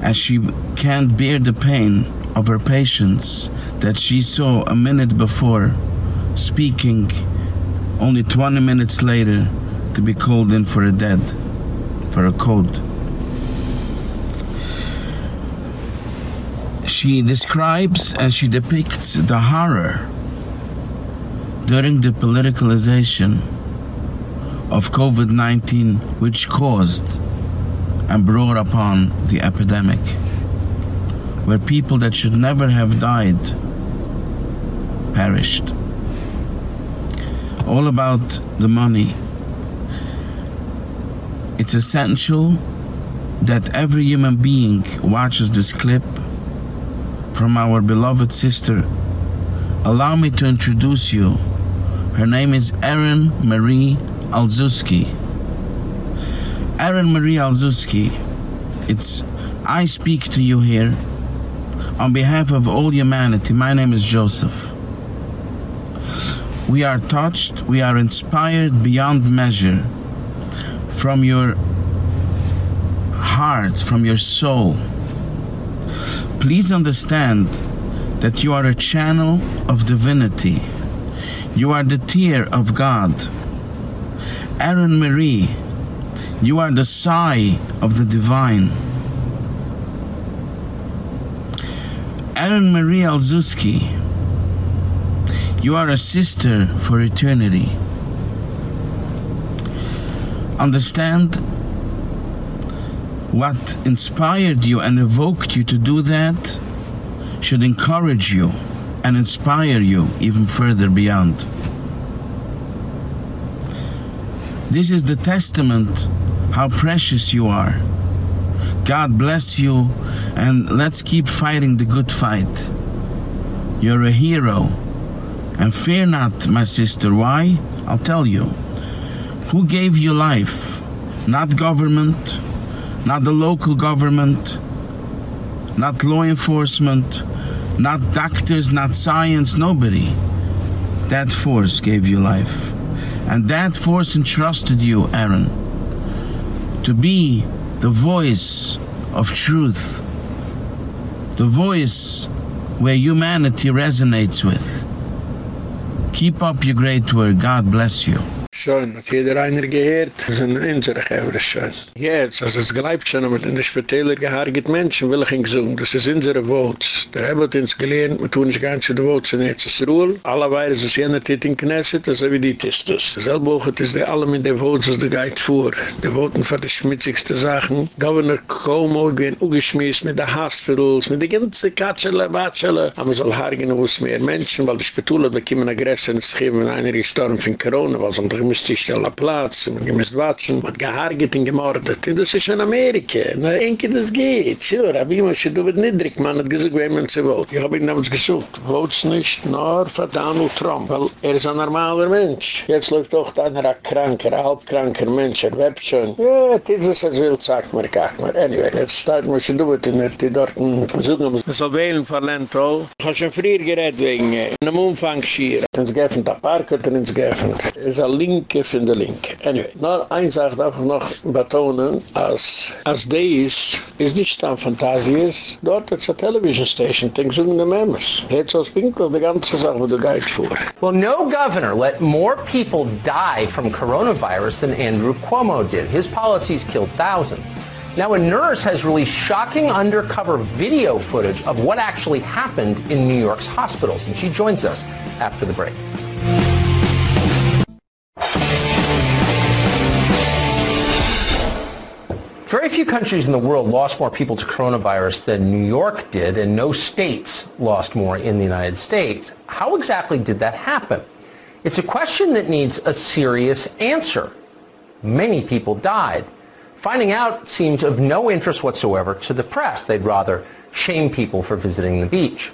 as she can't bear the pain of her patients that she saw a minute before speaking only 20 minutes later to be called in for a dead for a code she describes and she depicts the horror during the politicalization of COVID-19 which caused and brought upon the epidemic, where people that should never have died perished. All about the money. It's essential that every human being watches this clip from our beloved sister. Allow me to introduce you. Her name is Erin Marie Olszewski. Erin Marie Olszewski, it's I speak to you here on behalf of all humanity. My name is Joseph. We are touched, we are inspired beyond measure from your heart, from your soul. Please understand that you are a channel of divinity. You are the tear of God. Erin Marie, you are the sigh of the divine. Erin Marie Olszewski, you are a sister for eternity. Understand what inspired you and evoked you to do that should encourage you and inspire you even further beyond. This is the testament how precious you are. God bless you and let's keep fighting the good fight. You're a hero. And fear not, my sister. Why? I'll tell you. Who gave you life? Not government, not the local government, not law enforcement, not doctors, not science, nobody. That force gave you life. And that force entrusted you, Erin, to be the voice of truth, the voice where humanity resonates with. Keep up your great work. God bless you. Schön, hat jeder einer gehört, sind unsere Gehörer schön. Jetzt, als es gleibt schon, mit in der Spitäler gehargert Menschen, will ich ihn gesungen, das ist unsere Votes. Der Rebbe hat uns gelehrt, wir tun nicht ganz die Votes in Ruhl, alle Weile, es jener Tit in Knesset, das ist wie die Tistus. Selbe Woche ist der allem in der Votes, das der Geid vor. Die Voten für die schmutzigste Sachen. Governor Cuomo, ich bin ungeschmiss mit den Hospitals, mit den ganzen Katschele, Batschele. Aber es soll hargen, wo es mehr Menschen, weil die Spitäler bekommen Aggression, es gibt einer gestorben von Corona, weil es gemisst sich stellen a Platz, man gemisst watschen, man gehargert und gemordet. Und das ist in Amerika. Na, enke das geht. Sure, aber ich muss, du wird niedrig, man hat gesagt, wer man sie wollt. Ich hab ihn damals gesucht. Wollt's nicht nur für Donald Trump, weil er ist ein normaler Mensch. Jetzt läuft auch einer ein kranker, ein halbkranker Mensch, er webt schon. Ja, das ist es will, sagt mir, kack mir. Anyway, jetzt wir schon, du wird in die dort suchen, man soll wählen für Lento. Ich hab schon früher geredet wegen einem Umfang schier. Ins geöffnet, der Park hat er ins geöffnet. Er ist ein linke von der linke. Anyway, nur eins darf ich noch betonen, als, als ist nicht dort ist eine Television Station, in den Members. Jetzt als Pinkel, die ganze Sache, wo du vor. Well, no governor let more people die from coronavirus than Andrew Cuomo did. His policies killed thousands. Now, a nurse has released shocking undercover video footage of what actually happened in New York's hospitals, and she joins us after the break. Very few countries in the world lost more people to coronavirus than New York did, and no states lost more in the United States. How exactly did that happen? It's a question that needs a serious answer. Many people died. Finding out seems of no interest whatsoever to the press. They'd rather shame people for visiting the beach.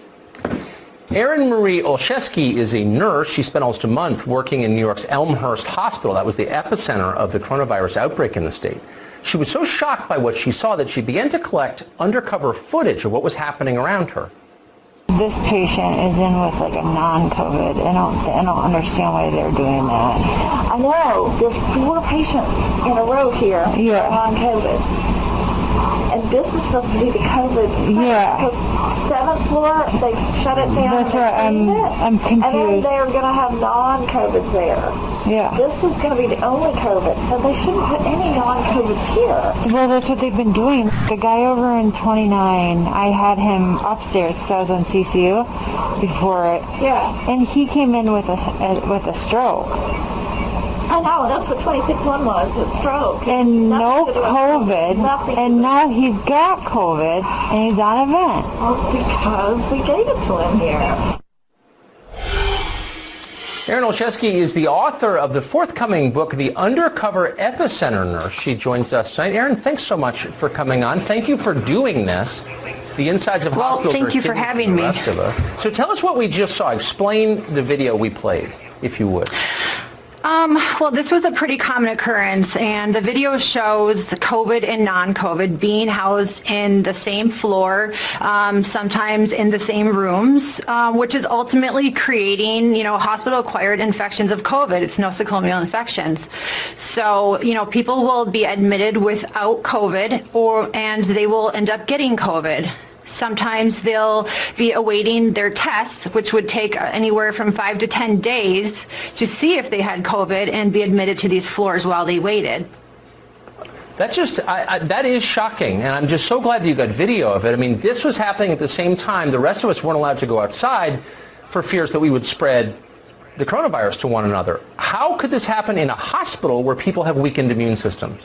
Erin Marie Olszewski is a nurse. She spent almost a month working in New York's Elmhurst Hospital. That was the epicenter of the coronavirus outbreak in the state. She was so shocked by what she saw that she began to collect undercover footage of what was happening around her. This patient is in with like a non-COVID. I don't, I don't understand why they're doing that. I know. There's four patients in a row here Yeah. on COVID. And this is supposed to be the COVID. Yeah. Because seventh floor, they shut it down. That's right, I'm- it. I'm And then they're going to have non-COVID there. Yeah. This is going to be the only COVID. So they shouldn't put any non-COVIDs here. Well, that's what they've been doing. The guy over in 29, I had him upstairs because I was on CCU before it. Yeah. And he came in with a, a with a stroke. Oh, I know. That's what 26-1 was, a stroke. And no Nothing to COVID. Nothing. And now he's got COVID and he's on a vent. Well, because we gave it to him here. Erin Olszewski is the author of the forthcoming book, The Undercover Epicenter Nurse. She joins us tonight. Erin, thanks so much for coming on. Thank you for doing this. The insides of Well, hospitals thank are you for having me. rest of us. So tell us what we just saw. Explain the video we played, if you would. Um, well, this was a pretty common occurrence, and the video shows COVID and non-COVID being housed in the same floor, um, sometimes in the same rooms, um, which is ultimately creating, you know, hospital-acquired infections of COVID. It's nosocomial infections. So, you know, people will be admitted without COVID, or and they will end up getting COVID. Sometimes they'll be awaiting their tests, which would take anywhere from five to 10 days to see if they had COVID and be admitted to these floors while they waited. That's just, I, I, that is shocking, and I'm just so glad that you got video of it. I mean, this was happening at the same time. The rest of us weren't allowed to go outside for fears that we would spread the coronavirus to one another. How could this happen in a hospital where people have weakened immune systems?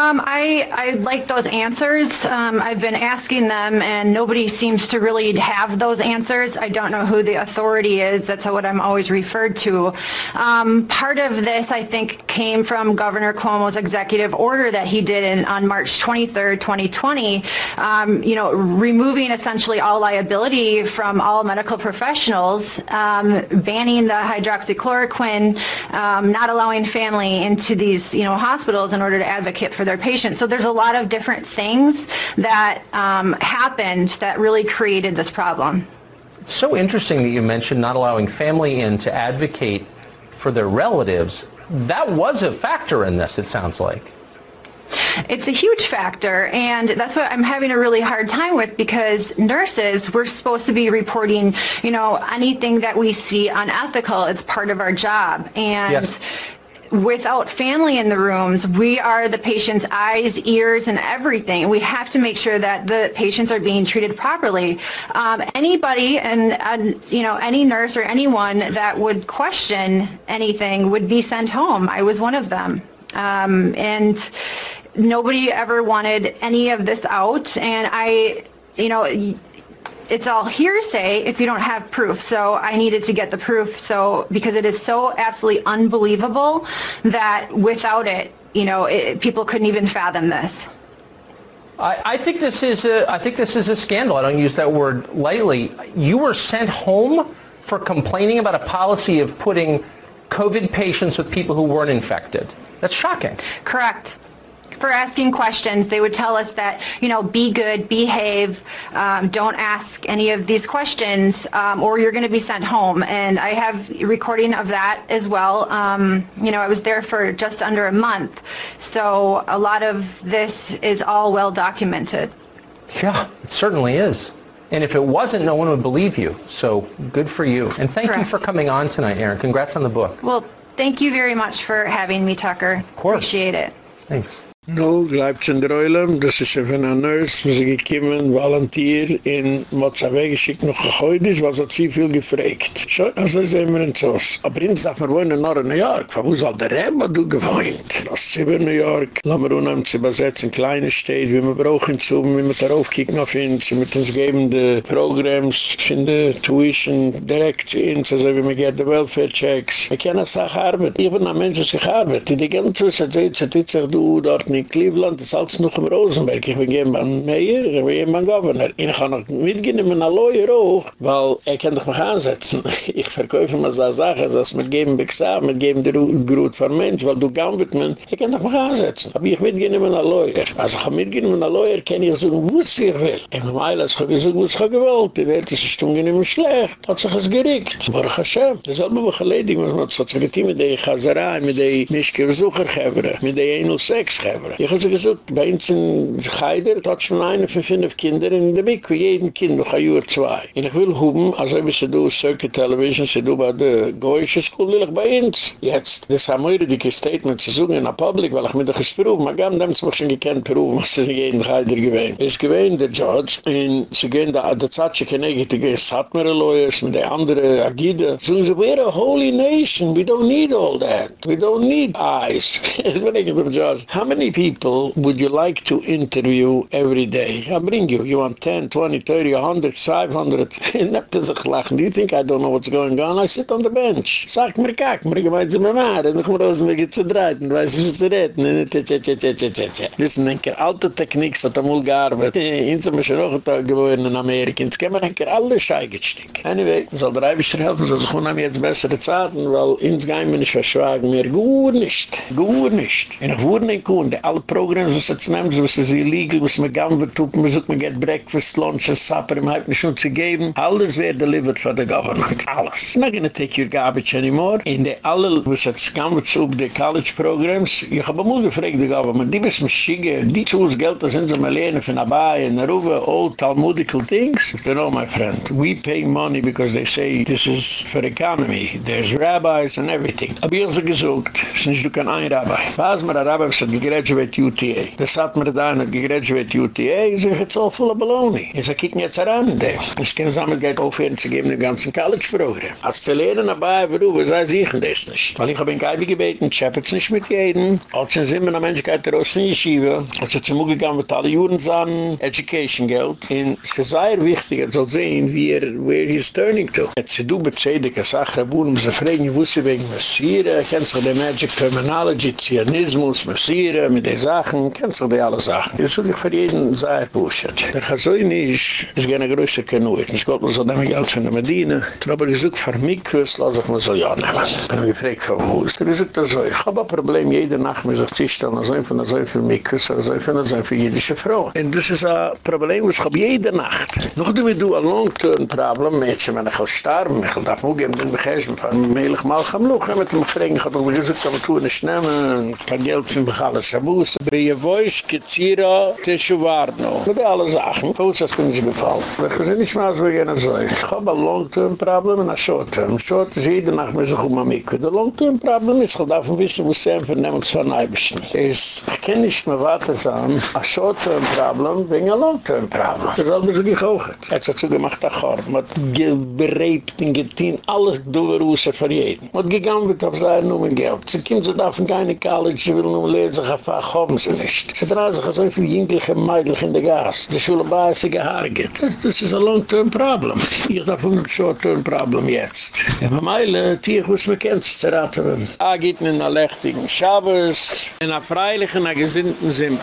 Um, I, I like those answers. Um, I've been asking them, and nobody seems to really have those answers. I don't know who the authority is. That's what I'm always referred to. Um, part of this, I think, came from Governor Cuomo's executive order that he did in, on March 23rd, 2020. Um, you know, removing essentially all liability from all medical professionals, um, banning the hydroxychloroquine, um, not allowing family into these, you know, hospitals in order to advocate for their patients. So there's a lot of different things that um, happened that really created this problem. It's so interesting that you mentioned not allowing family in to advocate for their relatives. That was a factor in this, it sounds like. It's a huge factor, and that's what I'm having a really hard time with because nurses, we're supposed to be reporting, you know, anything that we see unethical. It's part of our job. And Yes. Without family in the rooms, we are the patient's eyes, ears, and everything. We have to make sure that the patients are being treated properly. Um, anybody and, and, you know, any nurse or anyone that would question anything would be sent home. I was one of them. Um, and nobody ever wanted any of this out. And I, you know, it's all hearsay if you don't have proof. So I needed to get the proof. So because it is so absolutely unbelievable that without it, you know, it, people couldn't even fathom this. I, I think this is a, I think this is a scandal. I don't use that word lightly. You were sent home for complaining about a policy of putting COVID patients with people who weren't infected. That's shocking. Correct. For asking questions, they would tell us that, you know, be good, behave, um, don't ask any of these questions, um, or you're going to be sent home. And I have a recording of that as well. Um, you know, I was there for just under a month. So a lot of this is all well documented. Yeah, it certainly is. And if it wasn't, no one would believe you. So good for you. And thank you for coming on tonight, Erin. Congrats on the book. Well, thank you very much for having me, Tucker. Of course. Appreciate it. Thanks. Nu, gleibt schon der Eulam, das ist schon von einer Nurse, wo sie gekommen, Volunteer, in Mozza weggeschickt, noch gehäudig, was hat sie viel gefragt. Schon, also sehen wir uns aus. Aber darf man wohnen nach New York, von wo soll der Rema du gewohnt? Das ist New York, lassen wir unheim zu besetzen, in kleine Städte, wie wir brauchen zu, wie wir darauf kicken auf uns, mit uns geben die Programms, in der Tuition, direkt ins, also wie wir gehen die Welfare-Checks. Wir kennen das auch Arbeit. Ich bin ein Mensch, der sich arbeitet. Die ganze Zeit, du, dort, in Cleveland, das alles noch im Rosenberg. Ich bin gehen beim Mayor, ich bin gehen beim Governor. Ich kann noch mitgehen mit einer Lawyer auch, weil er kann doch mich ansetzen. [laughs] Ich verkaufe mir so Sachen, dass wir geben Bexar, wir geben die Grut für Mensch, weil du gamm wird man, er kann doch mich ansetzen. Aber ich mitgehen mit einer Lawyer. Also ich kann mitgehen mit einer Lawyer, kann ich so gut sie will. Ich habe mir alles gesagt, was ich gewollt. Die Welt ist nicht mehr schlecht. Hat sich es geregt. Baruch Hashem. Das ist aber auch erledigt, was man so zu mit der Chazerei, mit der Mischke-Besucher-Geber, mit der 106-Geber. Kinder. Ich habe gesagt, bei uns in Heider hat schon eine von fünf Kindern in der Mikve, jeden Kind noch ein Jahr zwei. Und ich will haben, also wie sie do Circuit Television, sie do bei der Goyische School, will ich bei uns. Jetzt, das haben wir die Statement zu suchen in der Public, weil ich mir doch das Beruf, man kann dem zum Beispiel gekannt Beruf, was sie jeden Heider gewähnt. Es gewähnt der Judge, und sie gehen da, der Zatsche Kenegi, die gehen Satmere Lawyers, mit der andere Agide, so sie, we're a holy nation, we don't need all that, we don't need eyes. [laughs] Es bin ich dem Judge, how many people would you like to interview every day? I bring you. You want 10, 20, 30, 100, 500. Nepten sich lachen. Do you think I don't know what's going on? I sit on the bench. Sag mir kak, mir gemeint sie mir maar. Und ich muss raus, mir geht zu dreiten. Weiß ich, was zu retten. Das ist ein alte Technik, so hat [laughs] er mal gearbeitet. Inso auch ein Tag gewohren in Amerika. Jetzt können wir ein alle Schei gestick. Anyway, soll der Eiwischter helfen, soll sich unheim jetzt bessere Zeiten, weil ins wir nicht verschwagen mehr. Gut nicht. Gut nicht. Und ich wurde nicht gut. Alle programs was jetzt nehmt, was ist illegal, was man gamm wird, tut man sucht, man get breakfast, lunch, and supper, nicht schon zu geben, alles wird delivered for the government, alles. Not gonna take your garbage anymore. In de alle, was jetzt gamm wird zu, die college programs, ich hab amul gefragt, die government, die wissen, schiege, die uns Geld, das sind sie mal lehnen, von Abai, in Ruwe, all Talmudical things. You know, my friend, we pay money because they say this is for economy. There's rabbis and everything. Sie gesucht, sind du kein ein Rabbi. Was mir ein Rabbi, hat gegraduate UTA. Das hat mir da einer gegraduate UTA, ist ich jetzt all full of baloney. Ich sag, kicken jetzt heran in dem. Ich kann sagen, geht aufhören zu geben, den ganzen College-Programm. Als zu lernen dabei, warum, sei ich das nicht. Weil ich hab in Geibe gebeten, ich hab jetzt nicht mit jedem. Als ein Zimmer, eine Mensch geht raus in die Yeshiva. Als er zum gegangen mit alle Juren sein Education-Geld. Und es ist sehr wichtig, er soll sehen, wie er, where he's turning to. Jetzt du bezeidig, er sagt, er wohnen, sie fragen, ich wusste wegen Messire, kennst du die Magic Terminology, Zionismus, Messire, mit den Sachen, kennst du die alle Sachen. Das ist für jeden sehr pushet. Der Chazoi nicht, ist gerne größer Kenuit. Ich glaube, man soll nehmen Geld von der Medina. Ich habe gesagt, für mich, lass ich mir so ja nehmen. Ich habe gefragt, von wo ist. Er gesagt, so, ich habe ein Problem, jede Nacht mit sich zu stellen, so von so viel Mikus, so von so viel jüdische Frau. Und das ist ein Problem, was ich habe jede Nacht. Noch du, du ein Long-Term-Problem, Mädchen, wenn ich sterben, ich darf nur geben, den Begeschen von Melech Malcham Luch, mit dem Fragen, ich habe gesagt, dass wir nicht nehmen, kein Geld für mich alles Shabbos, aber ihr Voice, Kitzira, Teshuvarno. Mit alle Sachen. Für uns das können Sie gefallen. Wir sind nicht mehr so gerne so. Ich habe ein Long-Term-Problem und ein Short-Term. Short ist jede Nacht mit sich um ein Mikro. Der Long-Term-Problem ist, ich darf wissen, wo Sie einfach nehmen zu verneibischen. Es kann nicht mehr warten sein, ein Short-Term-Problem wegen ein Long-Term-Problem. Das soll man sich auch. Jetzt hat sie gemacht, ein Chor. Man hat gebreibt und getein, alles durch Russen für jeden. Man hat gegangen mit auf seine Nummer Geld. Sie kommen, sie darf keine College, sie will nur lernen, sich auf ein haben sie nicht. Sie drehen sich so viele jüngliche Mädel in der Gas. Die Schule bei sich gehargert. Das ist ein long-term-Problem. Ich darf ein short-term-Problem jetzt. Ja, aber meine, die muss man kennt, zu raten. A geht in einer lechtigen Schabes, in einer freilichen, einer gesinnten Zimmer.